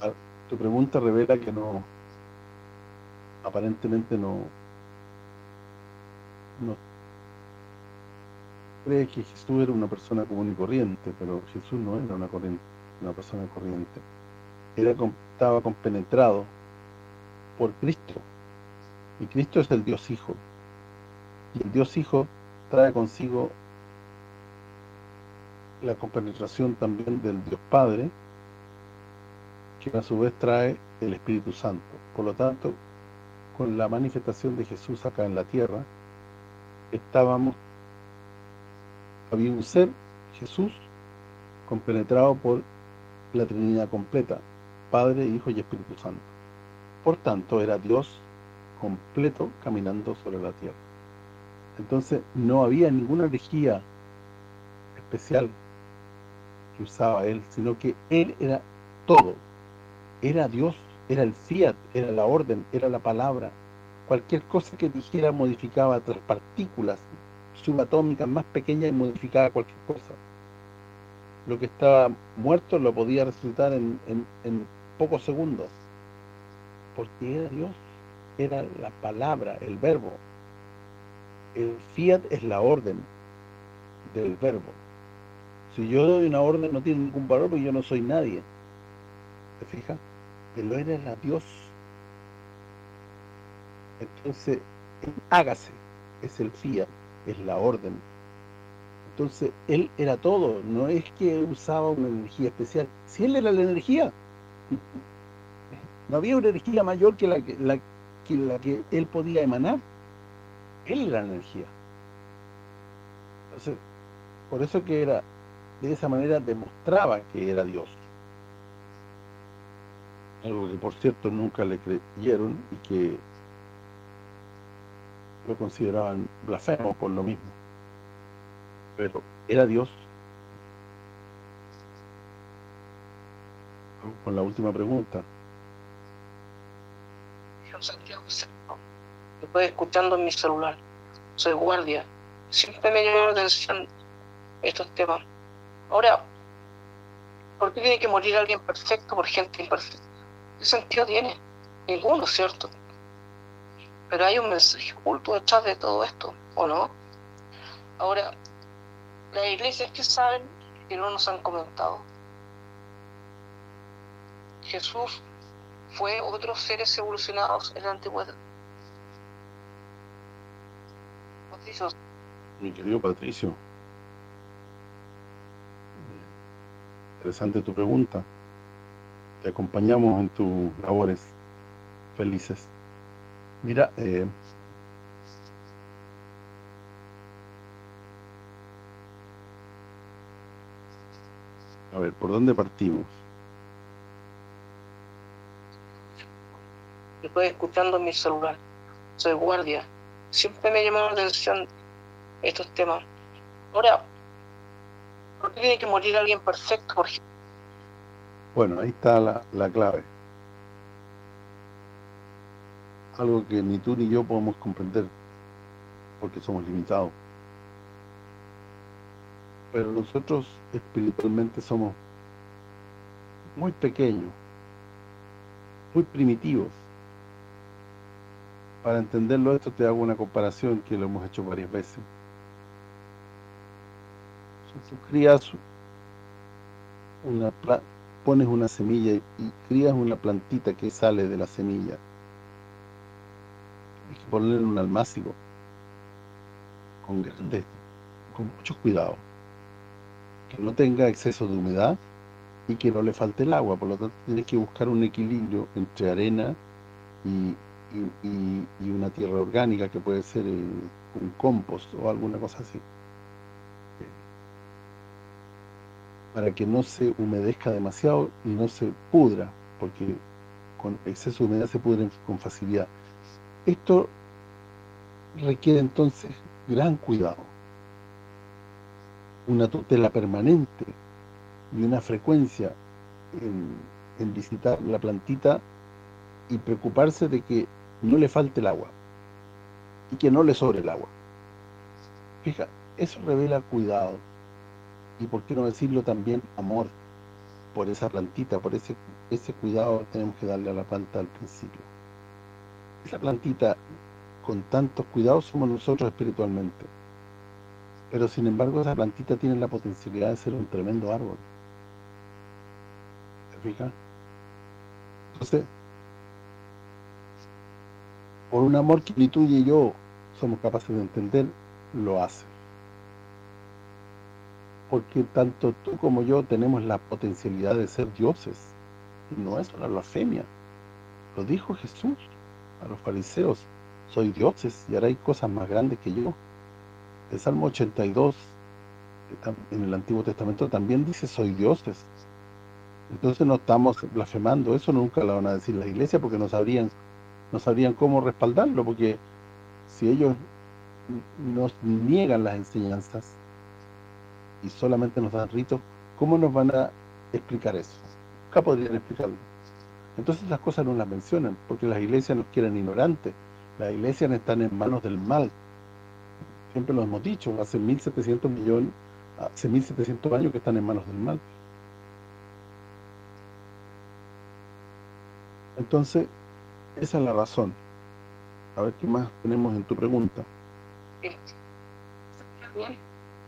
Ah, tu pregunta revela que no, aparentemente no, no cree que Jesús era una persona común y corriente, pero Jesús no era una corriente una persona corriente, era estaba compenetrado por Cristo. Y Cristo es el Dios Hijo. Y el Dios Hijo trae consigo la compenetración también del Dios Padre, que a su vez trae el Espíritu Santo. Por lo tanto, con la manifestación de Jesús acá en la tierra, estábamos, había un ser, Jesús, compenetrado por la Trinidad completa, Padre, Hijo y Espíritu Santo. Por tanto, era Dios completo caminando sobre la tierra. Entonces, no había ninguna energía especial que usaba Él, sino que Él era todo. Era Dios, era el fiat, era la orden, era la palabra. Cualquier cosa que dijera modificaba otras partículas subatómicas más pequeñas y modificaba cualquier cosa lo que estaba muerto lo podía resucitar en, pocos segundos. Porque era Dios, era la palabra, el verbo. El fiat es la orden del verbo. Si yo doy una orden no tiene ningún valor porque yo no soy nadie. ¿Te fijas? Pero era Dios. Entonces, hágase, es el fiat, es la orden entonces, él era todo, no es que usaba una energía especial. Si él era la energía, no había una energía mayor que la que, él podía emanar. Él era la energía. Entonces, por eso que era, de esa manera demostraba que era Dios. Algo que, por cierto, nunca le creyeron y que lo consideraban blasfemo por lo mismo pero era Dios. con la última pregunta. Santiago, estoy escuchando en mi celular. Soy guardia. Siempre me llamó la atención estos temas. Ahora, ¿por qué tiene que morir alguien perfecto por gente imperfecta? ¿Qué sentido tiene? Ninguno, ¿cierto? Pero hay un mensaje oculto detrás de todo esto, ¿o no? Ahora, las iglesias que saben que no nos han comentado. Jesús fue otros seres evolucionados en la antigüedad. Patricio. Mi querido Patricio. Interesante tu pregunta. Te acompañamos en tus labores felices. Mira, eh, a ver, ¿por dónde partimos? Estoy escuchando en mi celular. Soy guardia. Siempre me llamado la atención estos temas. Ahora, ¿por qué tiene que morir alguien perfecto? Por? Bueno, ahí está la, la clave. Algo que ni tú ni yo podemos comprender, porque somos limitados. Pero nosotros espiritualmente somos muy pequeños, muy primitivos. Para entenderlo esto te hago una comparación que lo hemos hecho varias veces. Si tú crías una pones una semilla y crías una plantita que sale de la semilla, hay que ponerle un almácigo con, con mucho cuidado que no tenga exceso de humedad y que no le falte el agua, por lo tanto tienes que buscar un equilibrio entre arena y, una tierra orgánica que puede ser un compost o alguna cosa así. Para que no se humedezca demasiado y no se pudra, porque con exceso de humedad se pudren con facilidad. Esto requiere entonces gran cuidado una tutela permanente y una frecuencia en, visitar la plantita y preocuparse de que no le falte el agua y que no le sobre el agua. Fija, eso revela cuidado y por qué no decirlo también amor por esa plantita, por ese ese cuidado tenemos que darle a la planta al principio. Esa plantita con tantos cuidados somos nosotros espiritualmente pero sin embargo esa plantita tiene la potencialidad de ser un tremendo árbol. ¿Te fijas? Entonces, por un amor que ni tú y yo somos capaces de entender, lo hace. Porque tanto tú como yo tenemos la potencialidad de ser dioses. No es una blasfemia. Lo dijo Jesús a los fariseos. Soy dioses y haré cosas más grandes que yo. El Salmo 82 en el Antiguo Testamento también dice soy dioses. Entonces no estamos blasfemando, eso nunca lo van a decir la iglesia porque no sabrían no sabrían cómo respaldarlo porque si ellos nos niegan las enseñanzas y solamente nos dan ritos, ¿cómo nos van a explicar eso? Nunca podrían explicarlo. Entonces las cosas no las mencionan, porque las iglesias nos quieren ignorantes, las iglesias están en manos del mal, siempre lo hemos dicho, hace 1.700 millones, hace 1.700 años que están en manos del mal. Entonces, esa es la razón. A ver, ¿qué más tenemos en tu pregunta?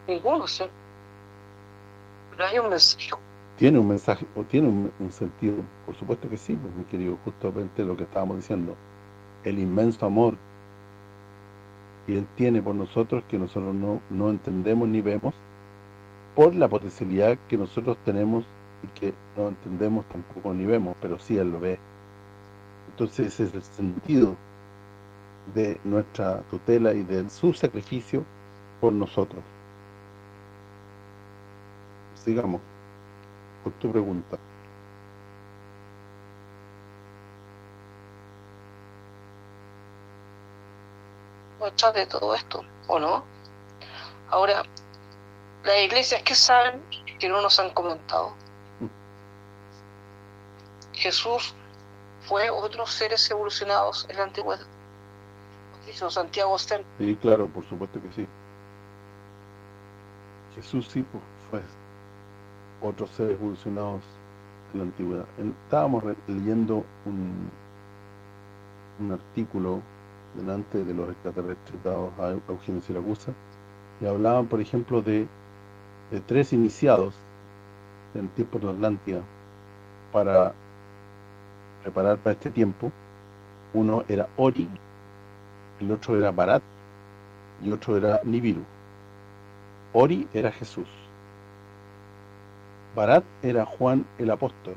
Ninguno, sí. Pero hay un mensaje. ¿Tiene un mensaje o tiene un, sentido? Por supuesto que sí, pues, mi querido, justamente lo que estábamos diciendo. El inmenso amor y Él tiene por nosotros que nosotros no, no entendemos ni vemos por la potencialidad que nosotros tenemos y que no entendemos tampoco ni vemos, pero sí Él lo ve. Entonces ese es el sentido de nuestra tutela y de su sacrificio por nosotros. Sigamos con tu pregunta. De todo esto, ¿o no? Ahora, las iglesias que saben que no nos han comentado. Jesús fue otros seres evolucionados en la antigüedad. Dice Santiago Sten. Sí, claro, por supuesto que sí. Jesús sí pues, fue otros seres evolucionados en la antigüedad. Estábamos leyendo un, un artículo delante de los extraterrestres dados a Eugenio Siracusa y hablaban, por ejemplo, de, tres iniciados en tiempo de Atlántida para preparar para este tiempo. Uno era Ori, el otro era Barat y otro era Nibiru. Ori era Jesús. Barat era Juan el apóstol.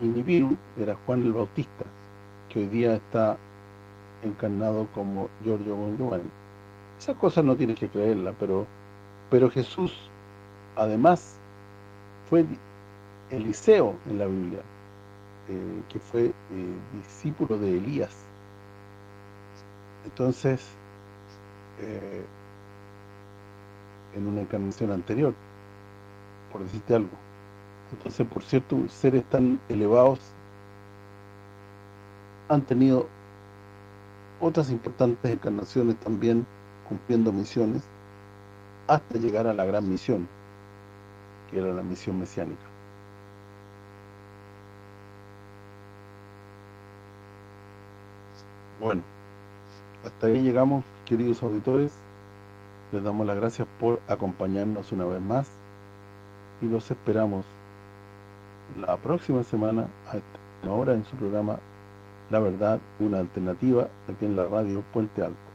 Y Nibiru era Juan el Bautista, que hoy día está encarnado como Giorgio Giovanni. Esas cosas no tienes que creerlas, pero pero Jesús además fue Eliseo en la Biblia, eh, que fue eh, discípulo de Elías. Entonces, eh, en una encarnación anterior, por decirte algo. Entonces, por cierto, seres tan elevados han tenido otras importantes encarnaciones también cumpliendo misiones hasta llegar a la gran misión, que era la misión mesiánica. Bueno, hasta ahí llegamos, queridos auditores. Les damos las gracias por acompañarnos una vez más y los esperamos la próxima semana a hora en su programa La Verdad, una alternativa aquí en la radio Puente Alto.